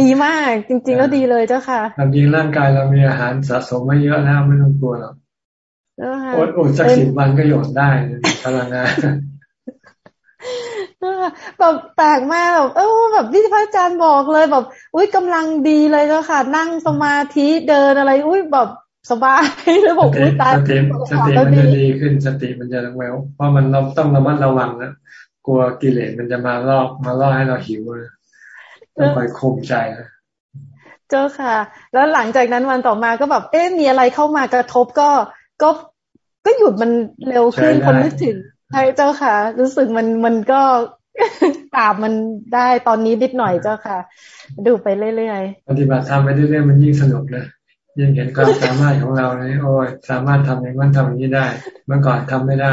ดีมากจริง ๆ แล้วดีเลยเจ้าค่ะ
ความจริงร่างกายเรามีอาหารสะสมไม่เยอะแล้วไม่ต้องกลัวหรอกอดอดสักสิบวันก็หยดได้พลังงาน
แบบแปลกมากแบบเออแบบที่พระอาจารย์บอกเลยแบบ อุ้ยกำลังดีเลยเจ้าค่ะ นั่งสมาธิเดินอะไร อุ้ยแบบสบายแล้วบอกอุ้ยตาย
สติสติมันจะดีขึ้นสติมันจะแววเพราะมันเราต้องระมัดระวังนะกลัวกิเลสมันจะมาลอกมาล่อให้เราหิวเลยต้องคอยคุมใจนะ
เจ้าค่ะ แล้วหลังจากนั้นวันต่อมาก็แบบเอ๊ะมีอะไรเข้ามากระทบก็ก็ก็หยุดมันเร็วขึ้นคนนึกถึง ใช่เจ้าค่ะ รู้สึกมันมันก็ตามมันได้ตอนนี้นิดหน่อยเจ้าค่ะ ดูไปเรื่อย
ๆปฏิบัติธรรมไปเรื่อยๆมันยิ่งสนุกเลยยิ่งเห็นความสามารถของเราเนี่ยโอ้ยสามารถทำอย่างนั้นทำอย่างนี้ได้ เมื่อก่อนทำไม่ได้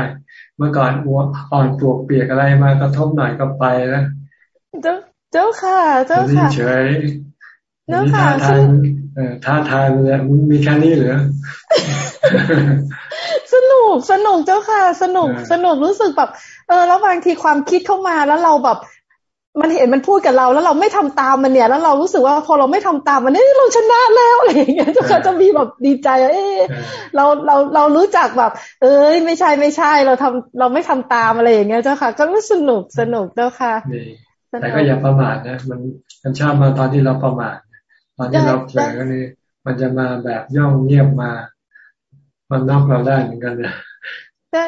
เมื่อก่อนอ้วอ่อนปวกเปียกอะไรมากระทบหน่อยก็ไปแล้ว
เจ้าเจ้าค่ะ เจ้าค่ะ
เฉยเจ้าค่ะท้าทายเออท้าทายเลยมึงมีแค่นี้เหรอ
ส นุกสนุกเจ้าค่ะ สนุกสนุกรู้สึกแบบ เออ แล้วบางทีความคิดเข้ามาแล้วเราแบบ มันเห็นมันพูดกับเรา แล้วเราไม่ทำตามมันเนี่ย แล้วเรารู้สึกว่าพอเราไม่ทำตามมันนี่เราชนะแล้วอะไรอย่างเงี้ยจะจะมีแบบดีใจเออเราเราเรารู้จักแบบ เอ้ยไม่ใช่ไม่ใช่เราทำเราไม่ทำตามอะไรอย่างเงี้ยเจ้าค่ะ ก็รู้สนุกสนุกเจ้าค่ะ
แต่ก็อย่าประมาทนะมันมันชอบมาตอนที่เราประมาทตอนที่เราเผลอนี่มันจะมาแบบย่องเงียบมา มันนอกเราได้เหมือนกันนะ
ได้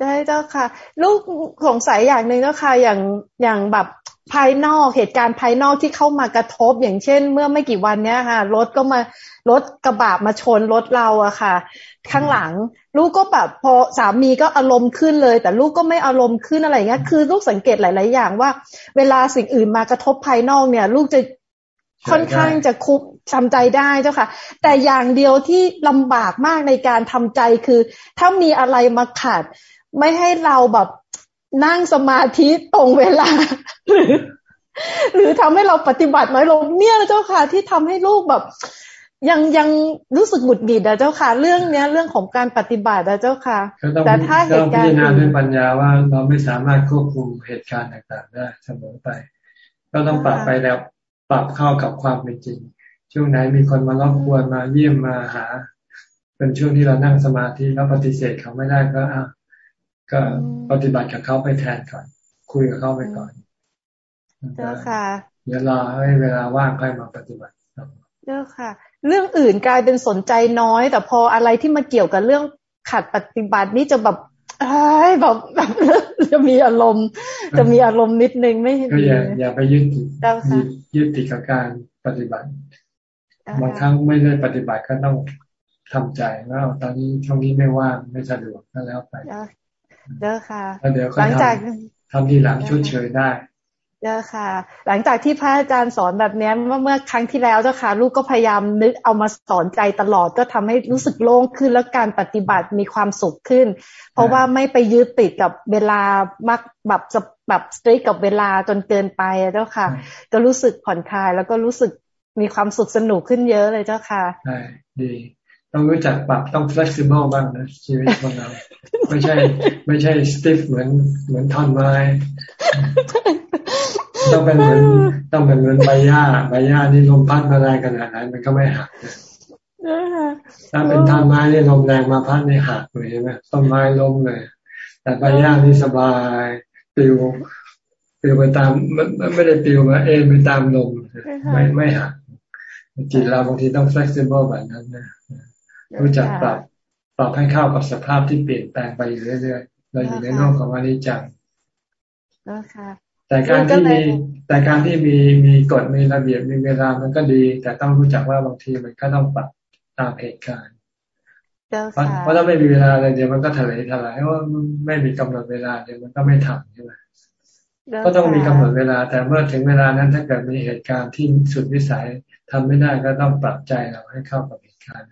ได้เจ้าค่ะ ลูกสงสัยอย่างหนึ่งก็ค่ะ อย่างอย่างแบบภายนอกเหตุการณ์ภายนอกที่เข้ามากระทบ อย่างเช่น เมื่อไม่กี่วันเนี้ยค่ะ รถก็มารถกระบะมาชนรถเราอะค่ะ ข้างหลัง ลูกก็แบบพอสามีก็อารมณ์ขึ้นเลย แต่ลูกก็ไม่อารมณ์ขึ้นอะไรเงี้ยคือ ลูกสังเกตหลาย ๆ อย่างว่า เวลาสิ่งอื่นมากระทบภายนอกเนี่ย ลูกจะ ค่อนข้างจะคุบทำใจได้เจ้าค่ะ แต่อย่างเดียวที่ลำบากมากในการทำใจคือ ถ้ามีอะไรมาขัด ไม่ให้เราแบบนั่งสมาธิตรงเวลา หรือ หรือทำให้เราปฏิบัติน้อยลงเนี่ยเจ้าค่ะที่ทำให้ลูกแบบ ยังยังรู้สึกหงุดหงิดอะเจ้าค่ะ เรื่องเนี้ย เรื่องของการปฏิบัติอะเจ้าค่ะ
แต่ถ้าเหตุการณ์พิจารณาด้วยปัญญาว่าเราไม่สามารถควบคุมเหตุการณ์ต่างๆได้เสมอไป ก็ต้องปรับไปแล้ว ปรับเข้ากับความเป็นจริง ช่วงไหนมีคนมารบกวนมาเยี่ยมมาหา เป็นช่วงที่เรานั่งสมาธิแล้วปฏิเสธเขาไม่ได้ก็อะก็ปฏิบัติกับเขาไปแทนก่อน คุยกับเขาไปก่อน
เจ้าค่ะ
เดี๋ยวรอให้เวลาว่างค่อยมาปฏิบัติ
เจ้าค่ะ เรื่องอื่นกลายเป็นสนใจน้อย แต่พออะไรที่มาเกี่ยวกับเรื่องขัดปฏิบัตินี่จะแบบไอ้ แบบแบบจะมีอารมณ์ จะมีอารมณ์นิดนึงไม่
ก็อย่าอย่าไปยึดติดยึดติดกับการปฏิบัติบางครั้งไม่ได้ปฏิบัติก็ต้องทำใจว่าตอนนี้ช่วงนี้ไม่ว่างไม่สะดวกก็แล้วไป
เด้อค่ะ
เดี๋ยวหลังจากทำทีหลังชุดเฉยได้
เด้อค่ะ หลังจากที่พระอาจารย์สอนแบบนี้เมื่อเมื่อครั้งที่แล้วเจ้าค่ะ ลูกก็พยายามนึกเอามาสอนใจตลอดก็ทำให้รู้สึกโล่งขึ้นแล้วการปฏิบัติมีความสุขขึ้น เพราะว่าไม่ไปยึดติดกับเวลามักแบบจะแบบสตรีกับเวลาจนเกินไปเจ้าค่ะ ก็รู้สึกผ่อนคลายแล้วก็รู้สึกมีความสุขสนุกขึ้นเยอะเลยเจ้าค่ะ
ใช่ดี ต้องรู้จักปรับต้อง flexible บ้างนะชีวิตของเรา ไม่ใช่ ไม่ใช่ stiff เหมือนเหมือนท่อนไม้ ต้องเป็นเหมือนต้องเป็นเหมือนใบหญ้าใบหญ้านี่ลมพัดมาแรงขนาดไหนมันก็ไม่หักถ้าเป็นท่อนไม้นี่ลมแรงมาพัดนี่หักเลยใช่ไหมต้นไม้ล้มเลย แต่ใบหญ้านี่สบายปลิวปลิวไปตามไม่ไม่ได้ปลิวมาเองไปตามลมไม่ไม่หักจิตเราบางทีต้อง flexible แบบนั้นนะ รู้จักปรับปรับให้เข้ากับสภาพที่เปลี่ยนแปลงไปอยู่เรื่อยๆเราอยู่ในโลกของอนิจจังแต่การที่มีแต่การที่มีมีกฎมีระเบียบมีเวลามันก็ดี แต่ต้องรู้จักว่าบางทีมันก็ต้องปรับตามเหตุการณ์เพราะถ้าไม่มีเวลาอะไรเดี๋ยวมันก็ทะเลทลายเพราะไม่มีกำหนดเวลาเดี๋ยวมันก็ไม่ทำใช่ไหมก็ต้องมีกำหนดเวลา แต่เมื่อถึงเวลานั้นถ้าเกิดมีเหตุการณ์ที่สุดวิสัยทำไม่ได้ก็ต้องปรับใจเราให้เข้ากับเหตุการณ์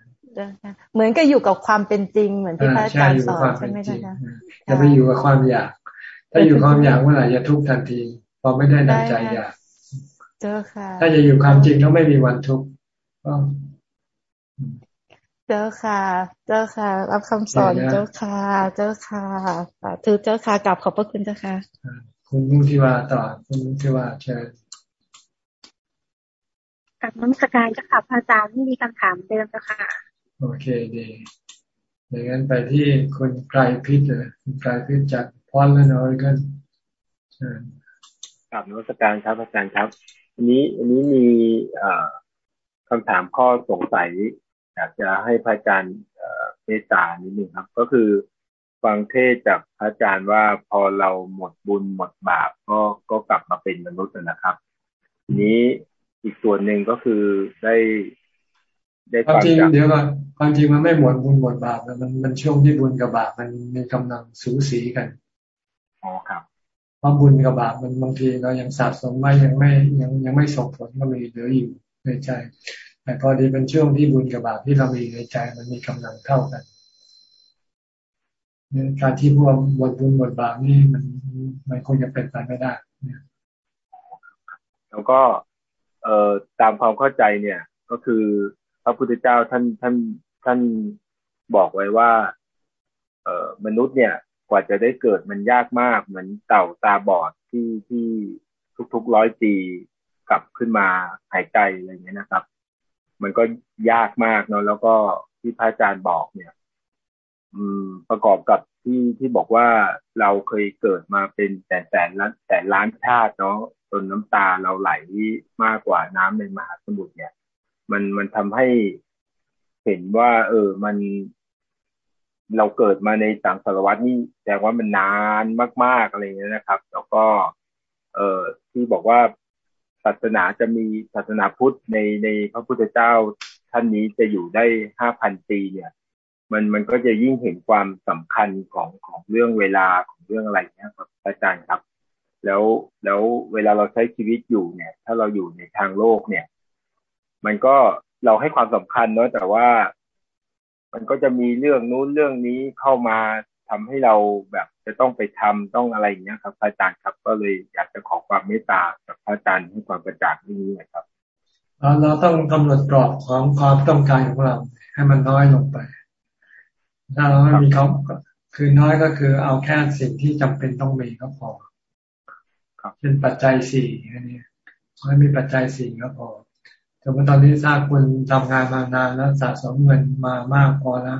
เหมือนกับอยู่กับความเป็นจริง เหมือนที่พระอาจารย์สอนใช่ไหมคะ
อย่าไปอยู่กับความอยาก ถ้าอยู่ความอยากเมื่อไหร่จะทุกข์ทันทีพอไม่ได้ดังใจอยาก
เจอค่ะ
ถ้าจะอยู่ความจริงก็ไม่มีวันทุกข์
เจ้าค่ะ เจ้าค่ะ รับคำสอนเจ้าค่ะ เจ้าค่ะสาธุเจ้าค่ะกลับขอบพระคุณเจ้าค่ะ
คุณมุทิวาต่อคุณมุทิวาเชิญ
กับน้ำสการเจ้าค่ะพระอาจารย์ที่มีคำถามเดิมเจ้าค่ะ
โอเคดีอย่างนั้นไปที่คุณไกรพิษเลยคุณไกรพิษจากพอลเลนออริกอน
กลับนักสการครับอาจารย์ครับอันนี้อันนี้มีคำถามข้อสงสัย อยากจะให้พระอาจารย์เมตตานิดหนึ่งครับ ก็คือฟังเทศจากพระอาจารย์ว่าพอเราหมดบุญหมดบาปก็ก็กลับมาเป็นมนุษย์นะครับ ทีนี้อีกส่วนหนึ่งก็คือได้
ได้ความจริงเดี๋ยวก่อนความจริงมันไม่หมดบุญหมดบาปมันมันช่วงที่บุญกับบาปมันมีกำลังสูสีกัน
อ๋อครับ
เพราะบุญกับบาปมันบางทีเรายังสะสมไม่ยังไม่ยังยังไม่ส่งผลก็มีเหลืออยู่ในใจ แต่พอดีเป็นช่วงที่บุญกับบาปที่เรามีในใจมันมีกำลังเท่ากันการที่พวกบทบุญบทบาปนี่มันมันคงจะเป็นไปไม่ได้
แล้วก็เอ่อตามความเข้าใจเนี่ย ก็คือ พระพุทธเจ้าท่านท่านท่านบอกไว้ว่า เออมนุษย์เนี่ย กว่าจะได้เกิดมันยากมาก เหมือนเต่าตาบอดที่ที่ทุกๆร้อยปีกลับขึ้นมาหายใจอะไรเงี้ยนะครับ มันก็ยากมากเนาะแล้วก็ที่พระอาจารย์บอกเนี่ย อืม ประกอบกับที่ที่บอกว่าเราเคยเกิดมาเป็นแสนแสนล้านแสนล้านชาติเนาะจนน้ำตาเราไหลมากกว่าน้ำในมหาสมุทรเนี่ย มันมันทำให้เห็นว่า เออ มันเราเกิดมาในสังสารวัตนี่แสดงว่ามันนานมาก ๆอะไรอย่างเงี้ยนะครับ แล้วก็ เอ่อที่บอกว่าศาสนาจะมีศาสนาพุทธในในพระพุทธเจ้าท่านนี้จะอยู่ได้ห้าพันปีเนี่ย มันมันก็จะยิ่งเห็นความสำคัญของของเรื่องเวลาของเรื่องอะไรเนี้ยครับอาจารย์ครับ แล้วแล้วเวลาเราใช้ชีวิตอยู่เนี่ย ถ้าเราอยู่ในทางโลกเนี่ย มันก็เราให้ความสำคัญเนาะแต่ว่า มันก็จะมีเรื่องนู้นเรื่องนี้เข้ามาทำให้เราแบบจะต้องไปทำต้องอะไรอย่างเงี้ยครับอาจารย์ครับ ก็เลยอยากจะขอความเมตตาจากอาจารย์ให้ความกระจ่างที่นี้นะครับ
เราต้องกำหนดกรอบของความต้องการของเรา ให้มันน้อยลงไป ถ้าเราไม่มีเขาคือน้อยก็คือเอาแค่สิ่งที่จำเป็นต้องมีก็พอเช่นปัจจัยสี่อันนี้ไม่มีปัจจัยสี่ก็พอ สมมติตอนนี้ทราบคุณทำงานมานานแล้วสะสมเงินมามากพอแล้ว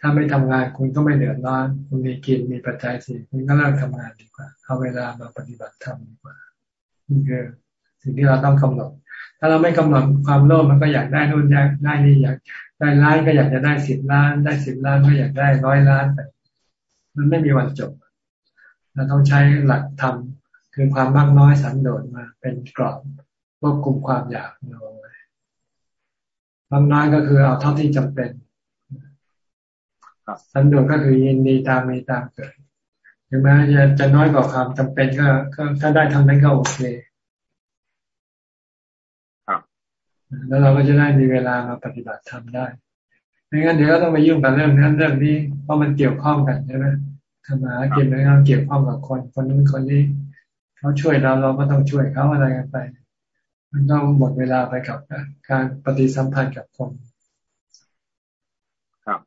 ถ้าไม่ทำงานคุณก็ไม่เดือดร้อน คุณมีกินมีปัจจัยสี่คุณก็เลิกทำงานดีกว่าเอาเวลามาปฏิบัติธรรมดีกว่านี่คือสิ่งที่เราต้องกำหนด ถ้าเราไม่กำหนดความโลภมันก็อยากได้นู่นอยากได้นี่อยากได้ล้านก็อยากจะได้สิบล้าน ได้สิบล้านก็อยากได้ร้อยล้านแต่มันไม่มีวันจบเราต้องใช้หลักธรรมคือความมากน้อยสันโดษมาเป็นกรอบควบคุมความอยากเรา บางน้อยก็คือเอาเท่าที่จำเป็นสันโดษก็คือยินดีตามมีตามเกิดถึงแม้จะจะน้อยกว่าความจำเป็นก็ก็ถ้าได้ทำนั้นก็โอเคแล้วเราก็จะได้มีเวลามาปฏิบัติธรรมได้ไม่งั้นเดี๋ยวก็ต้องไปยุ่งกับเรื่องนั้นเรื่องนี้เพราะมันเกี่ยวข้องกันใช่ไหมทำมาเกี่ยวกับเกี่ยวข้องกับคนคนนู้นคนนี้เขาช่วยเราเราก็ต้องช่วยเขาอะไรกันไป มันต้องหมดเวลาไปกับการปฏิสัมพันธ์กับคน
ครับ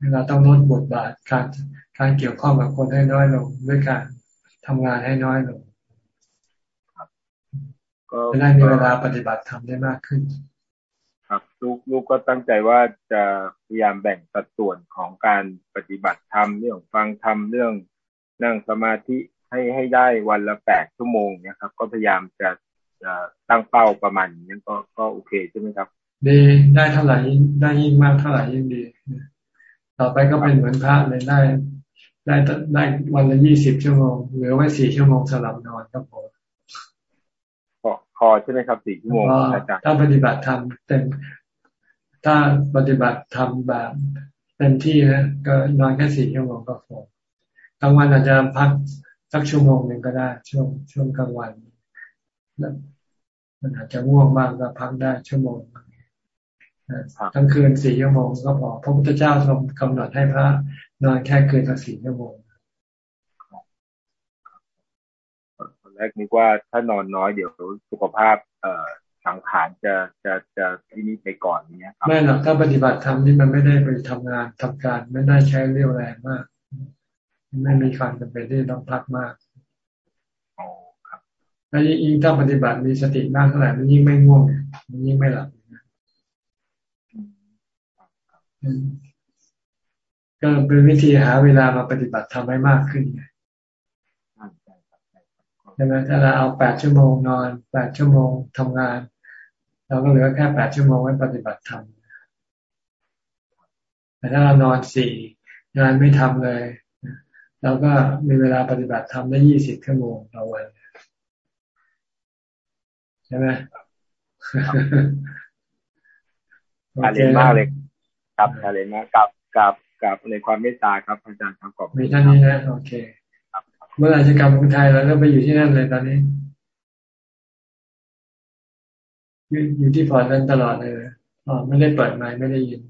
เวลาต้องลดบทบาทการการเกี่ยวข้องกับคนให้น้อยลง ด้วยการทำงานให้น้อยลงจะได้มีเวลาปฏิบัติทำได้มากขึ้น
ครับลูกลูกก็ตั้งใจว่าจะพยายามแบ่งสัดส่วนของการปฏิบัติธรรมเรื่องฟังธรรมเรื่องนั่งสมาธิให้ให้ได้วันละแปดชั่วโมงเนี่ยครับ ก็พยายามจะ ตั้งเป้าประมาณนี้ก็ก็โอเคใช่ไหมครับ
ดีได้เท่าไหร่ได้ยิ่งมากเท่าไหร่ยิ่งดี ต่อไปก็เป็นเหมือนพระเลยได้ ได้ได้วันละยี่สิบชั่วโมงเหลือไว้สี่ชั่วโมงสลับนอนก็พอ
พอใช่ไหมครับสี่ชั่วโมงอาจารย์
ถ้าปฏิบัติธรรมเต็มถ้าปฏิบัติธรรมแบบเต็มที่นะก็นอนแค่สี่ชั่วโมงก็พอกลางวันอาจจะพักสักชั่วโมงหนึ่งก็ได้ ช่วงช่วงกลางวัน มันอาจจะง่วงมากก็พักได้ชั่วโมงทั้งคืนสี่ชั่วโมงก็พอพระพุทธเจ้าทรงกำหนดให้พระนอนแค่คืนละสี่ชั่วโมง
ตอนแรกนึกว่าถ้านอนน้อยเดี๋ยวสุขภาพ เอ่อสังขารจะจะจะที่นี่ไปก่อนเนี้ยครับ
ไม่หรอกถ้าปฏิบัติธรรมนี่มันไม่ได้ไปทำงานทำการไม่ได้ใช้เรี่ยวแรงมาก ไม่มีความจำเป็นที่ต้องพักมาก แล้วยิ่งถ้าปฏิบัติมีสติมากเท่าไหร่มันยิ่งไม่ง่วงมันยิ่งไม่หลับก็เป็นวิธีหาเวลามาปฏิบัติทำให้มากขึ้นไงใช่ไหมถ้าเราเอาแปดชั่วโมงนอนแปดชั่วโมงทำงาน เราก็เหลือแค่แปดชั่วโมงไว้ปฏิบัติธรรมแต่ถ้าเรานอนสี่งานไม่ทำเลย เราก็มีเวลาปฏิบัติธรรมได้ยี่สิบชั่วโมงต่อวัน ใช่ไหม
อาเรนมากเลยครับอาเรนมากกับกับกับในความเมตตาครับอาจารย์ครับขอบ
มีท่านนี้นะโอเคเมื่อไหร่จะกลับเมืองไทยแล้วก็ไปอยู่ที่นั่นเลยตอนนี้ อยู่ที่พอร์ตนั้นตลอดเลยอ๋อไม่ได้เปิดไมค์ไม่ได้ยิน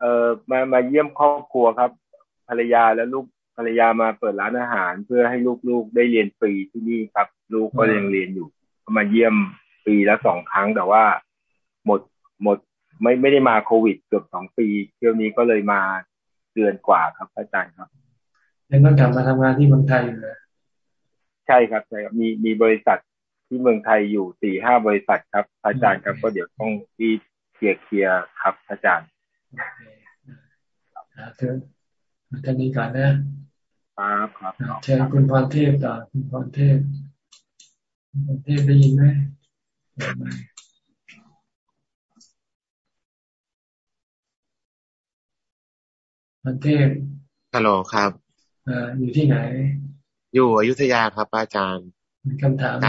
เอ่อมามาเยี่ยมครอบครัวครับ ภรรยาและลูกภรรยามาเปิดร้านอาหาร เพื่อให้ลูกๆได้เรียนฟรีที่นี่ครับ ลูกก็ยังเรียนอยู่ มาเยี่ยมปีละสองครั้งแต่ว่าหมดหมดไม่ไม่ได้มาโควิดเกือบสองปีเที่ยวนี้ก็เลยมาเดือนกว่าครับอาจารย์ครับ
ยังต้องกลับมาทำงานที่เมืองไทยอยู่เลย
ใช่ครับใช่ครับมีมีบริษัทที่เมืองไทยอยู่สี่ห้าบริษัทครับ อาจารย์ครับก็เดี๋ยวต้องที่เคลียร์เคลียร์ครับ อาจารย์
เชิญท่านนี้ก่อนนะ
ครับครับ
เชิญคุณพรเทพต่อคุณพรเทพคุณพร เทพได้ยินไหมมันเทพ
ฮัลโหลครับ
ออยู่ที่ไหน
อยู่อยุธยาครับ อาจารย์
มีคำถามไหม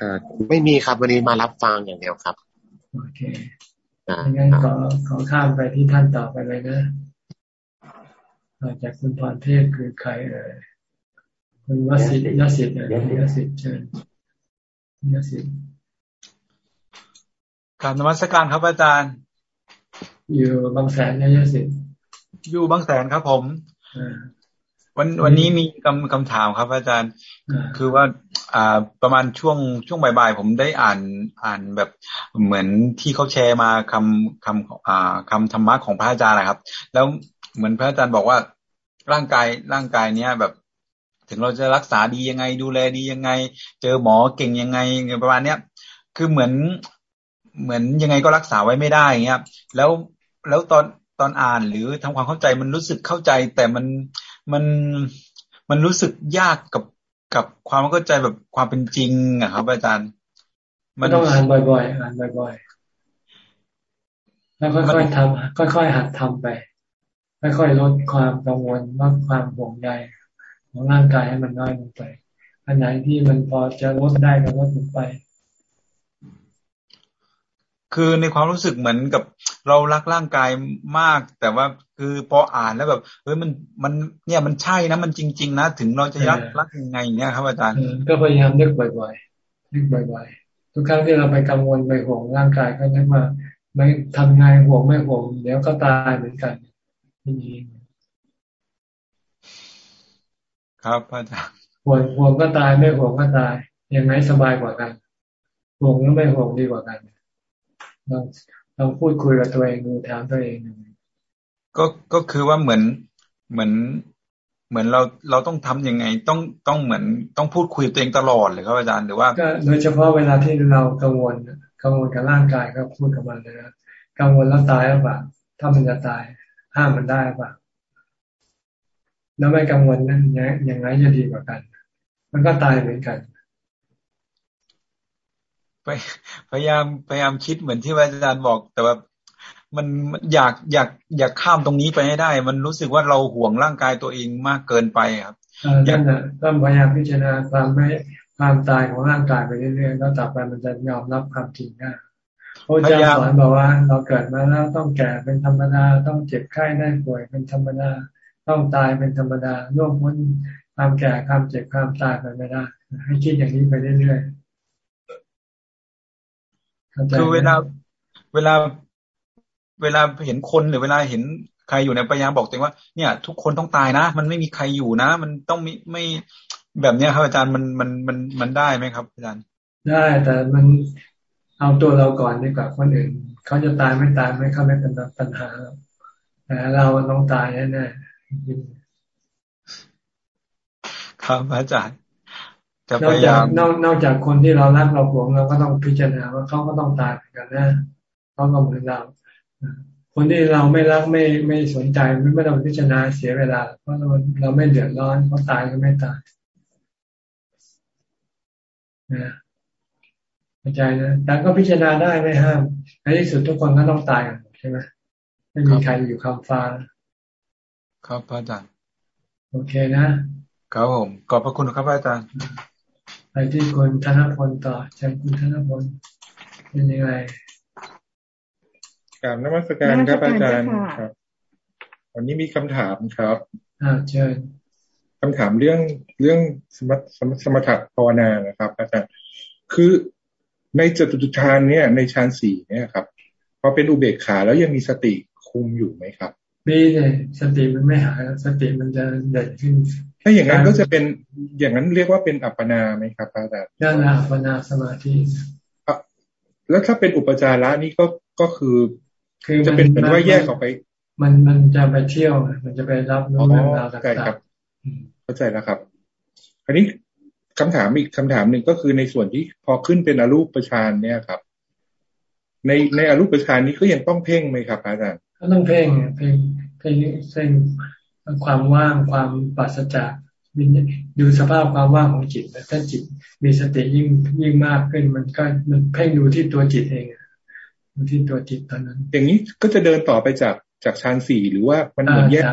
อไม่มีครับวันนี้มารับฟังอย่างเดียวครับ
โอเคงั้นขอขอข้ามไปที่ท่านต่อไปเลยนะจากคุณพรเทพคือใครเอ่ยคุณวสิทธิ์ยสิทธิ์เอ่ยยสิทธิ์เชิญ ยสิทธิ์
กราบนมัสการครับอาจารย์
อยู่บางแสนนะยสิทธิ์
อยู่บางแสนครับผมวันวันนี้มีคำคำถามครับ อาจารย์ คือว่า อ่า ประมาณช่วงช่วงบ่ายๆผมได้อ่านอ่านแบบเหมือนที่เขาแชร์มาคำคำอ่าคำธรรมะของพระอาจารย์นะครับ แล้วเหมือนพระอาจารย์บอกว่าร่างกายร่างกายเนี้ยแบบ ถึงเราจะรักษาดียังไง ดูแลดียังไง เจอหมอเก่งยังไงประมาณเนี้ยคือเหมือนเหมือนยังไงก็รักษาไว้ไม่ได้เงี้ยแล้วแล้วตอนตอนอ่านหรือทำความเข้าใจมันรู้สึกเข้าใจ แต่มันมันมันรู้สึกยากกับกับความเข้าใจแบบความเป็นจริงอะครับ อาจารย์
มันต้องอ่านบ่อยๆอ่านบ่อยๆแล้วค่อยๆทำค่อยๆหัดทำไปค่อยๆลดความกังวลลดความห่วงใย ของร่างกายให้มันน้อยลงไป อันไหนที่มันพอจะลดได้ก็ลดลงไป
คือในความรู้สึกเหมือนกับเรารักร่างกายมาก แต่ว่าคือพออ่านแล้วแบบเฮ้ยมันมันเนี่ยมันใช่นะมันจริง ๆ นะถึงเราจะรักรักยังไงเนี่ยครับอาจารย์
ก็พยายามนึกบ่อยๆนึกบ่อยๆทุกครั้งที่เราไปกังวลไปห่วงร่างกายก็นึกว่าไม่ทำไงห่วงไม่ห่วงเดี๋ยวก็ตายเหมือนกันนี่
ครับอาจารย์
ห่วงห่วงก็ตายไม่ห่วงก็ตายยังไงสบายกว่ากันห่วงหรือไม่ห่วงดีกว่ากันลองลองพูดคุยกับตัวเองดูถามตัวเอง
ก็ก็คือว่าเหมือนเหมือนเหมือนเราเราต้องทํำยังไงต้องต้องเหมือนต้องพูดคุยตัวเองตลอดเลยครับอาจารย์หรือว่า
ก็โดยเฉพาะเวลาที่เรากังวลกังวลกับร่างกายก็พูดกับมันเลยนะกังวลแล้วตายหรือเปล่าถ้ามันจะตายห้ามมันได้หรือเปล่า แล้วไม่กังวลนั้นยังไงจะดีกว่ากัน มันก็ตายเหมือนกัน
ไปพยายามพยายามคิดเหมือนที่อาจารย์บอก แต่ว่ามันอยากอยากอยากข้ามตรงนี้ไปให้ได้ มันรู้สึกว่าเราห่วงร่างกายตัวเองมากเกินไปครับ
นั่นแหละต้องพยายามพิจารณาความไม่ความตายของร่างกายไปเรื่อยๆแล้วต่อไปมันจะยอมรับความจริงได้พระเจ้าสอนบอกว่าเราเกิดมาแล้วต้องแก่เป็นธรรมดาต้องเจ็บไข้ได้ป่วยเป็นธรรมดา ต้องตายเป็นธรรมดาล่วงพ้นความแก่ความเจ็บความตายไปไม่ได้ ให้คิดอย่างนี้ไปเรื่อย
ๆคือเวลา เวลา เวลาเห็นคนหรือเวลาเห็นใครอยู่ในพยายามบอกตัวเองว่า เนี่ย ทุกคนต้องตายนะ มันไม่มีใครอยู่นะ มันต้องมีไม่แบบเนี้ยครับอาจารย์มันมันมันมันได้ไหมครับ อาจารย์
ได้แต่มันเอาตัวเราก่อนดีกว่าคนอื่นเขาจะตายไม่ตายไม่เข้าไม่เป็นปัญหาแต่เราต้องตายแน่
ๆ ครับอาจารย์
จะพยายามนอกนอกจากคนที่เรารักเราหวงเราก็ต้องพิจารณาว่าเขาก็ต้องตายเหมือนกันนะเขาก็เหมือนเราคนที่เราไม่รักไม่ไม่สนใจไม่ไม่ต้องพิจารณาเสียเวลา เพราะเราเราไม่เดือดร้อนเขาตายก็ไม่ตายนะเข้าใจนะแต่ก็พิจารณาได้ไม่ห้ามในที่สุดทุกคนก็ต้องตายกันใช่ไหมไม่มีใครอยู่คำฟ้า
ครับอาจารย์
โอเคนะ ครับ
ผม ขอบพระคุณครับอาจารย์
ไปที่คุณธนพลต่อเชิญคุณธนพลเป็นยังไง
กราบนมัสการครับอาจารย์ครับ วันนี้มีคำถามครับ
อ่าเชิญ
คำถามเรื่องเรื่องสมสมสมถะภาวนานะครับ อาจารย์ คือในจตุฌานเนี่ย ในฌานสี่เนี่ยครับพอเป็นอุเบกขาแล้วยังมีสติคุมอยู่ไหมครับ
มีเลยสติมันไม่หายสติมันจะเด่นขึ้น
ถ้าอย่างนั้นก็จะเป็นอย่างนั้นเรียกว่าเป็นอัปปนาไหมครับอาจารย์
นั่นแหละอัปปนาสมาธิ
แล้วถ้าเป็นอุปจาระนี่ก็ก็คือคือจะเป็นเหมือนว่าแยกออกไป
มันมันจะไปเที่ยว มันจะไปรับรู้เรื่องราวต่าง
ๆเข้าใจแล้วครับอันนี้คำถามอีกคำถามหนึ่งก็คือในส่วนที่พอขึ้นเป็นอรูปฌานเนี่ยครับ ในในอรูปฌานนี้ก็ยังต้องเพ่งไหมครับอาจารย์
ก็ต้องเพ่งเพ่งเพ่งเส้นความว่างความปราศจากดูสภาพความว่างของจิตถ้าจิตมีสติยิ่งยิ่งมากขึ้น มันก็มันเพ่งดูที่ตัวจิตเองดูที่ตัวจิตตอนนั้น
อย่างนี้ก็จะเดินต่อไปจากจากฌานสี่หรือว่ามันเหมือนแยก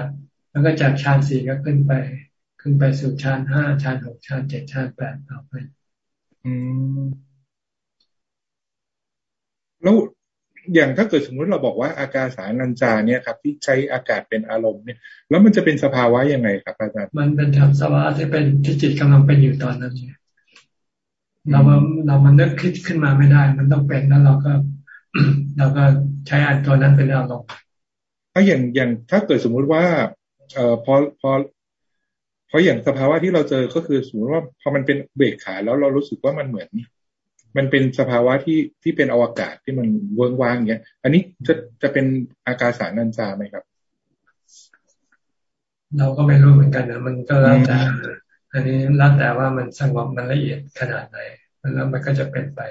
แล้วก็จากฌานสี่ก็ขึ้นไป ขึ้นไปสู่ฌานห้าฌานหกฌานเจ็ดฌานแปดต่อไป
อืมแล้ว อย่างถ้าเกิดสมมติเราบอกว่าอากาสานัญจาเนี่ยครับ ที่ใช้อากาศเป็นอารมณ์เนี่ย แล้วมันจะเป็นสภาวะยังไงครับอาจารย์
มันเป็นสภาวะที่เป็นที่จิตกำลังเป็นอยู่ตอนนั้นเนี่ยเราเรามันนึกคิดขึ้นมาไม่ได้ มันต้องเป็นแล้วเราก็เราก็ใช้อันตัวนั้นเป็นอารมณ์
ถ้าอย่างอย่างถ้าเกิดสมมุติว่า เอ่อพอพอเพราะอย่างสภาวะที่เราเจอก็คือสมมติว่าพอมันเป็นเบรกขาแล้วเรารู้สึกว่ามันเหมือน มันเป็นสภาวะที่ที่เป็นอวกาศที่มันเวิ้งว้างอย่างเงี้ย อันนี้จะจะเป็นอากาสานัญจาไหมครับ
เราก็ไม่รู้เหมือนกันนะมันก็แล้วแต่อันนี้แล้วแต่ว่ามันสงบมันละเอียดขนาดไหนแล้วมันก็จะเป็นไป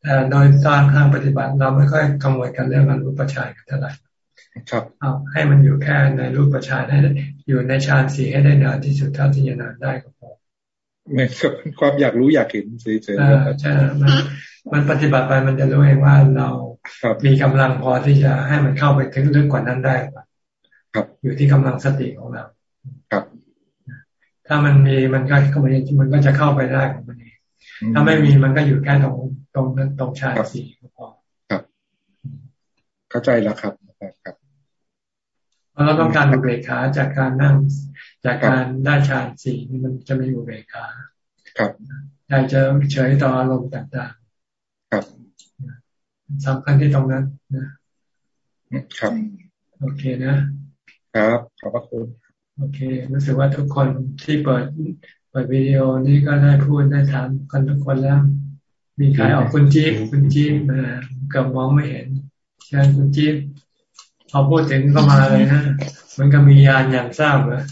แต่โดยตามทางปฏิบัติเราไม่ค่อยกังวลกันเรื่องอรูปฌานเท่าไหร่
ครับ
เอาให้มันอยู่แค่ในรูปฌานให้อยู่ในฌานสี่ให้ได้นานที่สุดเท่าที่จะนานได้ก็พอ
เหมือนกับความอยากรู้อยากเห็นเฉย
ๆใช่มันมันปฏิบัติไปมันจะรู้เองว่าเรามีกำลังพอที่จะให้มันเข้าไปถึงลึกกว่านั้นได้
ครับ
อยู่ที่กำลังสติของเรา
ครับ
ถ้ามันมีมันก็มันก็จะเข้าไปได้ของมันเองถ้าไม่มีมันก็อยู่แค่ตรงตรงตรงชาสี่พอ
ครับ เข้าใจแล้วครับครับ
เราต้องการอุเบกขาจากการนั่งจากการได้ฌานสี่นี่มันจะไม่อุเบกขา
ครับ
ใจจะเฉยต่ออารมณ์ต่าง
ๆ ครับ
สำคัญที่ตรงนั้นนะ
ครับ
โอเคนะ
ครับ ขอบพระคุณ
โอเค รู้สึกว่าทุกคนที่เปิดเปิดวิดีโอนี้ก็ได้พูดได้ถามกันทุกคนแล้ว มีใครออกคุณจี๊บคุณจี๊บมากับมองไม่เห็นเชิญคุณจี๊บพอพูดถึงก็มาเลยนะ มันก็มียานอย่างทราบเลย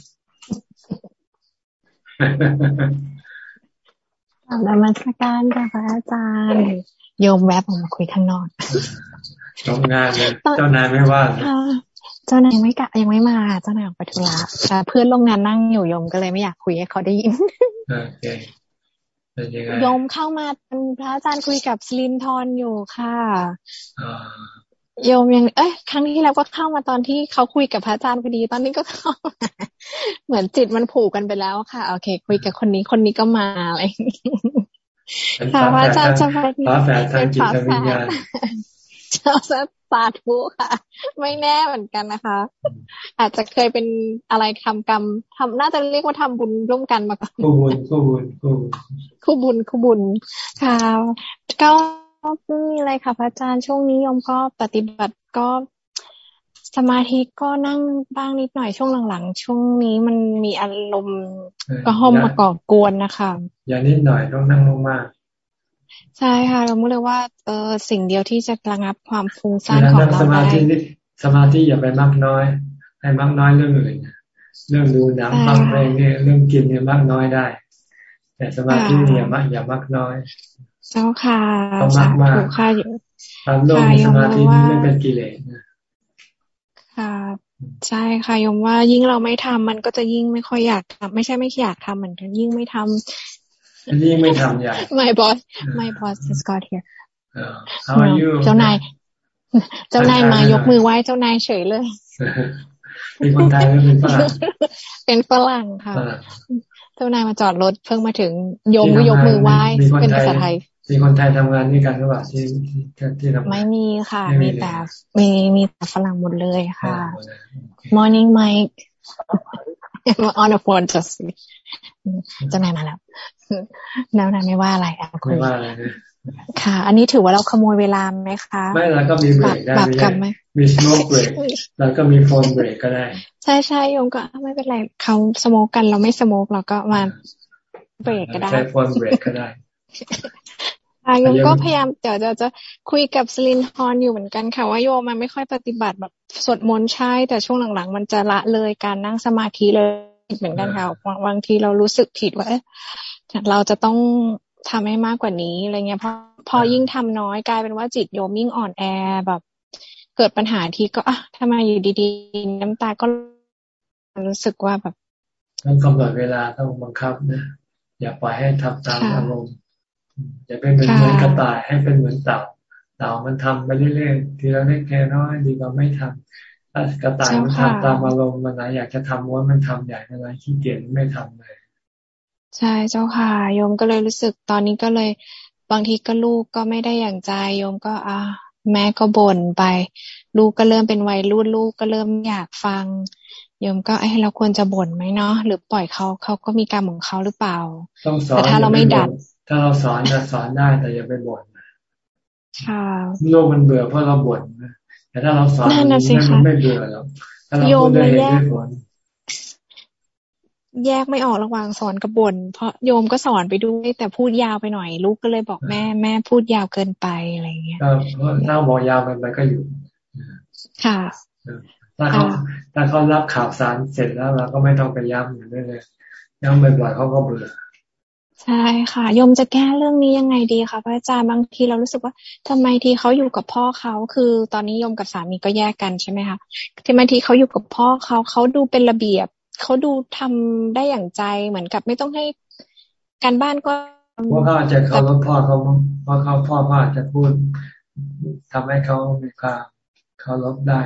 นมัสการค่ะพระอาจารย์ โยมแวบออกมาคุยข้างนอก
ทำงานเลยเจ้านายไม่ว่า
เจ้านายไม่กะยังไม่มาเจ้านายออกไปธุระแต่เพื่อนโรงงานนั่งอยู่โยมก็เลยไม่อยากคุยให้เขาได้ยินโอเค
โยมเข้ามาเป็นพระอาจารย์คุยกับสลินทอนอยู่ค่ะ โยมยัง เอ้ยครั้งที่แล้วก็เข้ามาตอนที่เขาคุยกับพระอาจารย์พอดี ตอนนี้ก็เข้าเหมือนจิตมันผูกกันไปแล้วค่ะ โอเค คุยกับคนนี้คนนี้ก็มาอะไรค่ะพระอาจารย์จะไป
ฝาแฝดทางจิตวิญญาณ
เจ้าสาธุค่ะ ไม่แน่เหมือนกันนะคะ อาจจะเคยเป็นอะไรทำกรรมทำน่าจะเรียกว่าทำบุญร่วมกันมาก่อน
คู่บุญคู่บุญ
คู่บุญคู่บุญค่ะก็ มีอะไรค่ะพระอาจารย์ช่วงนี้ยมก็ปฏิบัติก็สมาธิก็นั่งบ้างนิดหน่อยช่วงหลังๆ ช่วงนี้มันมีอารมณ์ก็ห้อมมาก่อกวนนะคะ
อย่านิดหน่อยต้องนั่งมาก
ใช่ค่ะเราพูดเลยว่าเออสิ่งเดียวที่จะระงับความฟุ้งซ่านของเรา
ได้สมาธิสมาธิอย่าไปมากน้อย ให้มากน้อยเรื่องอื่นเรื่องดูหนังฟังเพลงเนี่ยเรื่องกินเนี่ยมากน้อยได้ แต่สมาธิเนี่ยมากอย่ามากน้อย
เจ้าค่ะ
ต้องมากมากค่ะอยู่ทำโลกสมาธิไม่เป็นกิเลสนะ
ค่ะใช่ค่ะยมว่ายิ่งเราไม่ทำมันก็จะยิ่งไม่ค่อยอยากทำไม่ใช่ไม่อยากทำเหมือนกันยิ่งไม่ทำ
อันนี้ไม่ทำอย่าง
My boss My boss has got here
How are you
เจ้านายเจ้านายมายกมือไหว้เจ้านายเฉยเลย
เป็นคนไทยหรือเป็นฝรั่ง
เป็นฝรั่งค่ะ เจ้านายมาจอดรถเพิ่งมาถึงยกยกมือไหว้เป็นภาษาไทย
มีคนไทยทำงานนี่กันหรือเปล่าที่ที่ทำ
ไม่มีค่ะ มีแต่มีมีแต่ฝรั่งหมดเลยค่ะ Morning Mike on the phone just เจ้านายมาแล้วแล้วนายไม่ว่าอะไรอะคุ
ยไม่ว่าอะไร
ค่ะ อันนี้ถือว่าเราขโมยเวลาไหมคะ
ไม่แล้วก็มีเบรกได้ไหมมีสโมกเบรกแล้วก็มีโฟนเบรกก็ได้
ใช่ใช่โยมก็ไม่เป็นไรเขาสโมกกันเราไม่สโมกเราก็มาเบรกก็ได้
ใช้โฟนเบรกก็ได้
โยมก็พยายามเดี๋ยวจะจะคุยกับสลินฮอนอยู่เหมือนกันค่ะ ว่าโยมมันไม่ค่อยปฏิบัติแบบสวดมนต์ใช่ แต่ช่วงหลังๆ มันจะละเลยการนั่งสมาธิเลยเหมือนกันค่ะบางทีเรารู้สึกผิดว่าเราจะต้องทำให้มากกว่านี้อะไรเงี้ยพอพอยิ่งทำน้อยกลายเป็นว่าจิตโยมยิ่งอ่อนแอแบบ เกิดปัญหาที่ก็อะทำไมอยู่ดีๆ น้ำตาก็รู้สึกว่าแบบ
ต้องกำหนดเวลาต้องบังคับนะอย่าปล่อยให้ทำตามอารมณ์ อย่าเป็นเหมือนกระต่ายให้เป็นเหมือนเต่า เต่ามันทำไปเรื่อยๆทีละเล็กแค่น้อยดีกว่าไม่ทำกระต่ายมันทำตามอารมณ์มันไหนอยากจะทำว่ามันทำใหญ่อะไรขี้เกียจไม่ทำเลย
ใช่เจ้าค่ะโยมก็เลยรู้สึกตอนนี้ก็เลย บางทีก็ลูกก็ไม่ได้อย่างใจโยมก็อ่าแม่ก็บ่นไป ลูกก็เริ่มเป็นวัยรุ่นลูกก็เริ่มอยากฟังโยมก็ไอ้เราควรจะบ่นไหมเนาะหรือปล่อยเขาเขาก็มีกรรมของเขาหรือเปล่า
ต้องสอนแต่ถ้าเราไม่ดัด ถ้าเราสอนจะสอนได้แต่อย่าไปบ่น
ค่ะ
ลูกมันเบื่อเพราะเราบ่นแต่ถ้าเราสอนมันไม่เบื่อหรอกถ้าเราพูดได้เหตุได้ผล
แยกไม่ออกระหว่างสอนกับบนเพราะโยมก็สอนไปด้วยแต่พูดยาวไปหน่อย ลูกก็เลยบอกแม่แม่พูดยาวเกินไปอะไรเงี้ย
ถ้าบอกยาวเกินไปก็อยู่
ค่ะ
ถ้าเขาถ้าเขารับข่าวสารเสร็จแล้วเราก็ไม่ต้องไปย้ำอย่างนี้เลยย้ำบ่อยๆเขาก็เบื่อ
ใช่ค่ะยมจะแก้เรื่องนี้ยังไงดีคะพระอาจารย์บางทีเรารู้สึกว่าทำไมทีเขาอยู่กับพ่อเขาคือ ตอนนี้ยมกับสามีก็แยกกันใช่ไหมคะทำไมทีเขาอยู่กับพ่อเขาเขาดูเป็นระเบียบเขาดูทำได้อย่างใจเหมือนกับไม่ต้องให้การบ้านก็
ว่าเขาอาจจะเขารพพ่อเขาเพราะเขาพ่อพ่ออาจจะพูดทำให้เขามีความเขารพได้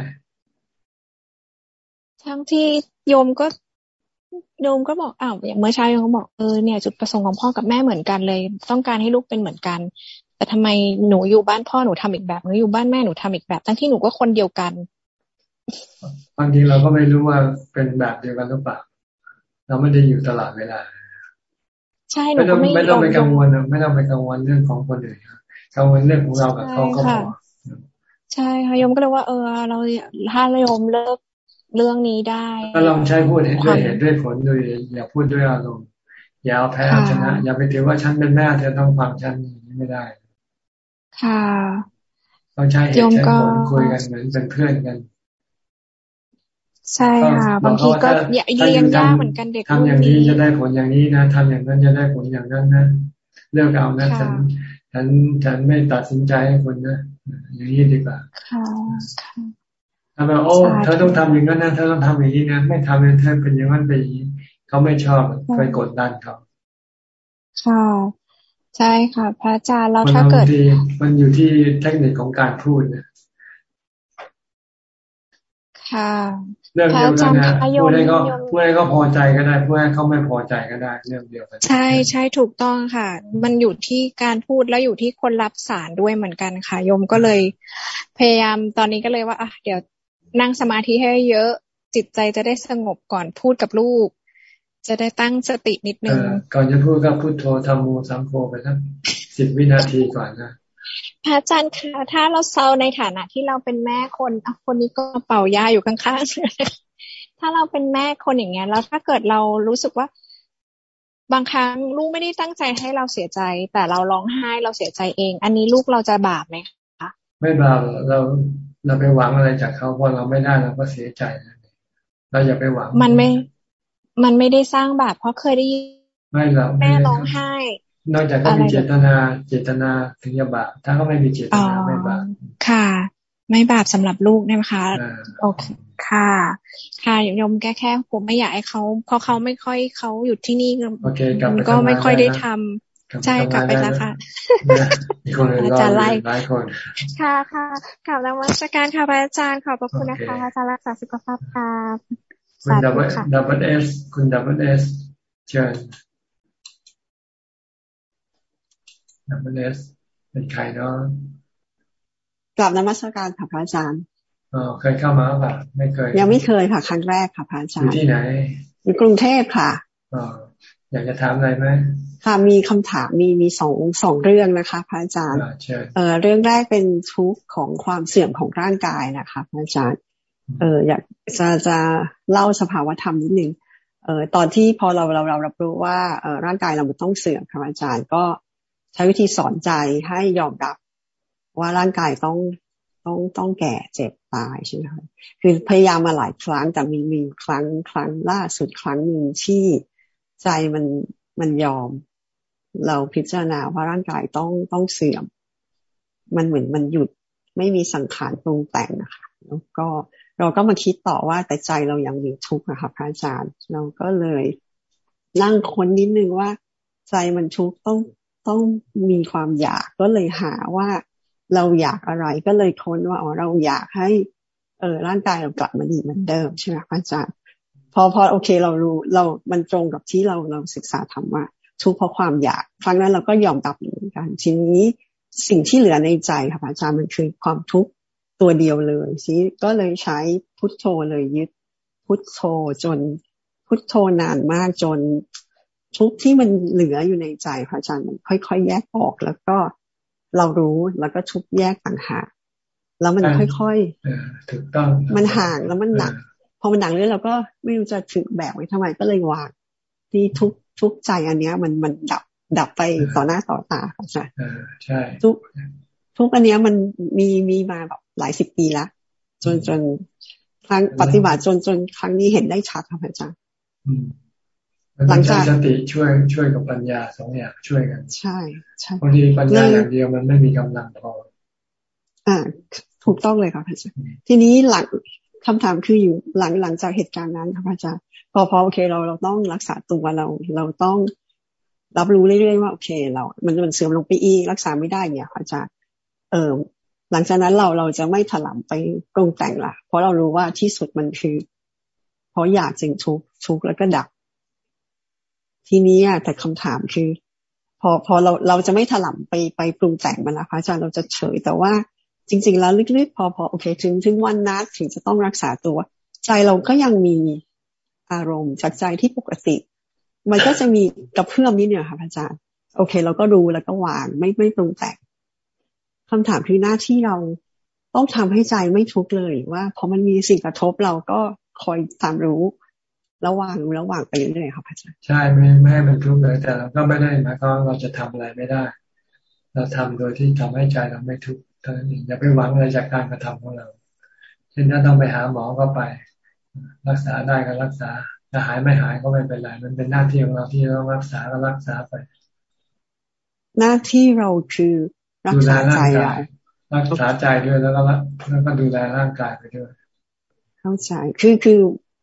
ทั้งที่โยมก็ โยมก็บอกอ้าวอย่างเมื่อเช้าโยมก็บอกเออเนี่ยจุดประสงค์ของพ่อกับแม่เหมือนกันเลย ต้องการให้ลูกเป็นเหมือนกัน แต่ทำไมหนูอยู่บ้านพ่อหนูทำอีกแบบหนูอยู่บ้านแม่หนูทำอีกแบบ ทั้งที่หนูก็คนเดียวกัน
บางทีเราก็ไม่รู้ว่าเป็นแบบเดียวกันหรือเปล่าเราไม่ได้อยู่ตลอดเวลา
ใช่หนู
ไม่ไม่ต้องไปกังวลไม่ต้องไปกังวลเรื่องของคนอื่นกังวลเรื่องของเรากับเขาก็พอ
ใช่ค่ะโยมก็เลยว่าเออเราถ้าโยมเลิก เรื่องนี้ได้
ก็ลองใช้พูดด้วยเหตุด้วยผลด้วยอย่าพูดด้วยอารมณ์อย่าเอาแพ้ชนะ อย่าไปถือว่าฉันเป็นแม่เธอต้องฟังฉันไม่ได้
ค่ะ
ต้องใช้เหตุใช้ผลคุยกันเหมือนเป็นเพื่อนกัน
ใช่ค่ะบางทีก็เรียนยากเหมือนกันเด็ก
ทำอย่างนี้จะได้ผลอย่างนี้นะทำอย่างนั้นจะได้ผลอย่างนั้นนะเลือกเอานะฉันฉันฉันไม่ตัดสินใจให้คนนะอย่างนี้ดีกว่า
ค่ะ
ทำไมโอ้เธอต้องทำอย่างนั้นนะเธอต้องทำอย่างนี้นะไม่ทำเลยเธอเป็นอย่างนั้นไปอย่างนี้เขาไม่ชอบไปกดดันเขา
ค่ะใช่ค่ะ พระอาจารย์เราถ้าเกิด
มันอยู่ที่เทคนิคของการพูดเนี่ย
ค่ะ
เรื่องเดียวกันนะพูดให้เขาพูดให้เขาพอใจก็ได้พูดให้เขาไม่พอใจก็ได้เรื่องเดียวกัน
ใช่ใช่ถูกต้องค่ะ มันอยู่ที่การพูดแล้วอยู่ที่คนรับสารด้วยเหมือนกันค่ะโยมก็เลย พยายามตอนนี้ก็เลยว่าอะเดี๋ยว นั่งสมาธิให้เยอะ จิตใจจะได้สงบก่อนพูดกับลูก จะได้ตั้งสตินิดนึง
ก่อนจะพูดก็พูดโทรทำมูสังโฆไปสักสิบวินาทีก่อนนะ
พระอาจารย์คะถ้าเราเซาในฐานะที่เราเป็นแม่คนอคนนี้ก็เป่ายาอยู่ข้างๆถ้าเราเป็นแม่คนอย่างเงี้ยแล้วถ้าเกิดเรารู้สึกว่า บางครั้งลูกไม่ได้ตั้งใจให้เราเสียใจ แต่เราร้องไห้เราเสียใจเอง อันนี้ลูกเราจะบาปไหมคะ
ไม่บาปเรา เราไปหวังอะไรจากเขาพอเราไม่ได้เราก็เสียใจเราอย่าไปหวัง
มันไม่ มันไม่ได้สร้างบาปเพราะเคยได้ยิน
ไม่เรา
แม่ร้องไห้
นอกจากเขามีเจตนา เจตนาถึงจะบาปถ้าเขาไม่มีเจตนาไม่บาป
ค่ะ ไม่บาปสำหรับลูกนะคะโอเคค่ะ ค่ะยมแก้แค่ผมไม่อยากให้เขาเพราะเขาไม่ค่อยเขาอยู่ที่นี่ก็ไม่ค่อยได้ทำ ใช่กลับไปแล้วค่ะ
อาจารย์ไล่
ค่ะค่ะกลับรางวัลการค่ะอาจารย์ขอบพระคุณนะคะอาจารย์รักษาสุขภาพค่ะ
คุณดับเบิลดับเบิลเอสคุณดับเบิลเอสเชิญนัมเบเลสเป็นใครเนาะ
กลับนมัสการค่ะพระอาจารย์
อ๋อเคยเข้ามาป่ะไม่เคย
ยังไม่เคยค่ะครั้งแรกค่ะพระอาจารย์อยู่
ที่ไหน
อยู่กรุงเทพค่ะ
อ๋ออยากจะถามอะไรไหม
ค่ะมีคำถามมีมีสองสองเรื่องนะคะ พระอาจารย์เออเรื่องแรกเป็นทุกข์ของความเสื่อมของร่างกายนะคะพระอาจารย์เอออยากจะจะเล่าสภาวะธรรมนิดนึงเออตอนที่พอเราเราเรารับรู้ว่าเออร่างกายเรามันต้องเสื่อมค่ะอาจารย์ก็ใช้วิธีสอนใจให้ยอมรับ ว่าร่างกายต้องต้องต้องแก่เจ็บตายใช่ไหมคะคือพยายามมาหลายครั้งแต่มีมีครั้งครั้งล่าสุดครั้งหนึ่งที่ใจมันมันยอม เราพิจารณาว่าร่างกายต้องต้องเสื่อม มันเหมือนมันหยุดไม่มีสังขารปรุงแต่งนะคะแล้วก็เราก็มาคิดต่อว่าแต่ใจเรายังมีทุกข์นะคะพระอาจารย์ เราก็เลยนั่งค้นนิดนึงว่าใจมันทุกข์ต้องต้องมีความอยากก็เลยหาว่าเราอยากอะไรก็เลยค้นว่าอ๋อเราอยากให้ เออร่างกายเรากลับมาดีเหมือนเดิมใช่ไหมอาจารย์พอพอโอเคเรารู้เรามันตรงกับที่เราเราศึกษาธรรมะ ทุกเพราะความอยาก ครั้งนั้นเราก็ยอมรับเหมือนกัน ทีนี้สิ่งที่เหลือในใจค่ะอาจารย์มันคือความทุกข์ตัวเดียวเลยทีก็เลยใช้พุทโธเลยยึดพุทโธจนพุทโธนานมากจนทุกที่มันเหลืออยู่ในใจพระอาจารย์มันค่อยๆแยกออก แล้วก็เรารู้แล้วก็ทุกแยกต่างหากแล้วมันค่อย
ๆถูกต้อง
มันห่างแล้วมันหนัก พอมันหนักเรื่อยเราก็ไม่รู้จะถึงแบบไว้ทำไมก็เลยวางที่ทุก ทุกใจอันเนี้ย มันมันดับดับไปต่อหน้าต่อตาค่ะอาจารย์
ใช่
ทุกทุกอันเนี้ยมันมีมีมาแบบหลายสิบปีละจนจนครั้งปฏิบัติจนจนครั้งนี้เห็นได้ชัดค่ะอาจารย์
หลังจากสติช่วยช่วยกับปัญญาสองอย่างช่วยกัน
ใช่ใช่
บางทีปัญญาอย่างเดียวมันไม่มีกำลังพอ
อ่า ถูกต้องเลยค่ะพระอาจารย์ทีนี้หลังคำถามคืออยู่หลังหลังจากเหตุการณ์นั้นค่ะพระอาจารย์พ อพอโอเคเราเราต้องรักษาตัวเรา เราต้องรับรู้เรื่อยๆว่าโอเค เรา มันมันเสื่อมลงไปอีกรักษาไม่ได้เนี่ยอาจารย์เออหลังจากนั้นเราเราจะไม่ถลำไปปรุงแต่งละเพราะเรารู้ว่าที่สุดมันคือ เพราะอยากจึงทุกทุกแล้วก็ดับ ทีนี้แต่คำถามคือ พอพอเราเราจะไม่ถลำไปไปปรุงแต่งมันละพระอาจารย์เราจะเฉยแต่ว่าจริง ๆ แล้วลึกๆพอพอโอเค ถึงถึงวันนัดถึงจะต้องรักษาตัว ใจเราก็ยังมี อารมณ์ จากใจที่ปกติ มันก็จะมีกระเพื่อมนิดเดียวค่ะพระอาจารย์ โอเค เราก็รู้แล้วก็วางไม่ไม่ปรุงแต่งคำถามคือหน้าที่เราต้องทำให้ใจไม่ทุกข์เลยว่าพอมันมีสิ่งกระทบเราก็คอยตามรู้ระหว่างระหว่างไปเรื่อยๆครับอาจารย์
ใช่ไม่ไม่ให้มันทุกข์เลยแต่เราก็ไม่ได้หมายความเราจะทำอะไรไม่ได้ เราทำโดยที่ทำให้ใจเราไม่ทุกข์เท่านั้นเองอย่าไปหวังอะไรจากการกระทำของเราเช่นถ้าต้องไปหาหมอก็ไป รักษาได้ก็รักษาถ้าหายไม่หายก็ไม่เป็นไรมันเป็นหน้าที่ของเราที่ต้องรักษาก็รักษาไป
หน้าที่เราคือรักษาใจเรา
รักษาใจด้วยแล้วก็แล้วก็ดูแลร่างกายไปด้วย
เข้าใจคือคือ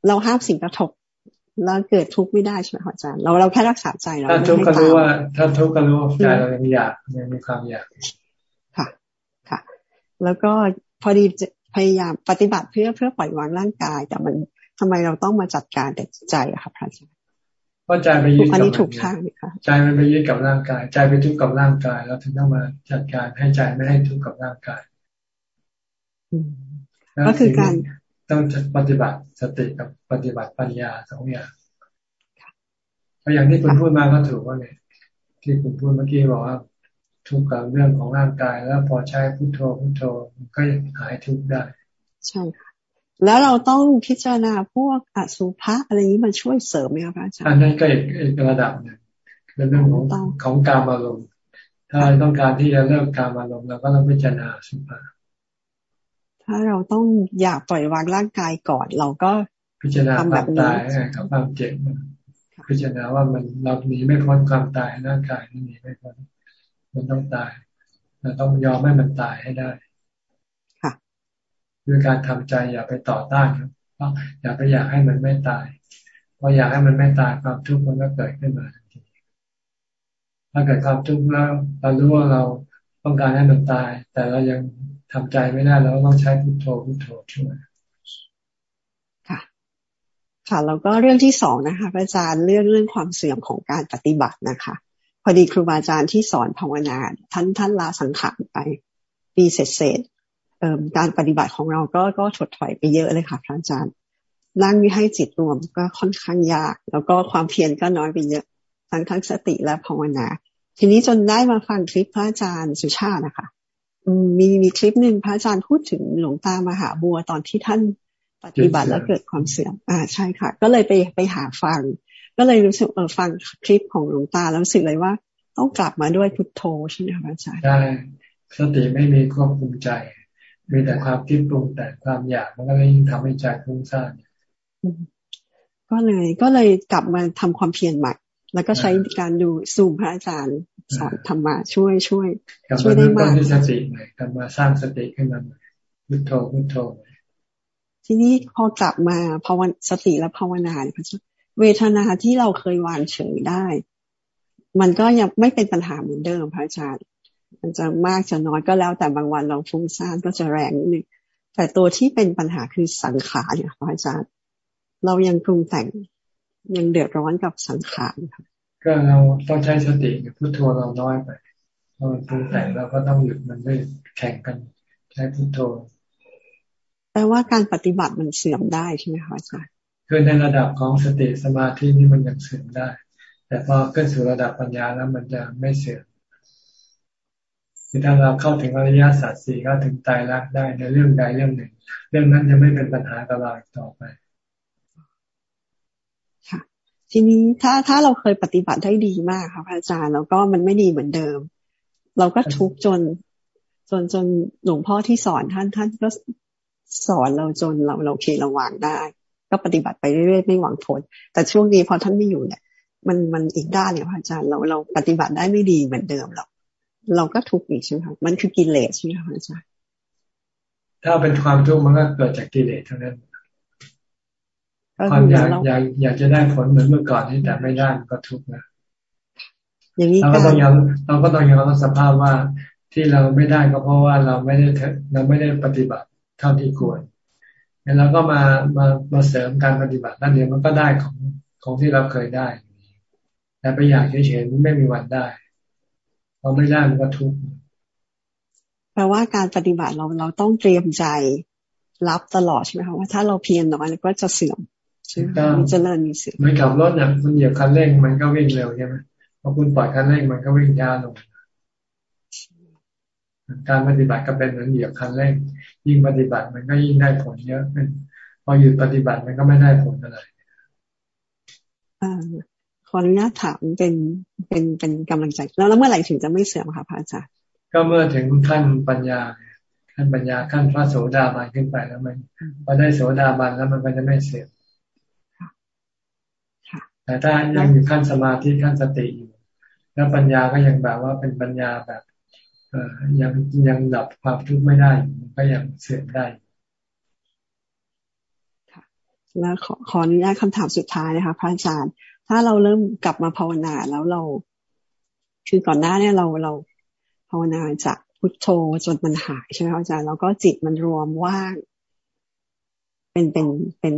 เราห้ามสิ่งกระทบแล้วเกิดทุกข์ไม่ได้ใช่ไหมอาจารย์เราเราแค่รักษาใจเรา
ถ้าทุกข์ก็รู้ว่าถ้าทุกข์ก็รู้ว่าใจเรายังอยากยังมีความอยาก
ค่ะ ค่ะ แล้วก็พอดี พยายามปฏิบัติเพื่อเพื่อปล่อยวางร่างกาย แต่มันทำไมเราต้องมาจัดการแต่ใจอะคะพระอาจารย์
เพราะใจไปยึดกับ
ถูกทางค่ะ
ใจมันไปยึดกับร่างกาย ใจไปทุกข์กับร่างกายแล้วถึงต้องมาจัดการให้ใจไม่ให้ทุกข์กับร่างกาย
ก็คือการ
ต้องปฏิบัติสติกับปฏิบัติปัญญาสองอย่างเพราะอย่างที่คุณพูดมาก็ถูกว่าเนี่ยที่คุณพูดเมื่อกี้บอกว่า ทุกข์กับเรื่องของร่างกาย แล้วพอใช้พุทโธพุทโธมันก็หายทุกข์ได้
ใช่ค่ะแล้วเราต้องพิจารณาพวกอสุภะอะไรนี้มาช่วยเสริมไหมครับอาจารย์อั
นนั้นก็อีกอีกระดับหนึ่งเป็นเรื่องของของการอารมณ์ถ้าต้องการที่จะเลิกการอารมณ์เราก็ต้องพิจารณาสุภา
ถ้าเราต้องอยากปล่อยวางร่างกายก่อน เราก็
พิจารณาความตายกับความเจ็บพิจารณาว่ามันเราหนีไม่พ้นความตายร่างกายนี่หนีไม่พ้น มันต้องตายเราต้องยอมให้มันตายให้ได้ด้วยการทำใจอย่าไปต่อต้านครับอย่าไปอยากให้มันไม่ตายเพราะอยากให้มันไม่ตายความทุกข์มันก็เกิดขึ้นมาทันทีถ้าเกิดความทุกข์แล้วเรารู้ว่าเราต้องการให้มันตาย แต่เรายังทำใจไม่ได้เราต้องใช้พุทโธพุทโธช่วย
ค่ะค่ะแล้วก็เรื่องที่สองนะคะอาจารย์เรื่องเรื่องความเสื่อมของการปฏิบัตินะคะ พอดีครูบาอาจารย์ที่สอนภาวนาท่านท่านลาสังขารไปปีเสร็จเสร็จการปฏิบัติของเราก็ก็ถดถอยไปเยอะเลยค่ะพระอาจารย์นั่งให้จิตรวมก็ค่อนข้างยาก แล้วก็ความเพียรก็น้อยไปเยอะทั้งทั้งสติและภาวนา ทีนี้จนได้มาฟังคลิปพระอาจารย์สุชาตินะคะมีมีคลิปหนึ่งพระอาจารย์พูดถึงหลวงตามหาบัวตอนที่ท่านปฏิบัติแล้วเกิดความเสื่อมอ่าใช่ค่ะ ก็เลยไปไปหาฟัง ก็เลยรู้สึกเออฟังคลิปของหลวงตาแล้วรู้สึกเลยว่า ต้องกลับมาด้วยพุทโธใช่ไหมคะอาจารย์
ใช่สติไม่มีควบคุมใจ มีแต่ความคิดปรุงแต่ความอยากมันก็เลยยิ่งทำให้ใจฟุ้งซ่าน
ก็เลยก็เลยกลับมาทำความเพียรใหม่ แล้วก็ใช้การดูซูมพระอาจารย์สอนธรรมะช่วยช่วย
ช่วยได้มากกลับมาสติใหม่กลับมาสร้างสติขึ้นมาพุทโธพุทโธ
ทีนี้พอกลับมาภาวนาสติและภาวนาเนี่ยพระเวทนาที่เราเคยวางเฉยได้ มันก็ยังไม่เป็นปัญหาเหมือนเดิมพระอาจารย์มันจะมากจะน้อยก็แล้วแต่บางวันเราฟุ้งซ่านก็จะแรงนิดนึงแต่ตัวที่เป็นปัญหาคือสังขารเนี่ยพระอาจารย์ เรายังปรุงแต่งยังเดือดร้อนกับสังขารค่ะ
ก็เราต้องใช้สติพุทโธเราน้อยไปพอมันปรุงแต่งเราก็ต้องหยุดมันไม่แข่งกันใช้พุทโธ
แปลว่าการปฏิบัติมันเสื่อมได้ใช่ไหมคะอาจารย์
คือในระดับของสติสมาธินี่มันยังเสื่อมได้ แต่พอขึ้นสู่ระดับปัญญาแล้วมันจะไม่เสื่อมคือถ้าเราเข้าถึงอริยสัจสี่เข้าถึงตายรักได้ในเรื่องใดเรื่องหนึ่ง เรื่องนั้นจะไม่เป็นปัญหากับเราต่อไป
ค่ะ ทีนี้ถ้าถ้าเราเคยปฏิบัติได้ดีมากค่ะพระอาจารย์แล้วก็มันไม่ดีเหมือนเดิม เราก็ทุกจน จนจนหลวงพ่อที่สอนท่านท่านก็สอนเราจนเราเราเคระวางได้ ก็ปฏิบัติไปเรื่อยๆไม่หวังผล แต่ช่วงนี้พอท่านไม่อยู่เนี่ย มันมันอีกด้านเนี่ยพระอาจารย์เราเราปฏิบัติได้ไม่ดีเหมือนเดิมหรอกเราก็ทุกข์อีกใช่ไหมคะมันคือกิเลสใช่ไหมคะอาจารย์
ถ้าเป็นความทุกข์มันก็เกิดจากกิเลสทั้งนั้นความอยากอยากอยากจะได้ผลเหมือนเมื่อก่อนที่แต่ไม่ได้ก็ทุกข์นะอย่างนี้เราก็ต้องยอมเราก็ต้องยอมรับสภาพว่าที่เราไม่ได้ก็เพราะว่าเราไม่ได้เราไม่ได้ปฏิบัติเท่าที่ควร งั้นเราก็มามามาเสริมการปฏิบัตินั่นเองมันก็ได้ของของที่เราเคยได้ แต่ไปอยากเฉยๆมันไม่มีวันได้พอไม่ได้มันก็ทุกข์
แปลว่าการปฏิบัติเราเราต้องเตรียมใจรับตลอดใช่ไหมคะว่าถ้าเราเพียรน้อยก็จะเสื่อมใช่ไหมมันจะเริ่มมีเสื่อม
เหมือนกับรถเนี่ยคุณเหยียบคันเร่งมันก็วิ่งเร็วใช่ไหมพอคุณปล่อยคันเร่งมันก็วิ่งช้าลง การปฏิบัติก็เป็นเหมือนเหยียบคันเร่ง ยิ่งปฏิบัติมันก็ยิ่งได้ผลเยอะขึ้นพอหยุดปฏิบัติมันก็ไม่ได้ผลอะไร
ขออนุญาตถามเป็นเป็นเป็นกำลังใจ แล้วแล้วเมื่อไหร่ถึงจะไม่เสื่อมคะพระอาจารย์
ก็เมื่อถึงขั้นปัญญาขั้นปัญญาขั้นพระโสดาบันขึ้นไปแล้วมันพอได้โสดาบันแล้วมันก็จะไม่เสื่อมแต่ถ้ายังอยู่ขั้นสมาธิขั้นสติอยู่แล้วปัญญาก็ยังแบบว่าเป็นปัญญาแบบเอ ยังยังดับความทุกข์ไม่ได้ก็ยังเสื่อมได้
แล้วขอขออนุญาตคำถามสุดท้ายนะคะพระอาจารย์ ถ้าเราเริ่มกลับมาภาวนาแล้วเรา คือก่อนหน้าเนี่ยเราเราภาวนาจากพุทโธจนมันหายใช่ไหมอาจารย์แล้วก็จิตมันรวมว่างเป็นเป็นเป็น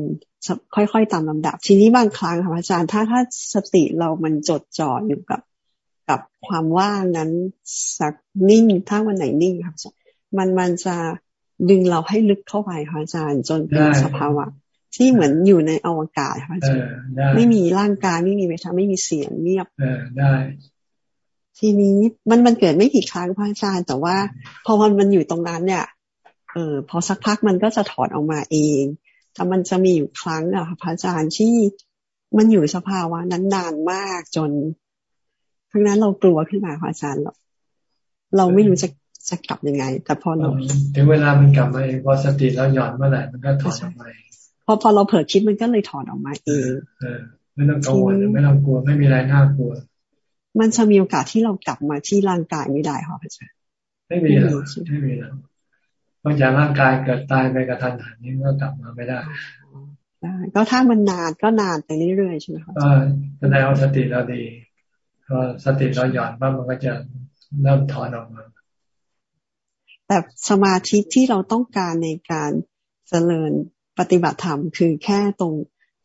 ค่อยๆตามลำดับ ทีนี้บางครั้งค่ะอาจารย์ถ้าถ้าสติเรามันจดจ่ออยู่กับ กับความว่างนั้นสักนิ่งถ้าวันไหนนิ่งครับมันมันจะดึงเราให้ลึกเข้าไปค่ะอาจารย์จนเป็นสภาวะ ที่เหมือนอยู่ในอวกาศค่ะอาจารย์ไม่มีร่างกายไม่มีเวทนาไม่มีเสียงเงียบ
ได้
ทีนี้มันมันเกิดไม่กี่ครั้งพระอาจารย์ แต่ว่า พอมันมันอยู่ตรงนั้นเนี่ยเออพอสักพักมันก็จะถอดออกมาเองแต่มันจะมีอยู่ครั้งอะค่ะพระอาจารย์ที่มันอยู่สภาวะนั้นนานมากจน ทั้งนั้นเรากลัวขึ้นมาพระอาจารย์เราเราไม่รู้จะจะกลับยังไง แต่พอเรา
ถึงเวลามันกลับมาเองพอสติเราหย่อนเมื่อไหร่มันก็ถอดออกมา
พอพอเราเผลอคิดมันก็เลยถอดออกมาเอง
เออไม่ต้องกังวลไม่ต้องกลัวไม่มีอะไรน่ากลัว
มันจะมีโอกาสที่เรากลับมาที่ร่างกายไม่ได้ค่ะพระอาจารย์
ไม่มีแล้วไม่มีแล้วบางอย่างร่างกายเกิดตายไปกระทันหันนี้ก็กลับมาไม่ได้
ได้ก็ถ้ามันนานก็นานไปเรื่อยๆใช่ไหมคะ
ก็แสดงว่าสติเราดี พอสติเราหย่อนบ้างมันก็จะเริ่มถอนออกมา
แต่สมาธิที่เราต้องการในการเจริญปฏิบัติธรรมคือแค่ตรง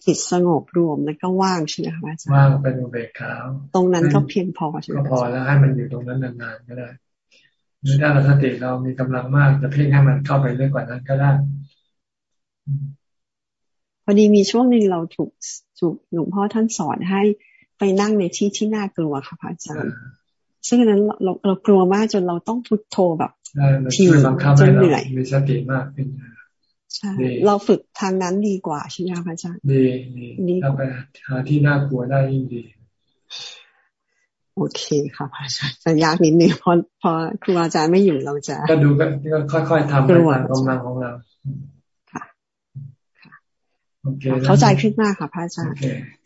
จิตสงบรวมแล้วก็ว่างใช่ไหมคะอาจารย์
ว่างเป็นอุเบกขา
ตรงนั้นก็เพียงพอใช่ไหม
ก็พอแล้วให้มันอยู่ตรงนั้นนานๆก็ได้หรือถ้าเราสติเรามีกำลังมากจะเพ่งให้มันเข้าไปเรื่อยกว่านั้นก็ได้
พอดีมีช่วงหนึ่งเราถูกถูกหลวงพ่อท่านสอนให้ ไปนั่งในที่ที่น่ากลัวค่ะพระอาจารย์ซึ่งนั้นเราเรากลัวมากจนเราต้องพุทโธแบบ
ทีจนเหนื่อยมีสติมากขึ้น
ใช่เราฝึกทางนั้นดีกว่าใช่ไหมคะอาจารย์
ดีดีเราไปหาที่น่ากลัวได้ยิ่งดี
โอเคค่ะอาจารย์จะยากนิดนึงเพราะพอครูอาจารย์ไม่อยู่เราจะ
ก็ดูก็ค่อยๆทำไปตามกำลังของเรา
ค่ะค่ะโอเคเข้าใจขึ้นมากค่ะพระอาจารย์
ค่ะ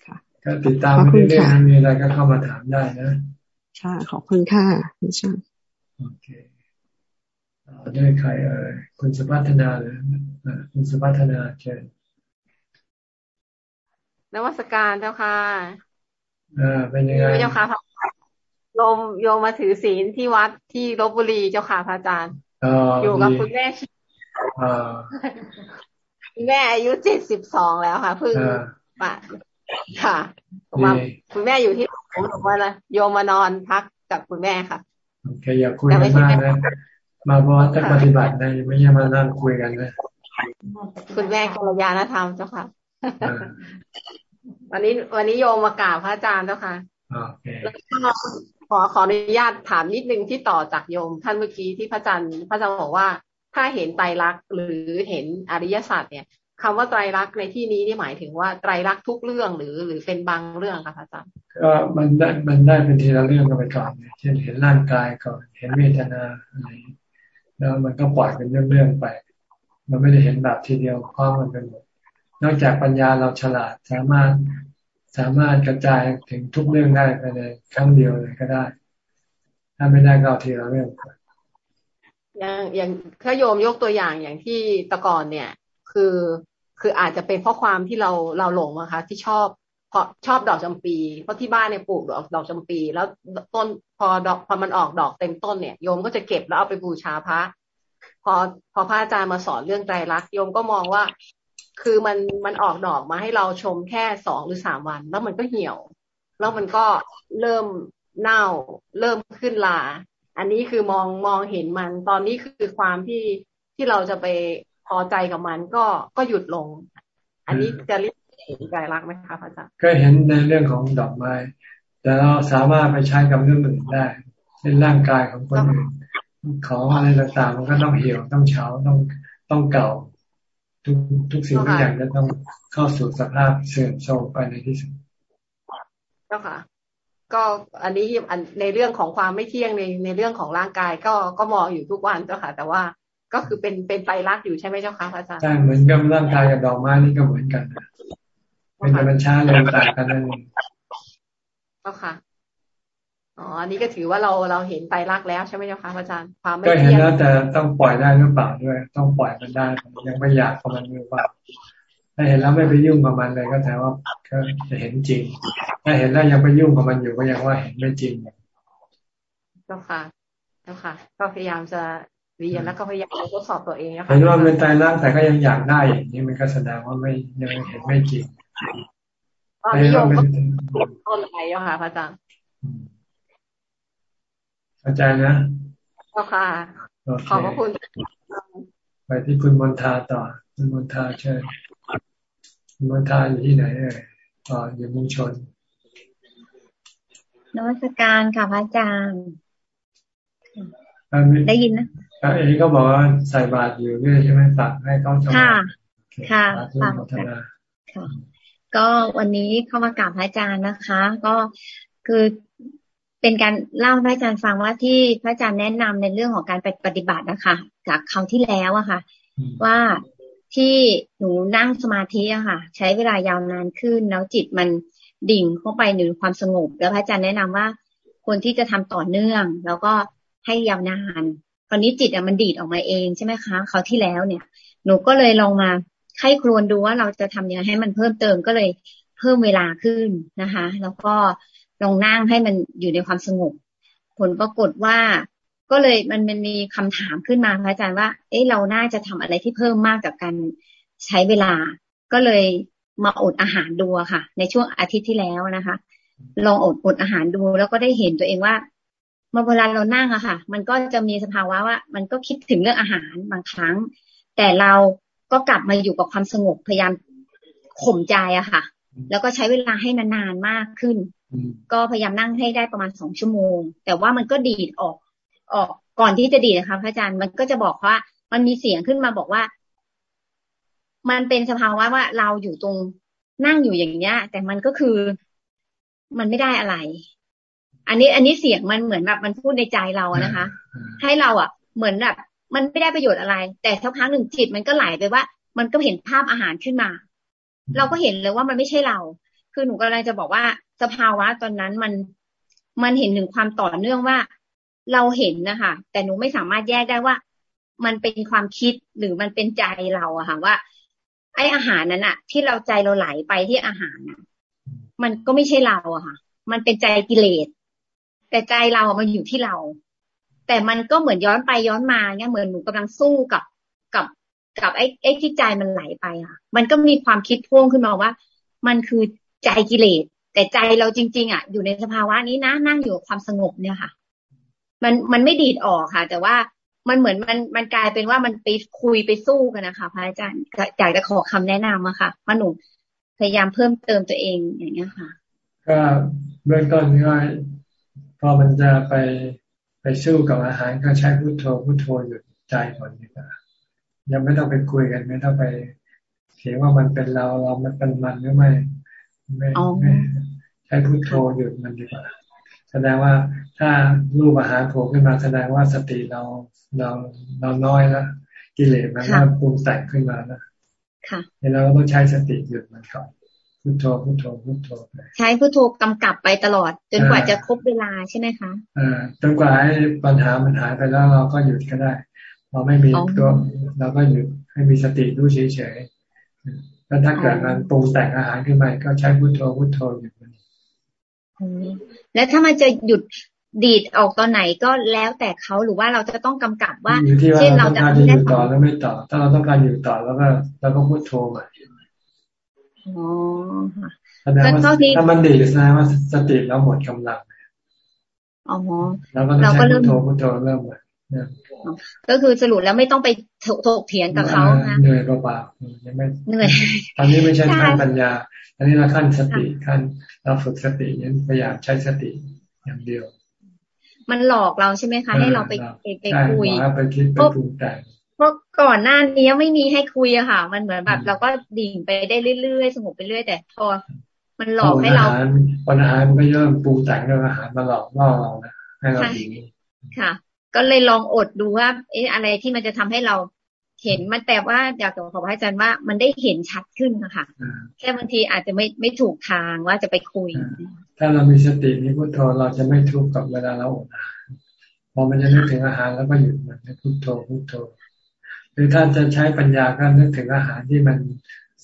ก็ติดตามไปเรื่อยๆมีอะไรก็เข้ามาถามได้นะ
ค่ะขอบคุณค่ะพี่ชาย
โอเคด้วยใครเอ่ยคุณสุพัฒนาหรือคุณสุพัฒนาเชิญ
นวัตการเจ้าค่ะ
อ่าเป็นยังไง
เจ้าค่ะโยมโยมมาถือศีลที่วัดที่ลบบุรีเจ้าค่ะพระอาจารย์อยู่กับคุณแม่คุณแม่อายุเจ็ดสิบสองแล้วค่ะเพิ่งมา ค่ะมาคุณแม่อยู่ที่ผมบอกว่านะโยมมานอนพักกับคุณแม่ค่ะ
โอเคอย่าคุยกันมากนะมาเพราะจะปฏิบัติในไม่ใช่มานั่งคุยกันนะ
คุณแม่กัลยาณธรรมเจ้าค่ะ วันนี้วันนี้โยมมากราบพระอาจารย์เจ้าค่ะแล้วก็ขอขออนุญาตถามนิดนึงที่ต่อจากโยม ท่านเมื่อกี้ที่พระอาจารย์พระอาจารย์บอกว่าถ้าเห็นไตรลักษณ์หรือเห็นอริยสัจเนี่ย คำว่าไตรลักษณ์ในที่นี้นี่หมายถึงว่าไตรลักษณ์ทุกเรื่องหรือหรือเป็นบางเรื่องคะอาจารย์
ก็มันได้มันได้เป็นทีละเรื่องกันไปก่อนเช่นเห็นร่างกายก่อนเห็นเวทนาอะไรแล้วมันก็ปล่อยเป็นเรื่องๆไป มันไม่ได้เห็นแบบทีเดียวคว้ามันเป็นหมดนอกจากปัญญาเราฉลาดสามารถสามารถกระจายถึงทุกเรื่องได้ภายในครั้งเดียวเลยก็ได้ ถ้าไม่ได้ก็ทีละเรื่อง
อย่างอย่างถ้าโยมยกตัวอย่างอย่างที่ตะกอนเนี่ย คือ คืออาจจะเป็นเพราะความที่เราเราหลงนะคะ ที่ชอบเพราะชอบดอกจำปี เพราะที่บ้านเนี่ยปลูกดอกดอกจำปี แล้วต้นพอดอกพอมันออกดอกเต็มต้นเนี่ยโยมก็จะเก็บแล้วเอาไปบูชาพระพอพอพระอาจารย์มาสอนเรื่องใจรักโยมก็มองว่า คือมันมันออกดอกมาให้เราชมแค่สองหรือสามวัน แล้วมันก็เหี่ยว แล้วมันก็เริ่มเน่า เริ่มขึ้นลา อันนี้คือมองมองเห็นมันตอนนี้คือความที่ที่เราจะไป พอใจกับมันก็ก็หยุดลง อันนี้จะเรียกเห็นใจรักไหมคะพระอาจารย์
ก็เห็นในเรื่องของดอกไม้ แต่เราสามารถไปใช้กับเรื่องอื่นได้เช่นร่างกายของคนอื่นของอะไรต่างๆ มันก็ต้องเหี่ยวต้องเฉาต้องต้องเก่า ทุกทุกสิ่งทุกอย่างจะต้องเข้าสู่สภาพเสื่อมโทรมไปในที่สุด
เจ้าค่ะก็อันนี้ในเรื่องของความไม่เที่ยงในในเรื่องของร่างกายก็ก็มองอยู่ทุกวันเจ้าค่ะ แต่ว่า ก็คือเป็นเป็นไตรลักษณ์อยู่ใช่ไหมเจ้าคะพระอาจารย์ใช่
เหมือนกับร่างกายกับดอกไม้นี่ก็เหมือนกันเป็นธรรมชาติเลยต่างกันนั่นเอง
ก็ค่ะอ๋ออันนี้ก็ถือว่าเราเราเห็นไตรลักษณ์แล้วใช่ไหมเจ้าคะพระอาจารย์ความ
ไม่ก็เห็นแล้วแต่ต้องปล่อยได้หรือเปล่าด้วย ต้องปล่อยมันได้ยังไม่อยากกับมันหรือเปล่าถ้าเห็นแล้วไม่ไปยุ่งกับมันเลยก็แปลว่าก็จะเห็นจริง ถ้าเห็นแล้วยังไปยุ่งกับมันอยู่ก็ยังว่าเห็นไม่จริง
เจ้าค่ะเจ้าค่ะ ก็พยายามจะ เรียนแล้วก็พยายามทดสอบตัวเองนะคะ
เห็นว่าเป็นตายแล้วแต่ก็ยังอยากได้อย่างนี้มันก็แสดงว่าไม่ยังเห็นไม่จริง
ตอนนี้โยมก็ต้นอะไรค่ะพระอาจารย์
อาจารย์นะ
เจ้าค่ะขอบพระคุณ
ไปที่คุณมนทาต่อ คุณมนทาเชิญคุณมนทาอยู่ที่ไหนเอ่ยต่ออยู่มุงชน
นวัตการค่ะพระอาจารย์ได้ยินนะ
เอ้ก็บอกว่าใส่บาตรอยู่เรื่อยใช่ไหมตักให้เขาจำ
ค่ะ ค่ะค่ะค่ะ ก็วันนี้เข้ามากราบพระอาจารย์นะคะ ก็คือเป็นการเล่าพระอาจารย์ฟังว่าที่พระอาจารย์แนะนำในเรื่องของการไปปฏิบัตินะคะจากคราวที่แล้วอะค่ะ ว่าที่หนูนั่งสมาธิอะค่ะ ใช้เวลายาวนานขึ้น แล้วจิตมันดิ่งเข้าไปในความสงบ แล้วพระอาจารย์แนะนำว่าควรที่จะทำต่อเนื่อง แล้วก็ให้ยาวนาน ตอนนี้จิตอะมันดีดออกมาเองใช่ไหมคะเขาที่แล้วเนี่ย หนูก็เลยลองมาไข้ครวนดูว่าเราจะทำยังไงให้มันเพิ่มเติมก็เลยเพิ่มเวลาขึ้นนะคะ แล้วก็ลองนั่งให้มันอยู่ในความสงบ ผลปรากฏว่าก็เลยมันมันมีคำถามขึ้นมาพระอาจารย์ว่า เอ๊ะเราน่าจะทำอะไรที่เพิ่มมากกับการใช้เวลา ก็เลยมาอดอาหารดูค่ะ ในช่วงอาทิตย์ที่แล้วนะคะ ลองอดอดอาหารดูแล้วก็ได้เห็นตัวเองว่า มื่อเวลาเรานั่งอะค่ะ มันก็จะมีสภาวะว่า มันก็คิดถึงเรื่องอาหารบางครั้ง แต่เราก็กลับมาอยู่กับความสงบพยายามข่มใจอะค่ะ แล้วก็ใช้เวลาให้นานๆมากขึ้น ก็พยายามนั่งให้ได้ประมาณสองชั่วโมง แต่ว่ามันก็ดีดออกออกก่อนที่จะดีดนะคะพระอาจารย์มันก็จะบอกว่า มันมีเสียงขึ้นมาบอกว่า มันเป็นสภาวะว่าเราอยู่ตรงนั่งอยู่อย่างเนี้ย แต่มันก็คือมันไม่ได้อะไร อันนี้อันนี้เสียงมันเหมือนแบบมันพูดในใจเราอะนะคะ ให้เราอะ เหมือนแบบมันไม่ได้ประโยชน์อะไร แต่ทุกครั้งหนึ่งจิตมันก็ไหลไปว่า มันก็เห็นภาพอาหารขึ้นมา เราก็เห็นเลยว่ามันไม่ใช่เรา คือหนูกำลังจะบอกว่าสภาวะตอนนั้นมันมันเห็นถึงความต่อเนื่องว่าเราเห็นนะคะแต่หนูไม่สามารถแยกได้ว่า มันเป็นความคิดหรือมันเป็นใจเราอะค่ะว่า ไออาหารนั้นอะที่เราใจเราไหลไปที่อาหารน่ะ มันก็ไม่ใช่เราอะค่ะ มันเป็นใจกิเลส แต่ใจเราอะมันอยู่ที่เรา แต่มันก็เหมือนย้อนไปย้อนมาเนี่ยเหมือนหนูกำลังสู้กับกับกับไอ้ไอ้ที่ใจมันไหลไปอะ มันก็มีความคิดพ่วงขึ้นมาว่า มันคือใจกิเลสแต่ใจเราจริง ๆอะอยู่ในสภาวะนี้นะนั่งอยู่กับความสงบเนี่ยค่ะ มันมันไม่ดีดออกค่ะ แต่ว่ามันเหมือนมันมันกลายเป็นว่ามันไปคุยไปสู้กันนะคะพระอาจารย์อยากจะขอคำแนะนำอะค่ะว่าหนูพยายามเพิ่มเติมตัวเองอย่างเงี้ยค่ะ
ก็เบื้องต้นก็ พอมันจะไปไปสู้กับอาหารก็ใช้พุโทโธพุโทโธหยุดใจก่อนดีกว่ายังไม่ต้องไปคุยกันไม่ต้องไปเขียนว่ามันเป็นเราเรามันเป็นมันหรือไม่ไม่ไม่ใช้พุโทโธหยุดมันดีกว่าแสดงว่าถ้ารูปอาหารโผล่ขึ้นมาแสดงว่าสติเราเราเราน้อยแล้วกิเลสมันก็ปรุงแต่งขึ้นมาแล้ว
ค่ะ
เราต้องใช้สติหยุดมันก่อน พุทโธพุทโธพุทโธ
ใช้พุทโธกำกับไปตลอด จนกว่าจะครบเวลาใช่ไหมคะ
อ่าจนกว่าให้ปัญหามันหายไปแล้วเราก็หยุดก็ได้พอไม่มีตัวเราก็หยุดให้มีสติดูเฉยๆแล้วถ้าเกิดมันปรุงแต่งอาหารขึ้นมาก็ใช้พุทโธพุทโธหยุดมัน
แล้วถ้ามันจะหยุดดีดออกตอนไหนก็แล้วแต่เขาหรือว่าเราจะต้องกำกับว่า
เช่นเราจะต้องการอยู่ต่อแล้วไม่ต่อ ถ้าเราต้องการอยู่ต่อแล้วก็เราก็พุทโธใหม่ อ๋อแสดงว่าถ้ามันดีแสดงว่าสติเราหมดกำลัง
อ๋อ
เราก็เราก็เริ่มพุทโธพุทโธเริ่มเลย
ก็คือสรุปแล้วไม่ต้องไปถกเถียงกับเขา
นะเหนื่อยเปล่าๆยังไม่เหนื่อยอันนี้ไม่ใช่ขั้นปัญญา อันนี้เราขั้นสติขั้นเราฝึกสติยันพยายามใช้สติอย่างเดียว
มันหลอกเราใช่ไหมคะ ให้เราไปไปคุย
ไปคิดไปปรุงแต่ง
เพราะก่อนหน้านี้ไม่มีให้คุยอะค่ะ มันเหมือนแบบเราก็ดิ่งไปได้เรื่อยๆสงบไปเรื่อยแต่พอมันหลอกให้เรา
ปัญหามันก็เริ่มปรุงแต่งเรื่องอาหารมาหลอกล่อเรานะให้เราดิ่ง
ค่ะ ก็เลยลองอดดูว่าเอ๊ะอะไรที่มันจะทำให้เราเห็นมันแต่ว่าอยากจะขอพระอาจารย์ว่ามันได้เห็นชัดขึ้นนะคะแค่บางทีอาจจะไม่ไม่ถูกทางว่าจะไปคุย
ถ้าเรามีสติมีพุทโธเราจะไม่ทุกข์กับเวลาเราอดอาหารพอมันจะนึกถึงอาหารแล้วก็หยุดมันพุทโธพุทโธ หรือถ้าจะใช้ปัญญาก็นึกถึงอาหารที่มัน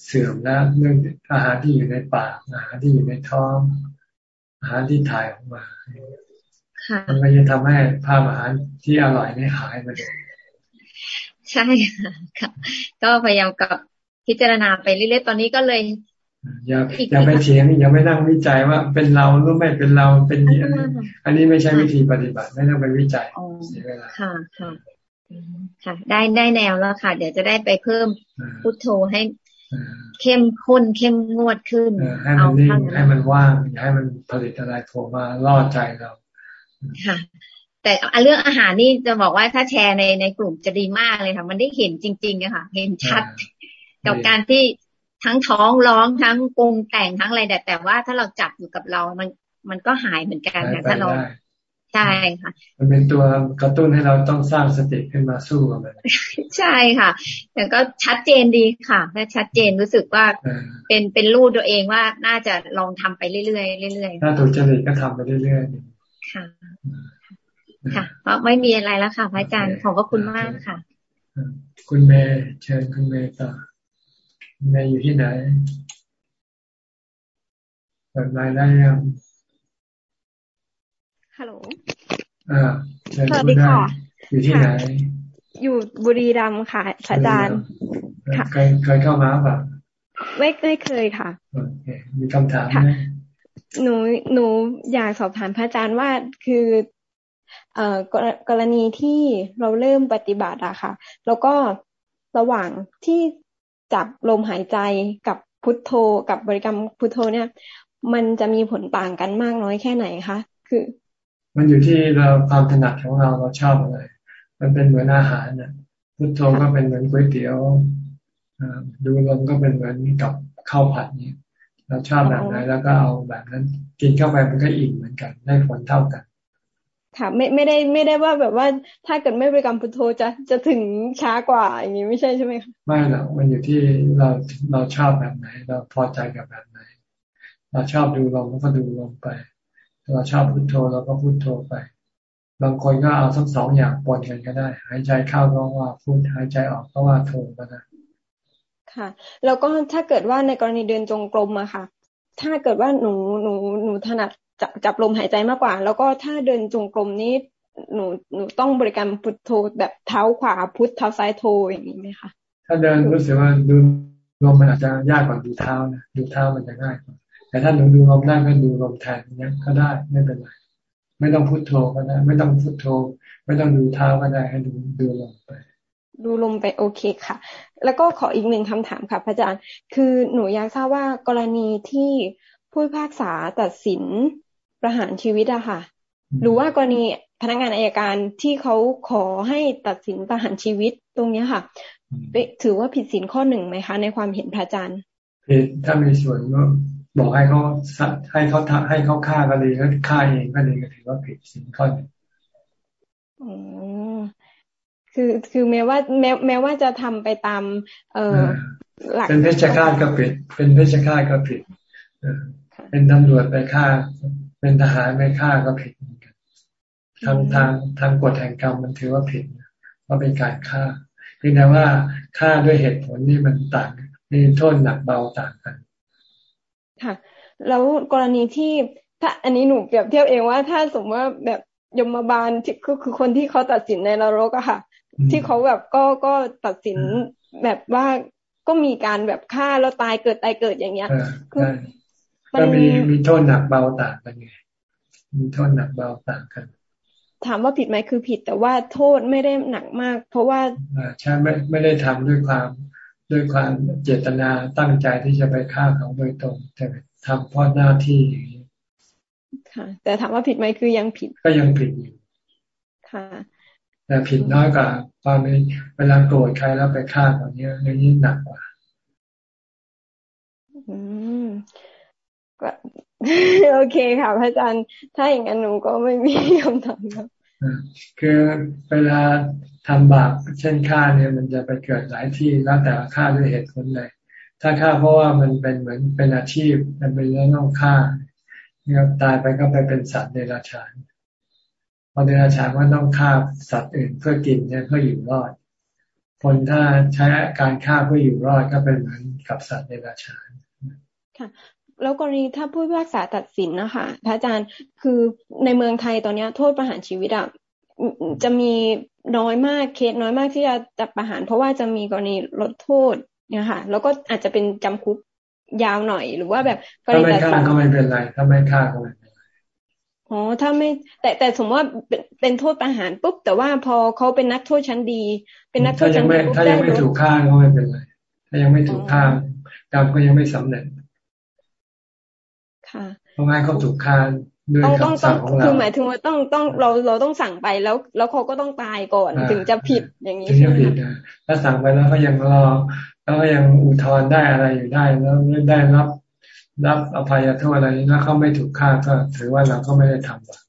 เสื่อมแล้วเรื่องอาหารที่อยู่ในปากอาหารที่อยู่ในท้อง อาหารที่ถ่ายออกมามันก็จะทำให้ภาพอาหารที่อร่อยนี่หายไปเลย
ใช่ค่ะ ก็พยายามกับพิจารณาไปเรื่อยๆตอนนี้ก็เลย
อย่าอย่าไปเถียงอย่าไปนั่งวิจัยว่าเป็นเราหรือไม่เป็นเราเป็นนี้อันนี้ไม่ใช่วิธีปฏิบัติ ไม่ต้องไปวิจัยเสียเวลา
ค่ะค่ะ ค่ะ ได้ได้แนวแล้วค่ะ เดี๋ยวจะได้ไปเพิ่มพุทโธให้เข้มข้นเข้มงวดขึ้น
ให้มันนิ่งให้มันว่างอย่าให้มันผลิตอะไรโผล่มาล่อใจเรา
ค่ะ แต่เรื่องอาหารนี่จะบอกว่าถ้าแชร์ในในกลุ่มจะดีมากเลยค่ะ มันได้เห็นจริงๆอะค่ะ เห็นชัด กับการที่ทั้งท้องร้องทั้งปรุงแต่งทั้งอะไรแต่แต่ว่าถ้าเราจับอยู่กับเรา มันมันก็หายเหมือนกันนะถ้าเรา ใช่ค่ะ
มันเป็นตัวกระตุ้นให้เราต้องสร้างสติขึ้นมาสู้กับมัน
ใช่ค่ะแต่ก็ชัดเจนดีค่ะและชัดเจนรู้สึกว่าเป็นเป็นรูปตัวเองว่าน่าจะลองทำไปเรื่อยๆเรื่อย
ๆถ้าถูกจริตก็ทำไปเรื่อย
ๆค่ะ ค่ะเพราะไม่มีอะไรแล้วค่ะพระอาจารย์ขอบพระคุณมากค่ะ
คุณเมย์เชิญคุณเมย์ต่อเมย์อยู่ที่ไหนเปิดไลน์ได้ยัง
ฮัลโหล
อ่า สวัสดีค่ะอยู่ที่ไหน
อยู่บุรีรัมย์ค่ะอาจารย์
ค่ะเคยเคยเข้ามาป่ะ
ไม่ไม่เคยค่ะ
โอเคมีคำถามไหม
หนูหนูอยากสอบถามพระอาจารย์ว่าคือเอ่อกรณีที่เราเริ่มปฏิบัติอะค่ะ แล้วก็ระหว่างที่จับลมหายใจกับพุทโธกับบริกรรมพุทโธเนี่ย มันจะมีผลต่างกันมากน้อยแค่ไหนคะคือ
มันอยู่ที่เราความถนัดของเราเราชอบอะไร มันเป็นเหมือนอาหารนะพุทโธก็เป็นเหมือนก๋วยเตี๋ยวดูลมก็เป็นเหมือนกับข้าวผัดนี้เราชอบแบบไหนแล้วก็เอาแบบนั้น กินเข้าไปมันก็อิ่มเหมือนกันได้ผลเท่ากัน
ค่ะไม่ไม่ได้ไม่ได้ว่าแบบว่าถ้าเกิดไม่บริกรรมพุทโธจะจะถึงช้ากว่าอย่างนี้ไม่ใช่ใช่ไหมคะ
ไม่หรอกมันอยู่ที่เราเราชอบแบบไหน เราพอใจกับแบบไหน เราชอบดูลมก็ดูลมไป เราชอบพุโทโธเราก็พุโทโธไป บางคนก็เอาทั้งสองอย่างปนกันก็ได้ หายใจเข้าก็ว่าพุทหายใจออกก็ว่าโธก็ได้
ค่ะ แล้วก็ถ้าเกิดว่าในกรณีเดินจงกรมอะค่ะ ถ้าเกิดว่าหนูหนูหนูถนัดจับจับลมหายใจมากกว่า แล้วก็ถ้าเดินจงกรมนี้หนูหนูต้องบริกรรมพุทโธแบบเท้าขวาพุทเท้าซ้ายโธอย่างนี้ไหมคะ
ถ้าเดินรู้สึกว่าดูลมมันอาจจะยากกว่าดูเท้านะดูเท้ามันจะง่ายกว่า แต่ถ้าหนูดูลมได้ก็ดูลมแทนเนี้ยก็ได้ไม่เป็นไรไม่ต้องพุทโธก็ได้ไม่ต้องพุทโธ ไม่ต้องดูเท้าก็ได้ให้ดูดูลมไป
ดูลมไปโอเคค่ะ แล้วก็ขออีกหนึ่งคำถามค่ะ พระอาจารย์ คือหนูอยากทราบว่ากรณีที่ผู้พิพากษาตัดสินประหารชีวิตอะค่ะ หรือว่ากรณีพนักงานอายการที่เขาขอให้ตัดสินประหารชีวิตตรงนี้ค่ะถือว่าผิดสินข้อหนึ่งไหมคะ ในความเห็นพระอาจารย์
ผิดถ้ามีส่วนก็ บอกให้เขาให้เขาให้เขาฆ่าก็ดีแล้วฆ่าเองก็ดีก็ถือว่าผิดสิ่งข้อนึง
อ๋อคือคือแม้ว่าแม้แม้ว่าจะทำไปตาม เอ่อ
หลักเป็นเพชฌฆาตก็ผิด เป็นเพชฌฆาตก็ผิดเป็นตำรวจไปฆ่า เป็นทหารไปฆ่าก็ผิดเหมือนกันทางทางทางกฎแห่งกรรมมันถือว่าผิดเพราะเป็นการฆ่าเพียงแต่ว่าฆ่าด้วยเหตุผลนี่มันต่างมีโทษหนักเบาต่างกัน
ค่ะ แล้วกรณีที่ถ้าอันนี้หนูเปรียบเทียบเองว่า ถ้าสมมติว่าแบบยมบาลที่คือคือคนที่เขาตัดสินในนรกอะค่ะ ที่เขาแบบก็ก็ตัดสินแบบว่าก็มีการแบบฆ่าแล้วตายเกิดตายเกิดอย่างเงี้ย
คือมันมีมีโทษหนักเบาต่างกันไงมีโทษหนักเบาต่างกัน
ถามว่าผิดไหมคือผิดแต่ว่าโทษไม่ได้หนักมาก เพราะว่า
ใช่ไม่ไม่ได้ทำด้วยความ ด้วยความเจตนาตั้งใจที่จะไปฆ่าเขาโดยตรงแต่ทำเพราะหน้าที่อย่างนี้
ค่ะ แต่ถามว่าผิดไหมคือยังผิด
ก็ยังผิดอยู่
ค่ะ
แต่ผิดน้อยกว่าความเวลาโกรธใครแล้วไปฆ่าเขาเนี้ยนี่หนักกว่า
อืมก็โอเคค่ะพระอาจารย์ ถ้าอย่างนั้นหนูก็ไม่มีคำถามครับ
คือเวลา ทำบาปเช่นฆ่าเนี่ยมันจะไปเกิดหลายที่แล้วแต่ฆ่าด้วยเหตุผลใดถ้าฆ่าเพราะว่ามันเป็นเหมือนเป็นอาชีพมันเป็นเรื่องต้องฆ่าเนี่ยตายไปก็ไปเป็นสัตว์เดรัจฉานพอเดรัจฉานว่าต้องฆ่าสัตว์อื่นเพื่อกินเนี่ยเพื่ออยู่รอด คนถ้าใช้การฆ่าเพื่ออยู่รอดก็เป็นเหมือนกับสัตว์ในราชา
ค่ะแล้วกรณีถ้าผู้พิพากษาตัดสินนะคะพระอาจารย์คือในเมืองไทยตอนนี้โทษประหารชีวิตอะจะมี น้อยมากเคสน้อยมากที่จะจับประหาร เพราะว่าจะมีกรณีลดโทษเนี่ยค่ะ แล้วก็อาจจะเป็นจำคุกยาวหน่อยหรือว่าแบบ
ถ้าไม่ฆ่าก็ไม่เป็นไรถ้าไม่ฆ่าก็ไม่เป็นไร
อ๋อถ้าไม่ แต่แต่สมมติว่าเป็นโทษประหารปุ๊บแต่ว่าพอเขาเป็นนักโทษชั้นดี เป็นนักโทษชั้น
ดีถ้ายังไม่ถูกฆ่าก็ไม่เป็นไรถ้ายังไม่ถูกฆ่ากรรมก็ยังไม่สำเร็จ
ค่ะ
เพราะงั้นเขาถูกฆ่า ด้วยคำสั่งของเรา
คือหมายถึงว่าต้องต้องเราเราต้องสั่งไปแล้ว แล้วเขาก็ต้องตายก่อนถึงจะผิดอย่างนี้
ใช่ไหมถ้าสั่งไปแล้วเขายังรอแล้วก็ยังอุทธรณ์ได้อะไรอยู่ได้แล้วได้รับ รับอภัยโทษอะไรนี้แล้วเขาไม่ถูกฆ่าก็ถือว่าเราก็ไม่ได้ทำแบบ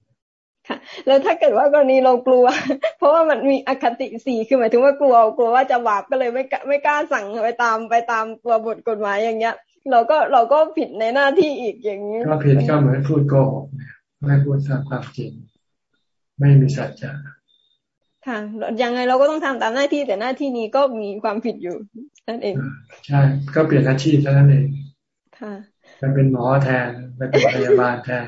ค่ะแล้วถ้าเกิดว่ากรณีเรากลัว เพราะว่ามันมีอคติสี่คือหมายถึงว่ากลัวกลัวว่าจะบาปก็เลยไม่ไม่กล้าสั่งไปตามไปตามตัวบทกฎหมายอย่างเงี้ย เราก็เราก็ผิดในหน้าที่อีกอย่างนี้
ก็ผิดก็เหมือนพูดโกหก ไม่พูดความจริง ไม่มีสัจจะ
ค่ะยังไงเราก็ต้องทำตามหน้าที่แต่หน้าที่นี้ก็มีความผิดอยู่นั่นเอง
ใช่ ก็เปลี่ยนอาชีพเท่านั้นเอง
ค่ะ
ไปเป็นหมอแทนไปเป็นพยาบาลแทน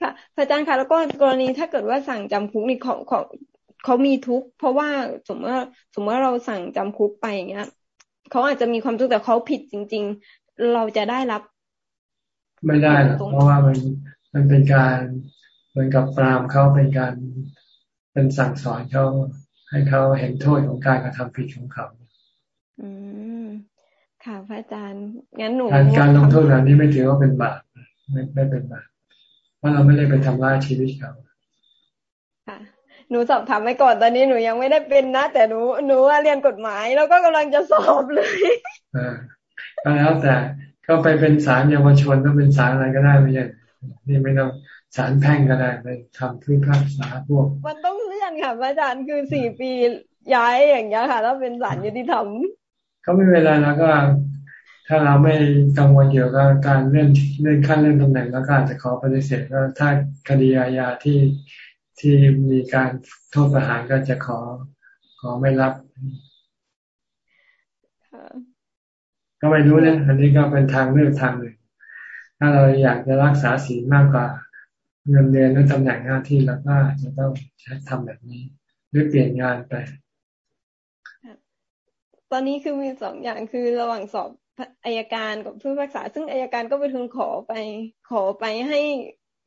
ค่ะพระอาจารย์คะแล้วก็กรณีถ้าเกิดว่าสั่งจำคุกนี่เขาเขาเขามีทุกข์เพราะว่าสมมติว่าสมมติว่าเราสั่งจำคุกไปอย่างเงี้ยเขาอาจจะมีความทุกข์แต่เขาผิดจริง ๆ เราจะได้รับ
ไม่ได้หรอกเพราะว่ามัน มันเป็นการเหมือนกับปรามเขาเป็นการเป็นสั่งสอนเขาให้เขาเห็นโทษของการกระทำผิดของเขา
อืมค่ะพระอาจารย์งั้นหนู
การการลงโทษแบบนี้ไม่ถือว่าเป็นบาปไม่ไม่เป็นบาปเพราะเราไม่ได้ไปทำร้ายชีวิตเขา
ค่ะหนูสอบถามไปก่อนตอนนี้หนูยังไม่ได้เป็นนะ แต่หนูหนูว่าเรียนกฎหมายแล้วก็กำลังจะสอบเลย
อ่าก็แล้วแต่ก็ไปเป็นศาลเยาวชนก็เป็นศาลอะไรก็ได้ไม่ใช่ นี่ไม่ต้องศาลแพ่งก็ได้ไปทำพื้นภาคษาพวก
มันต้องเลื่อนค่ะอาจารย์คือสี่ปีย้ายอย่างเงี้ยค่ะถ้าเป็นศาลยุติธรรม
ก็ไม่เวลาแล้วก็ ถ้าเราไม่กังวลเกี่ยวกับการเลื่อนเลื่อนขั้นเลื่อนตำแหน่งแล้วก็อาจจะขอปฏิเสธก็ถ้าคดีอาญาที่ที่มีการโทษประหารก็จะขอขอไม่รับก็ไม่รู้เนี่ยอันนี้ก็เป็นทางเลือกทางหนึ่ง ถ้าเราอยากจะรักษาศีลมากกว่าเงินเดือนและตำแหน่งหน้าที่เราก็จะต้องใช้ทำแบบนี้หรือเปลี่ยนงานไป
ตอนนี้คือมีสองอย่างคือระหว่างสอบอายการกับผู้พิพากษา ซึ่งอายการก็ไปทูลขอไปขอไปให้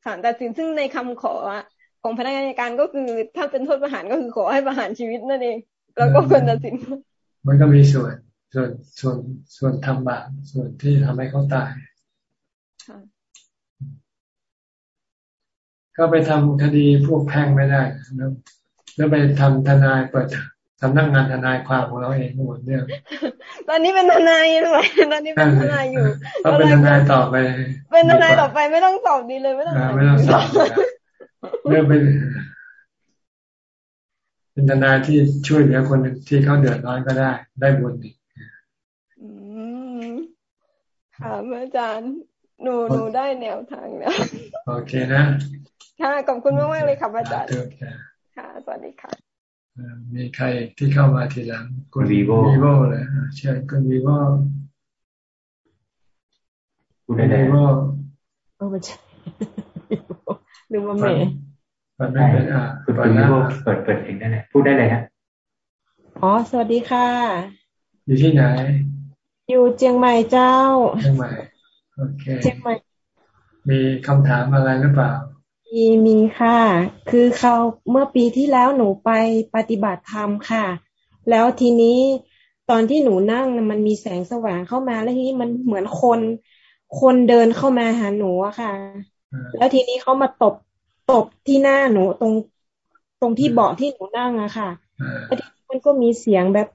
ศาลตัดสินซึ่งในคำขอของพนักงานอายการก็คือถ้าเป็นโทษประหารก็คือขอให้ประหารชีวิตนั่นเอง แล้วก็คนตัดสิน
มันก็มีส่วนส่วนส่วนส่วนทำบาปส่วนที่ทำให้เขาตาย ก็ไปทำคดีพวกแพ่งไม่ได้นะแล้วไปทำทนายเปิดสำนักงานทนายความของเราเองหมดเนี่ย
ตอนนี้เป็นทนายเลยตอนนี้เป็นทนายอยู่
ก็เป็นทนายต่อไป
เป็นทนายต่อไปไม่ต้องสอบดีเลยไม่ต้อง
ไม่ต้องสอบเรื่องเป็นเป็นทนายที่ช่วยเหลือคนที่เขาเดือดร้อนก็ได้ ได้บุญอีก
ค่ะอาจารย์ หนูหนูได้แนวทางแล้ว
โอเคนะ
ค่ะขอบคุณมากมากเลยค่ะอาจารย์ค่ะ สวัสดีค่ะ
มีใครที่เข้ามาทีหลังคุณวีโววีโวเลยเชิญคุณวีโว
คุณได้วีโว
เออไม่ใช่หรือว่าไมค์
เปิดไม่เป็นอ่าคุณวีโวเปิดเปิดเองได้เลยพูดได้เลยฮะ
อ๋อ สวัสดีค่ะ
อยู่ที่ไหน
อยู่เจียงใหม่เจ้า
เจียงใหม่ โอเคมีคำถามอะไรหรือเปล่า
มีมีค่ะ คือเขาเมื่อปีที่แล้วหนูไปปฏิบัติธรรมค่ะ แล้วทีนี้ตอนที่หนูนั่งมันมีแสงสว่างเข้ามาแล้วทีนี้มันเหมือนคน คนเดินเข้ามาหาหนูอะค่ะ แล้วทีนี้เขามาตบตบที่หน้าหนูตรงตรงที่เบาะที่หนูนั่งอะค่ะแล้วทีนี้มันก็มีเสียงแบบ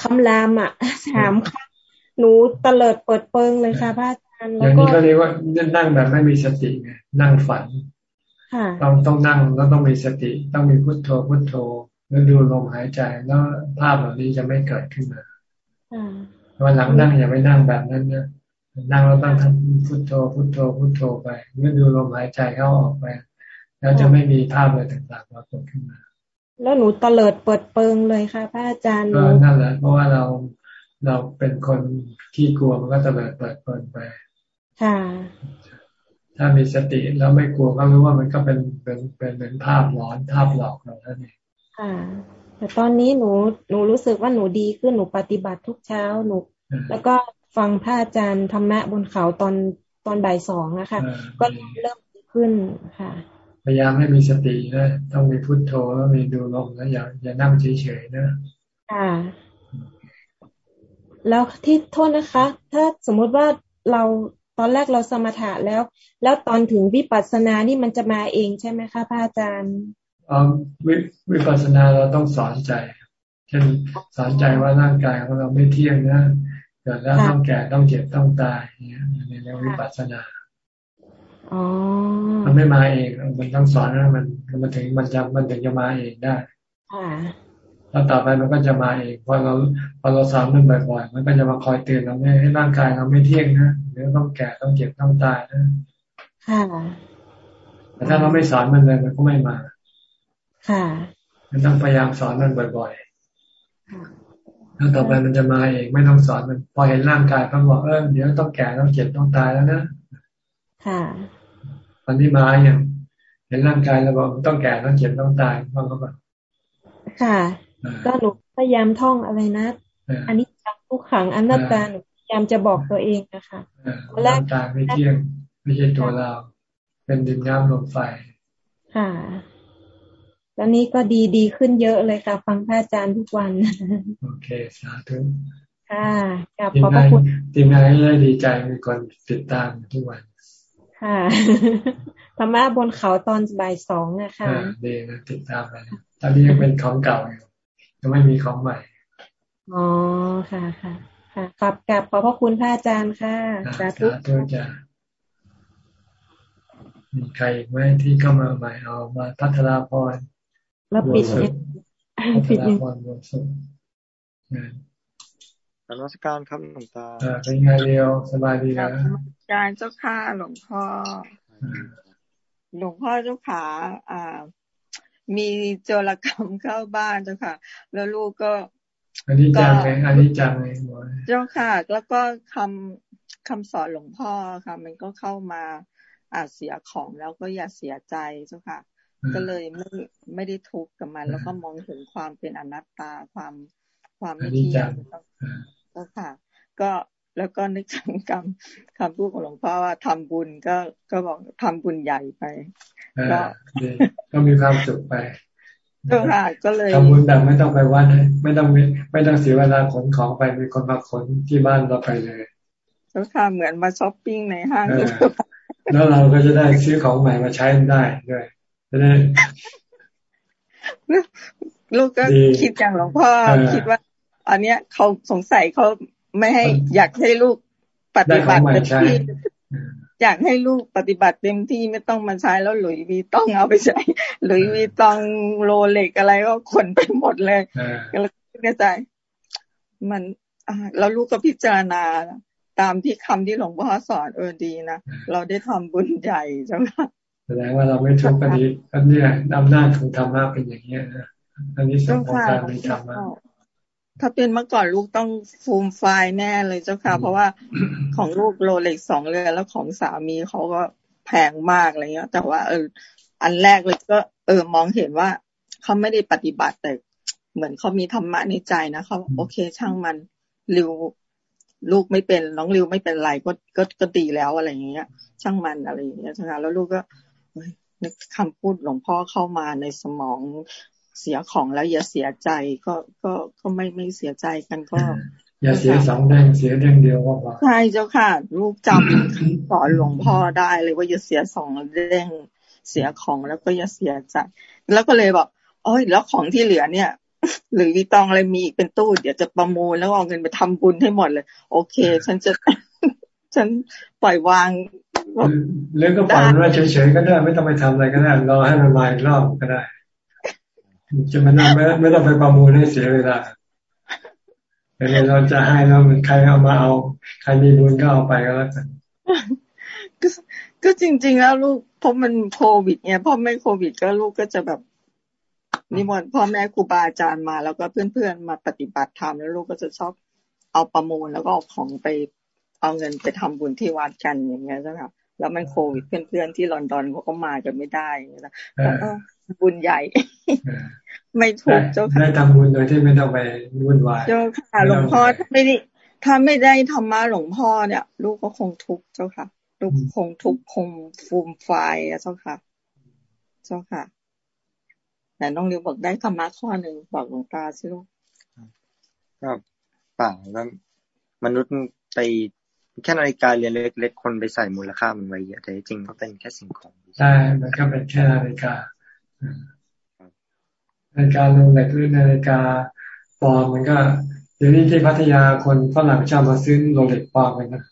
คำรามอะสามคำหนูเตลิดเปิดเปิงเลยค่ะพระอา
อย่างนี้เขาเรียกว่านั่งแบบไม่มีสติไงนั่งฝันต้องต้องนั่งแล้วต้องมีสติ ต้องมีพุทโธพุทโธ แล้วดูลมหายใจแล้วภาพเหล่านี้จะไม่เกิดขึ้นมาวันหลังนั่งอย่าไปนั่งแบบนั้นนะนั่งแล้วต้องทำพุทโธพุทโธพุทโธไปเมื่อดูลมหายใจเข้าออกไป แล้วจะไม่มีภาพอะไรต่างๆปรากฏขึ้นมา
แล้วหนูตะเลิดเปิดเปิงเลยค่ะพระอาจารย์
ก็นั่นแหละเพราะว่าเราเราเป็นคนขี้กลัวมันก็ตะเลิดเปิดเปิงไป
ค่ะ
ถ้ามีสติแล้วไม่กลัวก็รู้ว่ามันก็เป็นเป็นเป็นเป็นภาพหลอนภาพหลอกเราท่านเอง
ค่ะแต่ตอนนี้หนูหนูรู้สึกว่าหนูดีขึ้นหนูปฏิบัติทุกเช้าหนู แล้วก็ฟังพระอาจารย์ธรรมะบนเขาตอนตอนบ่ายสองนะคะก็เริ่มดีขึ้นค่ะ
พยายามให้มีสตินะต้องมีพุทโธแล้วมีดูลมนะอย่าอย่านั่งเฉยๆนะ
ค่ะแล้วที่โทษนะคะ ถ้าสมมุติว่าเราต อนแรกเราสมถะแล้ว แล้วตอนถึงวิปัสสนานี่มันจะมาเองใช่ไหมคะพระอาจารย์
อ๋อวิวิปัสสนาเราต้องสอนใจเช่นสอนใจว่าร่างกายของเราไม่เที่ยงนะเกิดแล้วต้องแก่ต้องเจ็บต้องตายเนี่ยในเรื่องวิปัสสนามันไม่มาเอง มันต้องสอนนะมันมันถึงมันจะมันถึงจะมาเองได้ แล้วต่อไปมันก็จะมาเองพอเราพอเราสอนมันบ่อยๆมันก็จะมาคอยเตือนเราให้ร่างกายเราไม่เที่ยงนะเดี๋ยวต้องแก่ต้องเจ็บต้องตายนะค่ะแต่ถ้าเราไม่สอนมันเลยมันก็ไม่มา ค่ะมันต้องพยายามสอนมันบ่อยๆแล้วต่อไปมันจะมาเองไม่ต้องสอนมัน พอเห็นร่างกายก็บอกเออเดี๋ยวต้องแก่ต้องเจ็บต้องตายแล้วนะ ค่ะตอนนี้มาอย่างเห็นร่างกายแล้วบอกต้องแก่ต้องเจ็บต้องตายบ้างก็แบบ
ค่ะ ก็หนูพยายามท่องอะไรนะอันนี้จังทุกขังอันนัตตาหนูพยายามจะบอกตัวเองนะคะ
ร่างกายไม่เที่ยงไม่ใช่ตัวเรา เป็นดินน้ำลมไฟ
ค่ะตอนนี้ก็ดีดีขึ้นเยอะเลยค่ะ ฟังพระอาจารย์ทุกวัน
โอเค สาธุ
ค่ะกับขอบพระคุณ
ทีมงานเลยดีใจมีคนติดตามทุกวัน
ค่ะธรรมะบนเขาตอนบ่ายสองนะคะ
ดีนะติดตามไปตอนนี้ยังเป็นของเก่าอยู่ ยังไม่มีของใหม่
อ๋อ ค่ะค่ะค่ะขอบกับขอบพระคุณพระอาจารย์ค่ะ
สาธุจ้ามีใครอีกไหมที่เข้ามาใหม่เอามาพัฒนาพร
แล้วปิดเนี่ย
ปิดเนี่ยพรบวสุ
นมัสการครับหลวงตา
เป็นไงเรียวสบายดีนะ
การเจ้าค่ะหลวงพ่อ หลวงพ่อเจ้าขาอ่า มีโจรกรรมเข้าบ้านเจ้าค่ะ แล้วลูกก็
อันนี้จังไงอันนี้จังไง
เจ้าค่ะ แล้วก็คำคำสอนหลวงพ่อค่ะ มันก็เข้ามาอาจเสียของแล้วก็อย่าเสียใจเจ้าค่ะ ก็เลยไม่ไม่ได้ทุกข์กับมัน แล้วก็มองเห็นความเป็นอนัตตาความความไม่เที่ยงเจ้าค่ะ ก็ แล้วก็นึกถึงคำคำพูดของหลวงพ่อว่าทำบุญก็ก็บอกทำบุญใหญ่ไป
ก็ก็มีความสุขไป
ก็ค่ะก็เลย
ทำบุญแบบไม่ต้องไปวัดไม่ต้องไม่ต้องเสียเวลาขนของไปมีคนมาขนที่บ้านเราไปเลย
ก็ค่ะเหมือนมาช้อปปิ้งในห้าง
แล้วเราก็จะได้ซื้อของใหม่มาใช้ได้ด้วยจะได้
ลูกก็คิดอย่างหลวงพ่อคิดว่า อันเนี้ยเขาสงสัยเขา ไม่ให้อยากให้ลูกปฏิบัติเต็มที่อยากให้ลูกปฏิบัติเต็มที่ไม่ต้องมาใช้แล้วหลุยวีต้องเอาไปใช้หลุยวีต้องโรเล็กอะไรก็ขนไปหมดเลยแล้วก็ใจมันแล้วลูกก็พิจารณาตามที่คำที่หลวงพ่อสอนเออดีนะเราได้ทำบุญใหญ่ใช่ไหม
แสดงว่าเราไม่ทุกข์กันนี้อันนี้อำนาจของธรรมะเป็นอย่างนี้นะอันนี้สำคัญการมีธรรมะ
ถ้าเป็นเมื่อก่อนลูกต้องฟูมไฟแน่เลยเจ้าค่ะ เพราะว่าของลูกโรเล็กสองเรือนแล้วของสามีเขาก็แพงมากอะไรเงี้ย แต่ว่าเออ อันแรกเลยก็ เออมองเห็นว่าเขาไม่ได้ปฏิบัติแต่เหมือนเขามีธรรมะในใจนะเขาโอเคช่างมันริวลูกไม่เป็นน้องริวไม่เป็นไรก็ก็ก็ดีแล้วอะไรอย่างเงี้ย ช่างมันอะไรอย่างเงี้ยใช่ไหมแล้วลูกก็นึกคำพูดหลวงพ่อเข้ามาในสมอง เสียของแล้วอย่าเสียใจก็ก็ก็ไม่ไม่เสียใจกันก็
อย่าเสียสองแดงเสียแดงเดียวก็พอ
ใช่เจ้าค่ะ ลูกจำสอนหลวงพ่อได้เลยว่าอย่าเสียสองแดงเสียของแล้วก็อย่าเสียใจแล้วก็เลยบอกโอ้ยแล้วของที่เหลือเนี่ย หรือวีตองอะไรมีอีกเป็นตู้เดี๋ยวจะประมูลแล้วเอาเงินไปทำบุญให้หมดเลย โอเค ฉันจะฉันปล่อยวาง
เรื่องก็ปล่อยมันเฉยๆก็ได้ ไม่ต้องไปทำอะไรก็ได้รอให้มันมาอีกรอบก็ได้ จะมานั่งไม่ไม่ต้องไปประมูลให้เสียเวลาแต่เราจะให้เราใครเอามาเอา ใครมีบุญก็เอาไปก็แล้วกัน
ก็จริง ๆ แล้วลูกเพราะมันโควิดเนี่ยพอไม่โควิดก็ลูกก็จะแบบนิมนต์พ่อแม่ครูบาอาจารย์มาแล้วก็เพื่อนๆมาปฏิบัติธรรมแล้วลูกก็จะชอบเอาประมูลแล้วก็เอาของไปเอาเงินไปทำบุญที่วัดกันอย่างเงี้ยใช่ไหมแล้วมันโควิดเพื่อนๆที่ลอนดอนเขาก็มากันไม่ได้นะบุญใหญ่ ไม่ถูกเจ้าค่ะ
ได้ทำบุญโดยที่ไม่ต้องไปวุ่นวาย
เจ้าค่ะหลวงพ่อถ้าไม่ได้ถ้าไม่ได้ธรรมะหลวงพ่อเนี่ย ลูกก็คงทุกข์เจ้าค่ะ ลูกคงทุกข์คงฟูมไฟอะเจ้าค่ะ เจ้าค่ะแต่น้องริวบอกได้ธรรมะข้อหนึ่งบอกหลวงตาสิลูก
ก็เปล่าแล้วมนุษย์ไปแค่นาฬิกาเรียนเล็กๆคนไปใส่มูลค่ามันไว้เยอะแต่จริงก็เป็นแค่สิ่งของ
ใช่มันก็เป็นแค่นาฬิกา นาฬิกาลงเหล็กหรือนาฬิกาปลอมมันก็เดี๋ยวนี้ที่พัทยาคนฝรั่งชอบมาซื้อโรเล็กปลอมกันนะ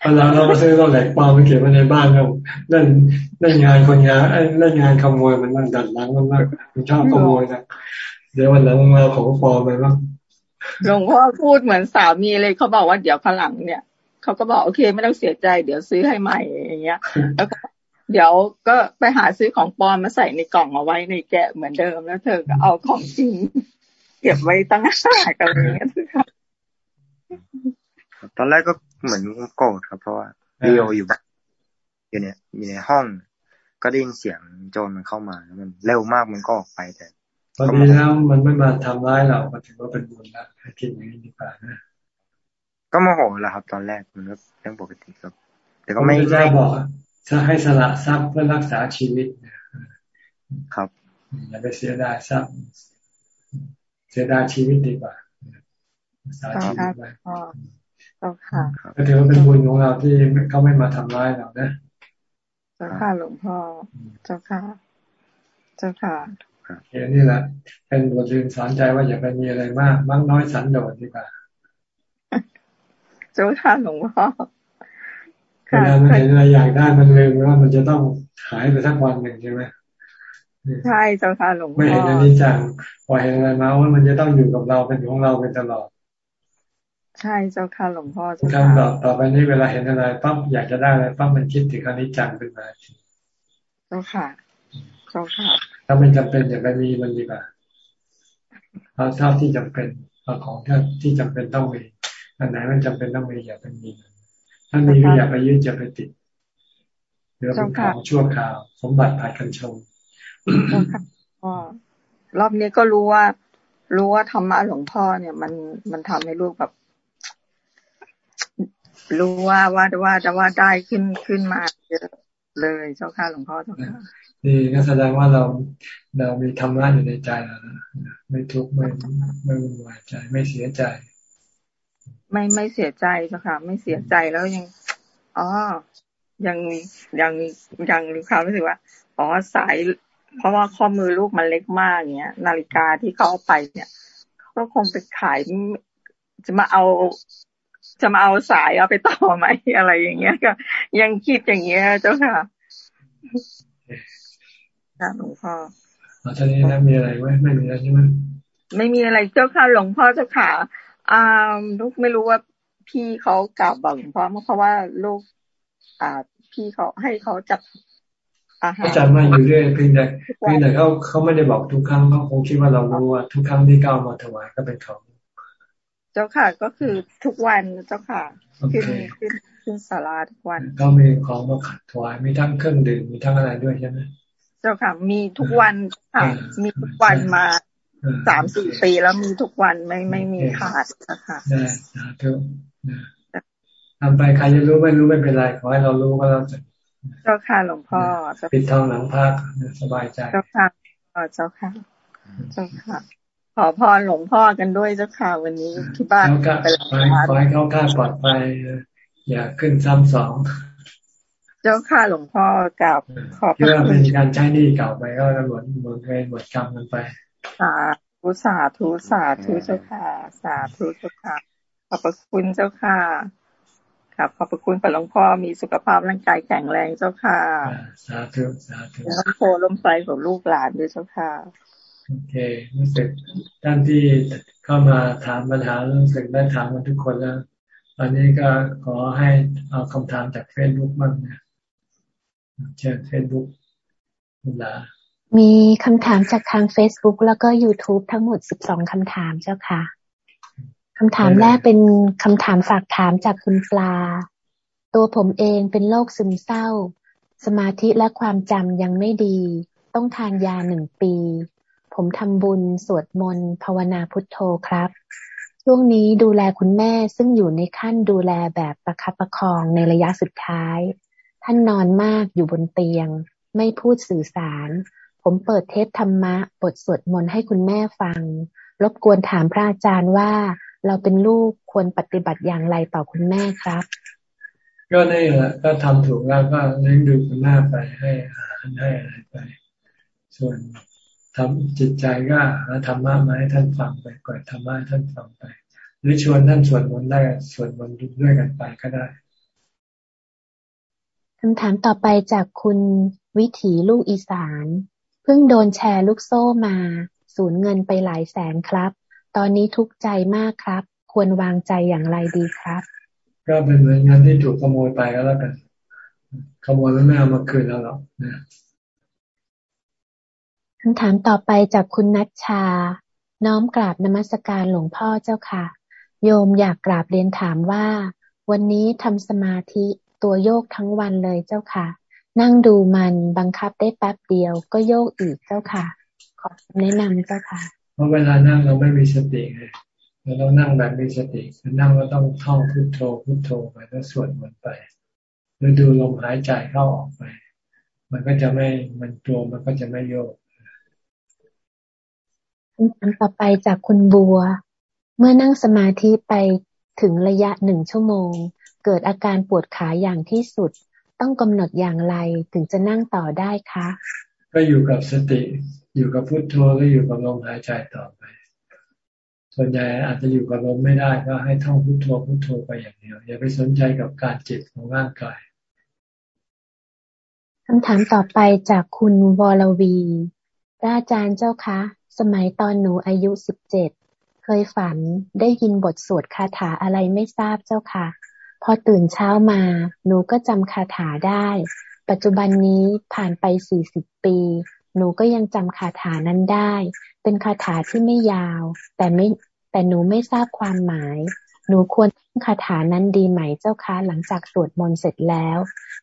เวลาเรามาซื้อโรเล็กปลอมมันเก็บไว้ในบ้านเราเล่นเล่นงานคนงานเล่นงานขโมยมันมันดัดหลังมันมากมันชอบขโมยนะเดี๋ยววันหลังมาของปลอมไปบ้าง
หลวงพ่อพูดเหมือนสามีเลยเขาบอกว่าเดี๋ยวพลังเนี่ยเขาก็บอกโอเคไม่ต้องเสียใจ เดี๋ยวซื้อให้ใหม่อย่างเงี้ย แล้วก็ เดี๋ยวก็ไปหาซื้อของปลอมมาใส่ในกล่องเอาไว้ในแกะเหมือนเดิมแล้วเธอก็เอาของจริงเก็บไว้ตั้งหากันอย่างเงี้ย
ตอนแรกก็เหมือนโกรธครับ เพราะว่าเดียวอยู่บ้านอยู่เนี่ยอยู่ในห้อง ก็ได้ยินเสียงโจรมันเข้ามาแล้วมันเร็วมากมันก็ออกไปแต่
ตอนนี้แล้วมันไม่มาทำร้ายเราก็ถือว่าเป็นบุญแล้วคิดอย่างนี้ดีกว่านะ
ก็โมโหแหละครับ ตอนแรกมันก็เรื่องปกติครับ แต่ก็ไม่
ได้บอก จะให้สละทรัพย์เพื่อรักษาชีวิต
ครับ
อย่าไปเสียดายทรัพย์ เสียดายชีวิตดีกว่ารักษาชีวิตไว้ก็ถือว่าเป็นบุญของเราที่เขาไม่มาทำร้ายเรานะ
เจ้าค่ะหลวงพ่อเจ้าค่ะเจ้าค่ะ
เห็นนี่แหละเป็นบทเรียนสอนใจว่าอย่าไปมีอะไรมาก มักน้อยสันโดษดีกว่า
เจ้าค่ะหลวงพ่อ
เวลามันเห็นอะไรอยากได้มันลืมว่ามันจะต้องหายไปสักวันหนึ่งใช่ไหม
ใช่เจ้าค่ะหลวงพ่อ
ไม่เห็นอันนี้จังพอเห็นอะไรมาว่ามันจะต้องอยู่กับเราเป็นของเราเป็นตลอด
ใช่เจ้าค่ะหลวงพ่อ
เจ้าค่ะต่อต่อไปนี้เวลาเห็นอะไรปั๊บอยากจะได้อะไรปั๊บมันคิดถึงอันนี้จังขึ้นมา
เจ้าค่ะเจ้าค่ะ
ถ้ามันจำเป็นอย่าไปมีมันดีกว่าเอาเท่าที่จำเป็นเอาของที่ที่จำเป็นต้องมีอันไหนมันจำเป็นต้องมีอย่าไปมี ถ้ามีก็อย่าไปยึดอย่าไปติดเดี๋ยวเป็นของชั่วคราว สมบัติภายกันชม
รอบนี้ก็รู้ว่า รู้ว่าธรรมะหลวงพ่อเนี่ย มันมันทำให้ลูกแบบ รู้ว่าว่าว่าจะว่าได้ขึ้นขึ้นมาเยอะเลยเจ้าค่ะหลวงพ่อเจ้าค่ะ
นี่ก็แสดงว่าเราเรามีธรรมะอยู่ในใจแล้วนะไม่ทุกข์ไม่ไม่วุ่นวายใจ ไม่เสียใจ
ไม่ไม่เสียใจเจ้าค่ะ ไม่เสียใจแล้วยังอ๋อยังยังยังมีความรู้สึกว่าอ๋อสาย เพราะว่าข้อมือลูกมันเล็กมากเนี้ย นาฬิกาที่เขาเอาไปเนี่ยก็คงไปขายจะมาเอาจะมาเอาสายเอาไปต่อไหมอะไรอย่างเงี้ยก็ยังคิดอย่างเงี้ยเจ้าค่ะค่ะหลวงพ่อ
อาจารย์นี้มีอะไรไหมไม่มีอะไรใช่ไหม
ไม่มีอะไรเจ้าค่ะหลวงพ่อเจ้าค่ะ อ่าลูกไม่รู้ว่าพี่เขากล่าวบอกหลวงพ่อเพราะว่าลูกอ่า พี่เขาให้เขาจับ
อาจารย์มาอยู่เรื่อยเพียงแต่เพียงแต่เขาเขาไม่ได้บอกทุกครั้งเขาคงคิดว่าเรารู้ว่าทุกครั้งที่ก้าวมาถวายก็เป็นเขา
เจ้าค่ะ ก็คือทุกวันเจ้าค่ะขึ้นขึ้นขึ้นสาราทุกวัน
ก็มีของมาขัดถวายมีทั้งเครื่องดื่มมีทั้งอะไรด้วยใช่ไหม
เจ้าค่ะ มีทุกวันค่ะมีทุกวันมา สามสี่ปีแล้วมีทุกวันไม่ไม่มีขาดนะคะได้สาธุ
ทำไปใครจะรู้ไม่รู้ไม่เป็นไรขอให้เรารู้ก็แล้วจะ
เจ้าค่ะหลวงพ่อ
ปิดทองหลังพักสบายใจ
เจ้าค่ะเจ้าค่ะเจ้าค่ะ ขอพรหลวงพ่อกันด้วยเจ้าค่ะวันนี้ที่บ้าน
ไปขอให้เขาข้าปลอดภัยอย่าขึ้นซ้ำสอง
เจ้าค่ะหลวงพ่อกับ
ขอบคุณเป็นการใช้หนี้เก่าไปก็หมดหมดเงินหมดกรรมกันไป
สาธุสาธุสาธุเจ้าค่ะ สาธุเจ้าค่ะ ขอบพระคุณเจ้าค่ะครับขอบพระคุณพระหลวงพ่อมีสุขภาพร่างกายแข็งแรงเจ้าค่ะ
สาธุสาธุ
ล้มโพล้มไฟของลูกหลานด้วยเจ้าค่ะ
โอเครู้สึกท่านที่เข้ามาถามปัญหารู้สึกได้ถามกันทุกคนแล้วตอนนี้ก็ขอให้เอาคำถามจากเฟซบุ๊กบ้างนะเชิญเฟซบุ๊กคุณลา
มีคำถามจากทาง Facebook แล้วก็ YouTube ทั้งหมด 12 คำถามเจ้าค่ะ คำถามแรกเป็นคำถามฝากถามจากคุณปลา ตัวผมเองเป็นโรคซึมเศร้า สมาธิและความจำยังไม่ดี ต้องทานยาหนึ่งปี ผมทำบุญสวดมนต์ภาวนาพุทโธครับ ช่วงนี้ดูแลคุณแม่ซึ่งอยู่ในขั้นดูแลแบบประคับประคองในระยะสุดท้าย ท่านนอนมากอยู่บนเตียง ไม่พูดสื่อสาร ผมเปิดเทปธรรมะ บทสวดมนต์ให้คุณแม่ฟัง รบกวนถามพระอาจารย์ว่าเราเป็นลูกควรปฏิบัติอย่างไรต่อคุณแม่ครับ
ก็นี่แหละก็ทำถูกแล้วก็เลี้ยงดูคุณแม่ไปให้อาหารให้อะไรไป ส่วนทำจิตใจก็หาธรรมะมาให้ท่านฟังไปก่อนธรรมะให้ท่านฟังไป หรือชวนท่านสวดมนต์ได้สวดมนต์ด้วยกันไปก็ได้
คำถามต่อไปจากคุณวิถีลูกอีสาน เพิ่งโดนแชร์ลูกโซ่มา สูญเงินไปหลายแสนครับ ตอนนี้ทุกข์ใจมากครับ ควรวางใจอย่างไรดีครับ
ก็เป็นเหมือนเงินที่ถูกขโมยไปก็แล้วกัน ขโมยแล้วไม่เอามาคืนแล้วหรอกนะ
คำถามต่อไปจากคุณนัชชา น้อมกราบนมัสการหลวงพ่อเจ้าค่ะ โยมอยากกราบเรียนถามว่า วันนี้ทำสมาธิตัวโยกทั้งวันเลยเจ้าค่ะ นั่งดูมันบังคับได้แป๊บเดียวก็โยกอีกเจ้าค่ะ ขอแนะนำเจ้าค่ะ
เพราะเวลานั่งเราไม่มีสติไงเราต้องนั่งแบบมีสตินั่งเราต้องท่องพุทโธพุทโธไปแล้วสวดมนต์ไปหรือดูลมหายใจเข้าออกไป มันก็จะไม่มันตัวมันก็จะไม่โยก
คำถามต่อไปจากคุณบัว เมื่อนั่งสมาธิไปถึงระยะหนึ่งชั่วโมง เกิดอาการปวดขาอย่างที่สุด ต้องกำหนดอย่างไรถึงจะนั่งต่อได้คะ
ก็อยู่กับสติ อยู่กับพุทโธก็อยู่กับลมหายใจต่อไป ส่วนใหญ่อาจจะอยู่กับลมไม่ได้ก็ให้ท่องพุทโธพุทโธไปอย่างเดียว อย่าไปสนใจกับการจิตของร่างกาย
คำถามต่อไปจากคุณวรวีอาจารย์เจ้าคะ สมัยตอนหนูอายุสิบเจ็ดเคยฝันได้ยินบทสวดคาถาอะไรไม่ทราบเจ้าค่ะ พอตื่นเช้ามา หนูก็จำคาถาได้ ปัจจุบันนี้ผ่านไปสี่สิบปี หนูก็ยังจำคาถานั้นได้ เป็นคาถาที่ไม่ยาว แต่ไม่แต่หนูไม่ทราบความหมาย หนูควรท่องคาถานั้นดีไหมเจ้าคะหลังจากสวดมนต์เสร็จแล้ว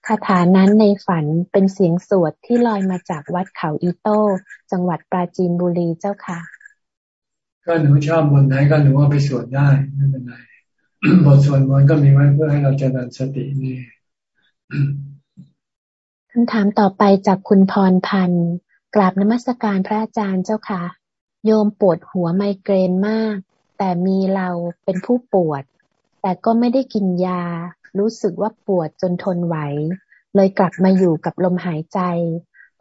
คาถานั้นในฝันเป็นเสียงสวดที่ลอยมาจากวัดเขาอีโต้ จังหวัดปราจีนบุรีเจ้าค่ะ
ก็หนูชอบบนไหนก็หนูว่าไปสวดได้ไม่เป็นไร บทสวดมนต์ก็มีไว้เพื่อให้เราเจริญสตินี่
คำถามต่อไปจากคุณพรพันธ์กราบนมัสการพระอาจารย์เจ้าค่ะ โยมปวดหัวไมเกรนมาก แต่มีเราเป็นผู้ปวด แต่ก็ไม่ได้กินยา รู้สึกว่าปวดจนทนไหว เลยกลับมาอยู่กับลมหายใจ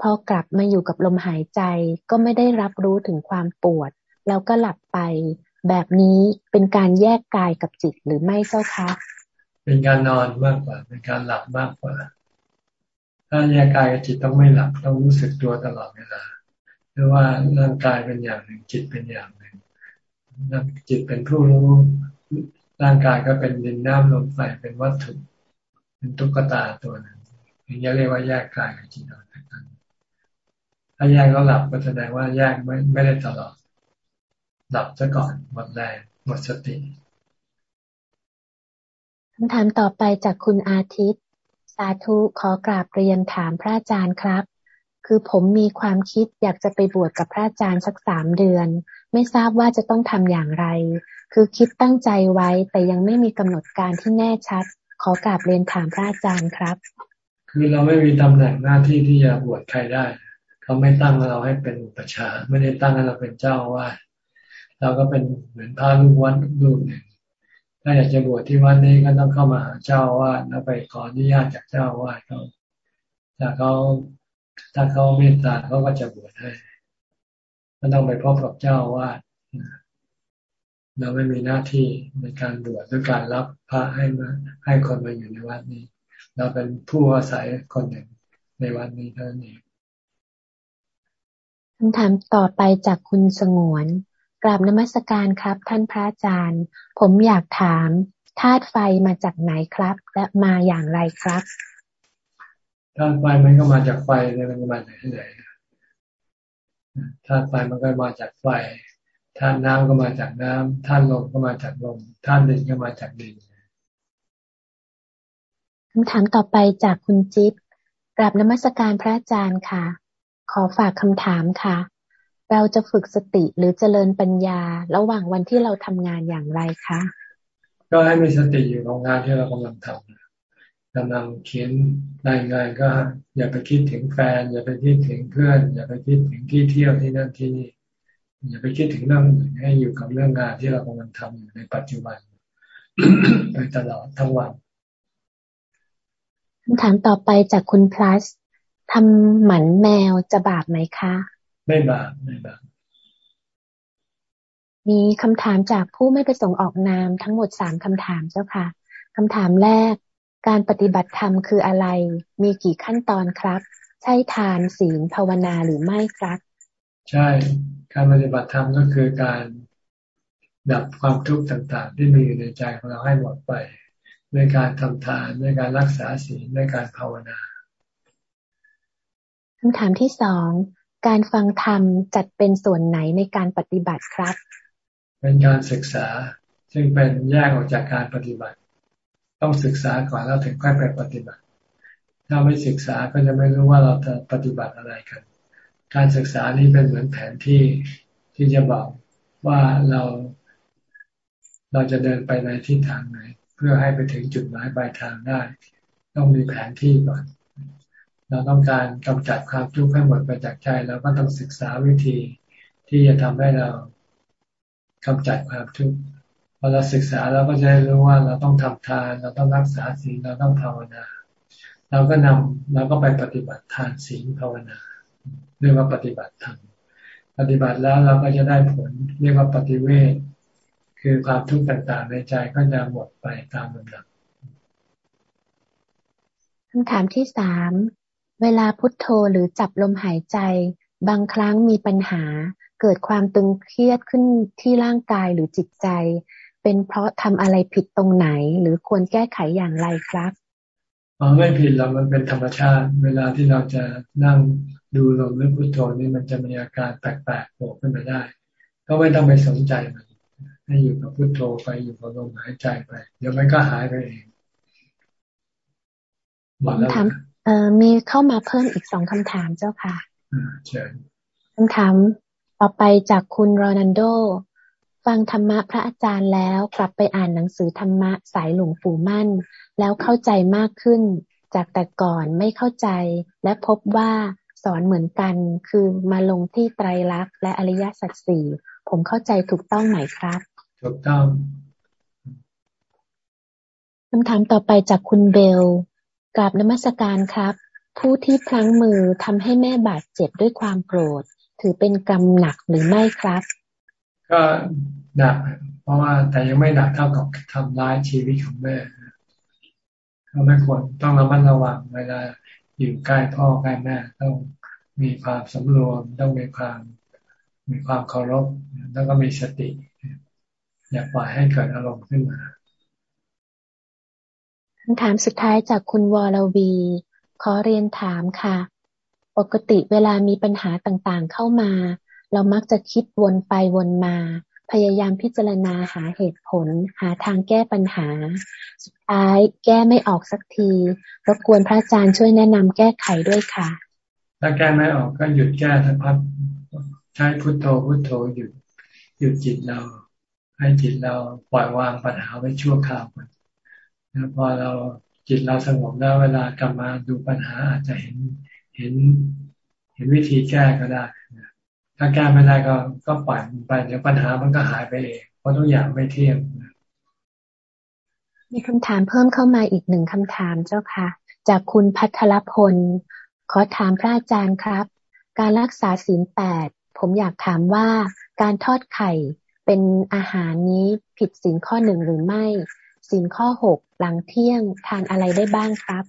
พอกลับมาอยู่กับลมหายใจ ก็ไม่ได้รับรู้ถึงความปวด แล้วก็หลับไป แบบนี้เป็นการแยกกายกับจิตหรือไม่เจ้าคะ
เป็นการนอนมากกว่า เป็นการหลับมากกว่า ถ้าแยกกายกับจิตต้องไม่หลับต้องรู้สึกตัวตลอดเวลาเพราะว่าร่างกายเป็นอย่างหนึ่งจิตเป็นอย่างหนึ่งจิตเป็นผู้รู้ร่างกายก็เป็นดินน้ำลมไฟเป็นวัตถุ เป็นตุ๊กตาตัวหนึ่งอย่างนี้เรียกว่าแยกกายกับจิตออกจากกันถ้าแยกแล้วหลับก็แสดงว่าแยกไม่ไม่ได้ตลอด ดับซะก่อนหมดแรงหมดสติ
คำถามต่อไปจากคุณอาทิตย์ สาธุขอกราบเรียนถามพระอาจารย์ครับ คือผมมีความคิดอยากจะไปบวชกับพระอาจารย์สักสามเดือน ไม่ทราบว่าจะต้องทำอย่างไร คือคิดตั้งใจไว้แต่ยังไม่มีกำหนดการที่แน่ชัด ขอกราบเรียนถามพระอาจารย์ครับ
คือเราไม่มีตำแหน่งหน้าที่ที่จะบวชใครได้ เขาไม่ตั้งเราให้เป็นอุปชาไม่ได้ตั้งให้เราเป็นเจ้าวาด เราก็เป็นเหมือนพระลูกวัดลูกหนึ่งถ้าอยากจะบวชที่วัดนี้ก็ต้องเข้ามาหาเจ้าวาดแล้วไปขออนุญาตจากเจ้าวาดเขาถ้าเขาถ้าเขาเมตตาเขาก็จะบวชให้ก็ต้องไปพบกับเจ้าวาดเราไม่มีหน้าที่ในการบวชหรือการรับพระให้มาให้คนมาอยู่ในวัดนี้ เราเป็นผู้อาศัยคนหนึ่งในวัดนี้เท่านั้นเอง
คำถามต่อไปจากคุณสงวน กราบนมัสการครับ ท่านพระอาจารย์ ผมอยากถามธาตุไฟมาจากไหนครับ และมาอย่างไรครับ
ธาตุไฟมันก็มาจากไฟเลยมันมาจากที่ไหนธาตุไฟมันก็มาจากไฟธาตุน้ำก็มาจากน้ำธาตุลมก็มาจากลมธาตุดินก็มาจากดิน
คำถามต่อไปจากคุณจิ๊บกราบนมัสการพระอาจารย์ค่ะ ขอฝากคำถามค่ะ เราจะฝึกสติหรือเจริญปัญญา ระหว่างวันที่เราทำงานอย่างไรคะ
ก็ให้มีสติอยู่กับงานที่เรากำลังทำกำลังเขียนรายงานก็ อย่าไปคิดถึงแฟน อย่าไปคิดถึงเพื่อน อย่าไปคิดถึงที่เที่ยวที่นั่นที่นี่อย่าไปคิดถึงเรื่องอื่นให้อยู่กับเรื่องงานที่เรากำลังทำอยู่ในปัจจุบันไปตลอดทั้งวัน
คำถามต่อไปจากคุณพลัสทำหมันแมวจะบาปไหมคะ
ไม่บาปไม่บาป
มีคำถามจากผู้ไม่ประสงค์ออกนามทั้งหมดสามคำถามเจ้าค่ะคำถามแรก การปฏิบัติธรรมคืออะไร มีกี่ขั้นตอนครับ ใช่ทานศีลภาวนาหรือไม่ครับ
ใช่การปฏิบัติธรรมก็คือการดับความทุกข์ต่างๆ ที่มีอยู่ในใจของเราให้หมดไปด้วยการทำทานด้วยการรักษาศีลด้วยการภาวนา
คำถามที่สอง การฟังธรรมจัดเป็นส่วนไหนในการปฏิบัติครับ
เป็นการศึกษาซึ่งเป็นแยกออกจากการปฏิบัติ ต้องศึกษาก่อนแล้วถึงค่อยไปปฏิบัติ ถ้าไม่ศึกษาก็จะไม่รู้ว่าเราจะปฏิบัติอะไรกัน การศึกษานี้เป็นเหมือนแผนที่ที่จะบอกว่าเราเราจะเดินไปในทิศทางไหน เพื่อให้ไปถึงจุดหมายปลายทางได้ ต้องมีแผนที่ก่อน เราต้องการกำจัดความทุกข์ให้หมดไปจากใจเราก็ต้องศึกษาวิธีที่จะทำให้เรากำจัดความทุกข์พอเราศึกษาเราก็จะรู้ว่าเราต้องทำทาน เราต้องรักษาศีลเราต้องภาวนา เราก็นำเราก็ไปปฏิบัติทานศีลภาวนาเรียกว่าปฏิบัติธรรมปฏิบัติแล้วเราก็จะได้ผลเรียกว่าปฏิเวทคือความทุกข์ต่างๆ ในใจก็จะหมดไปตามลำดับ
คำถามที่สาม เวลาพุทโธหรือจับลมหายใจ บางครั้งมีปัญหา เกิดความตึงเครียดขึ้นที่ร่างกายหรือจิตใจ เป็นเพราะทำอะไรผิดตรงไหน หรือควรแก้ไขอย่างไรครับ
อ๋อไม่ผิดเรามันเป็นธรรมชาติ เวลาที่เราจะนั่งดูลมหรือพุทโธนี่มันจะมีอาการแปลกๆโผล่ขึ้นมาได้ ก็ไม่ต้องไปสนใจมันให้อยู่กับพุโทโธไปอยู่กับลมหายใจไป เดี๋ยวมันก็หายไปเอง
หมดแล้ว มีเข้ามาเพิ่มอีกสองคำถามเจ้าค่ะ
เชิญ
คำถามต่อไปจากคุณโรนันโด ฟังธรรมะพระอาจารย์แล้วกลับไปอ่านหนังสือธรรมะสายหลวงปู่มั่น แล้วเข้าใจมากขึ้น จากแต่ก่อนไม่เข้าใจ และพบว่าสอนเหมือนกันคือมาลงที่ไตรลักษณ์และอริยสัจสี่ผมเข้าใจถูกต้องไหมครับ
ถูกต้อง
คำถามต่อไปจากคุณเบล กราบนมัสการครับ ผู้ที่พลั้งมือทำให้แม่บาดเจ็บด้วยความโกรธ ถือเป็นกรรมหนักหรือไม่ครับ
ก็หนัก เพราะว่าแต่ยังไม่หนักเท่ากับทำร้ายชีวิตของแม่ก็ไม่ควรต้องระมัดระวังเวลาอยู่ใกล้พ่อใกล้แม่ต้องมีความสำรวมต้องมีความมีความเคารพแล้วก็มีสติ อย่าปล่อยให้เกิดอารมณ์ขึ้นมา
คำถามสุดท้ายจากคุณวรวี ขอเรียนถามค่ะ ปกติเวลามีปัญหาต่างๆเข้ามา เรามักจะคิดวนไปวนมา พยายามพิจารณาหาเหตุผล หาทางแก้ปัญหา สุดท้ายแก้ไม่ออกสักทีรบกวนพระอาจารย์ช่วยแนะนำแก้ไขด้วยค่ะ
ถ้าแก้ไม่ออกก็หยุดแก้สักพักใช้พุทโธพุทโธหยุดหยุดจิตเรา ให้จิตเราปล่อยวางปัญหาไว้ชั่วคราวก่อน นะพอเราจิตเราสงบแล้วเวลากลับมาดูปัญหาอาจจะเห็นเห็นเห็นวิธีแก้ก็ได้ถ้าแก้ไม่ได้ก็ก็ปล่อยมันไปเดี๋ยวปัญหามันก็หายไปเองเพราะทุกอย่างไม่เที่ยง
มีคำถามเพิ่มเข้ามาอีกหนึ่งคำถามเจ้าค่ะ จากคุณพัทรพล ขอถามพระอาจารย์ครับ การรักษาศีลแปดผมอยากถามว่าการทอดไข่เป็นอาหารนี้ผิดสินข้อหนึ่งหรือไม่สินข้อหก หลังเที่ยงทานอะไรได้บ้างครับ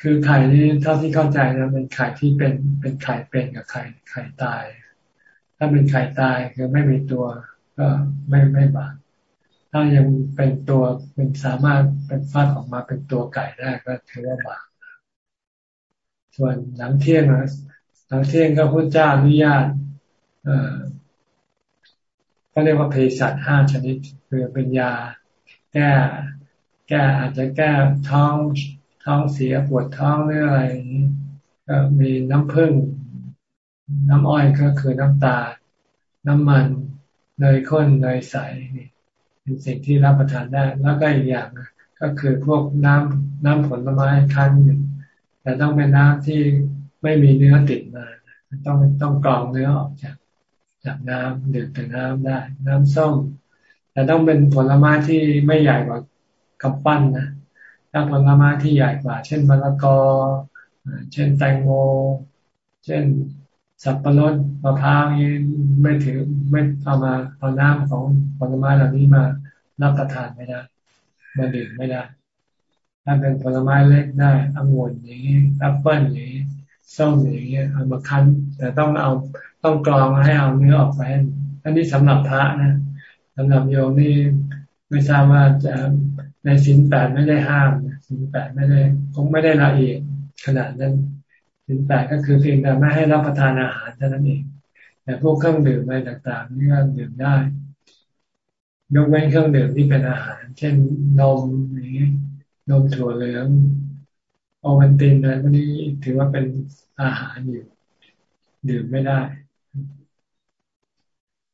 คือไข่นี้เท่าที่เข้าใจนะเป็นไข่ที่เป็นเป็นไข่เป็นกับไข่ไข่ตาย ถ้าเป็นไข่ตายคือไม่มีตัวก็ไม่ไม่บาปถ้ายังเป็นตัวเป็นสามารถเป็นฟัดออกมาเป็นตัวไก่ได้ก็ถือว่าบาปส่วนหลังเที่ยงนะหลังเที่ยงก็พุทธเจ้าอนุญาตเอ่อก็เรียกว่าเภสัชห้าชนิดคือเป็นยาแก้ แก้อาจจะแก้ท้องท้องเสียปวดท้องหรืออะไรก็มีน้ำผึ้งน้ำอ้อยก็คือน้ำตาลน้ำมันเนยข้นเนยใสนี่เป็นสิ่งที่รับประทานได้ แล้วก็อีกอย่างก็คือพวกน้ำน้ำผลไม้คั้นแต่ต้องเป็นน้ำที่ไม่มีเนื้อติดมา ต้องต้องกรองเนื้อออกจาก จากน้ำดื่มแต่น้ำได้ น้ำส้มแต่ต้องเป็นผลไม้ที่ไม่ใหญ่กว่า กำปั้นนะถ้าผลไม้ที่ใหญ่กว่า เช่นมะละกอ เช่นแตงโม เช่นสับปะรดมะพร้าวนี้ไม่ถือไม่เอามาเอาน้ำของผลไม้เหล่านี้มารับประทานไม่ได้มาดื่มไม่ได้ ถ้าเป็นผลไม้เล็กได้องุ่นอย่างนี้แอปเปิ้ลอย่างนี้ส้มอย่างเงี้ยเอามาคั้น แต่ต้องเอาต้องกรองให้เอาเนื้อออกไปอันนี้สำหรับพระนะสำหรับโยมนี่ไม่ทราบว่าจะ ในสินแปดไม่ได้ห้ามสินแปดไม่ได้คงไม่ได้ละเอียดขนาดนั้นสินแปดก็คือเพียงแต่ไม่ให้รับประทานอาหารเท่านั้นเอง แต่พวกเครื่องดื่มอะไรต่างๆนี่ก็ดื่มได้ ยกเว้นเครื่องดื่มที่เป็นอาหาร เช่นนมนี้นมถั่วเหลืองโอวันตินอะไรพวกนี้ถือว่าเป็นอาหารอยู่ ดื่มไม่ได้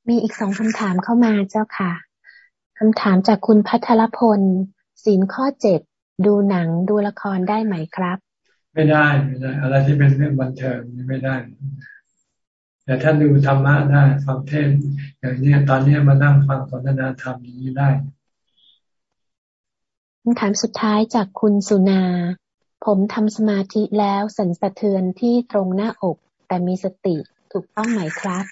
มีอีกสองคำถามเข้ามาเจ้าค่ะคำถามจากคุณพัทรพล ศีลข้อเจ็ดดูหนังดูละครได้ไหมครับ
ไม่ได้ไม่ได้ อะไรที่เป็นเรื่องบันเทิงไม่ได้ แต่ถ้าดูธรรมะได้ฟังเทศอย่างนี้ตอนนี้มานั่งฟังสนทนาธรรมนี้ได้
คำถามสุดท้ายจากคุณสุนา ผมทำสมาธิแล้วสันสะเทือนที่ตรงหน้าอก แต่มีสติถูกต้องไหมครับ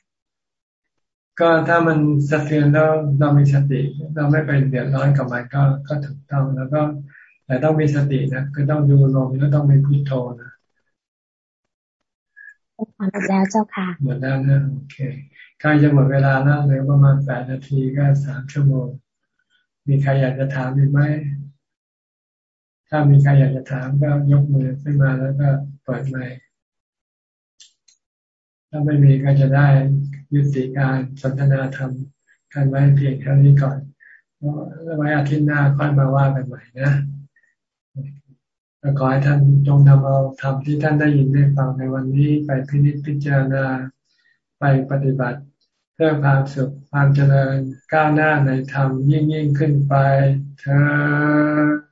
ก็ถ้ามันสะเทือนแล้วเรามีสติ เราไม่ไปเดือดร้อนกับมันก็ก็ถูกต้องแล้วก็แต่ต้องมีสตินะคือต้องดูลมแล้วต้องมีพุทโธนะ
หมดแล้วเจ้าค่ะ
หมดแล้วนะโอเคใกล้จะหมดเวลาแล้วเลยประมาณแปดนาทีก็สามชั่วโมง มีใครอยากจะถามอีกไหมถ้ามีใครอยากจะถามก็ยกมือขึ้นมาแล้วก็เปิดไมค์ถ้าไม่มีก็จะได้ ยุติการสนทนาธรรมกันไว้เพียงแค่นี้ก่อนไว้อาทิตย์หน้าค่อยมาว่ากันใหม่นะขอให้ท่านจงนำเอาธรรมที่ท่านได้ยินได้ฟังในวันนี้ไปพินิจพิจารณาไปปฏิบัติ เพื่อความสุขความเจริญก้าวหน้าในธรรมยิ่งยิ่งขึ้นไปเธอ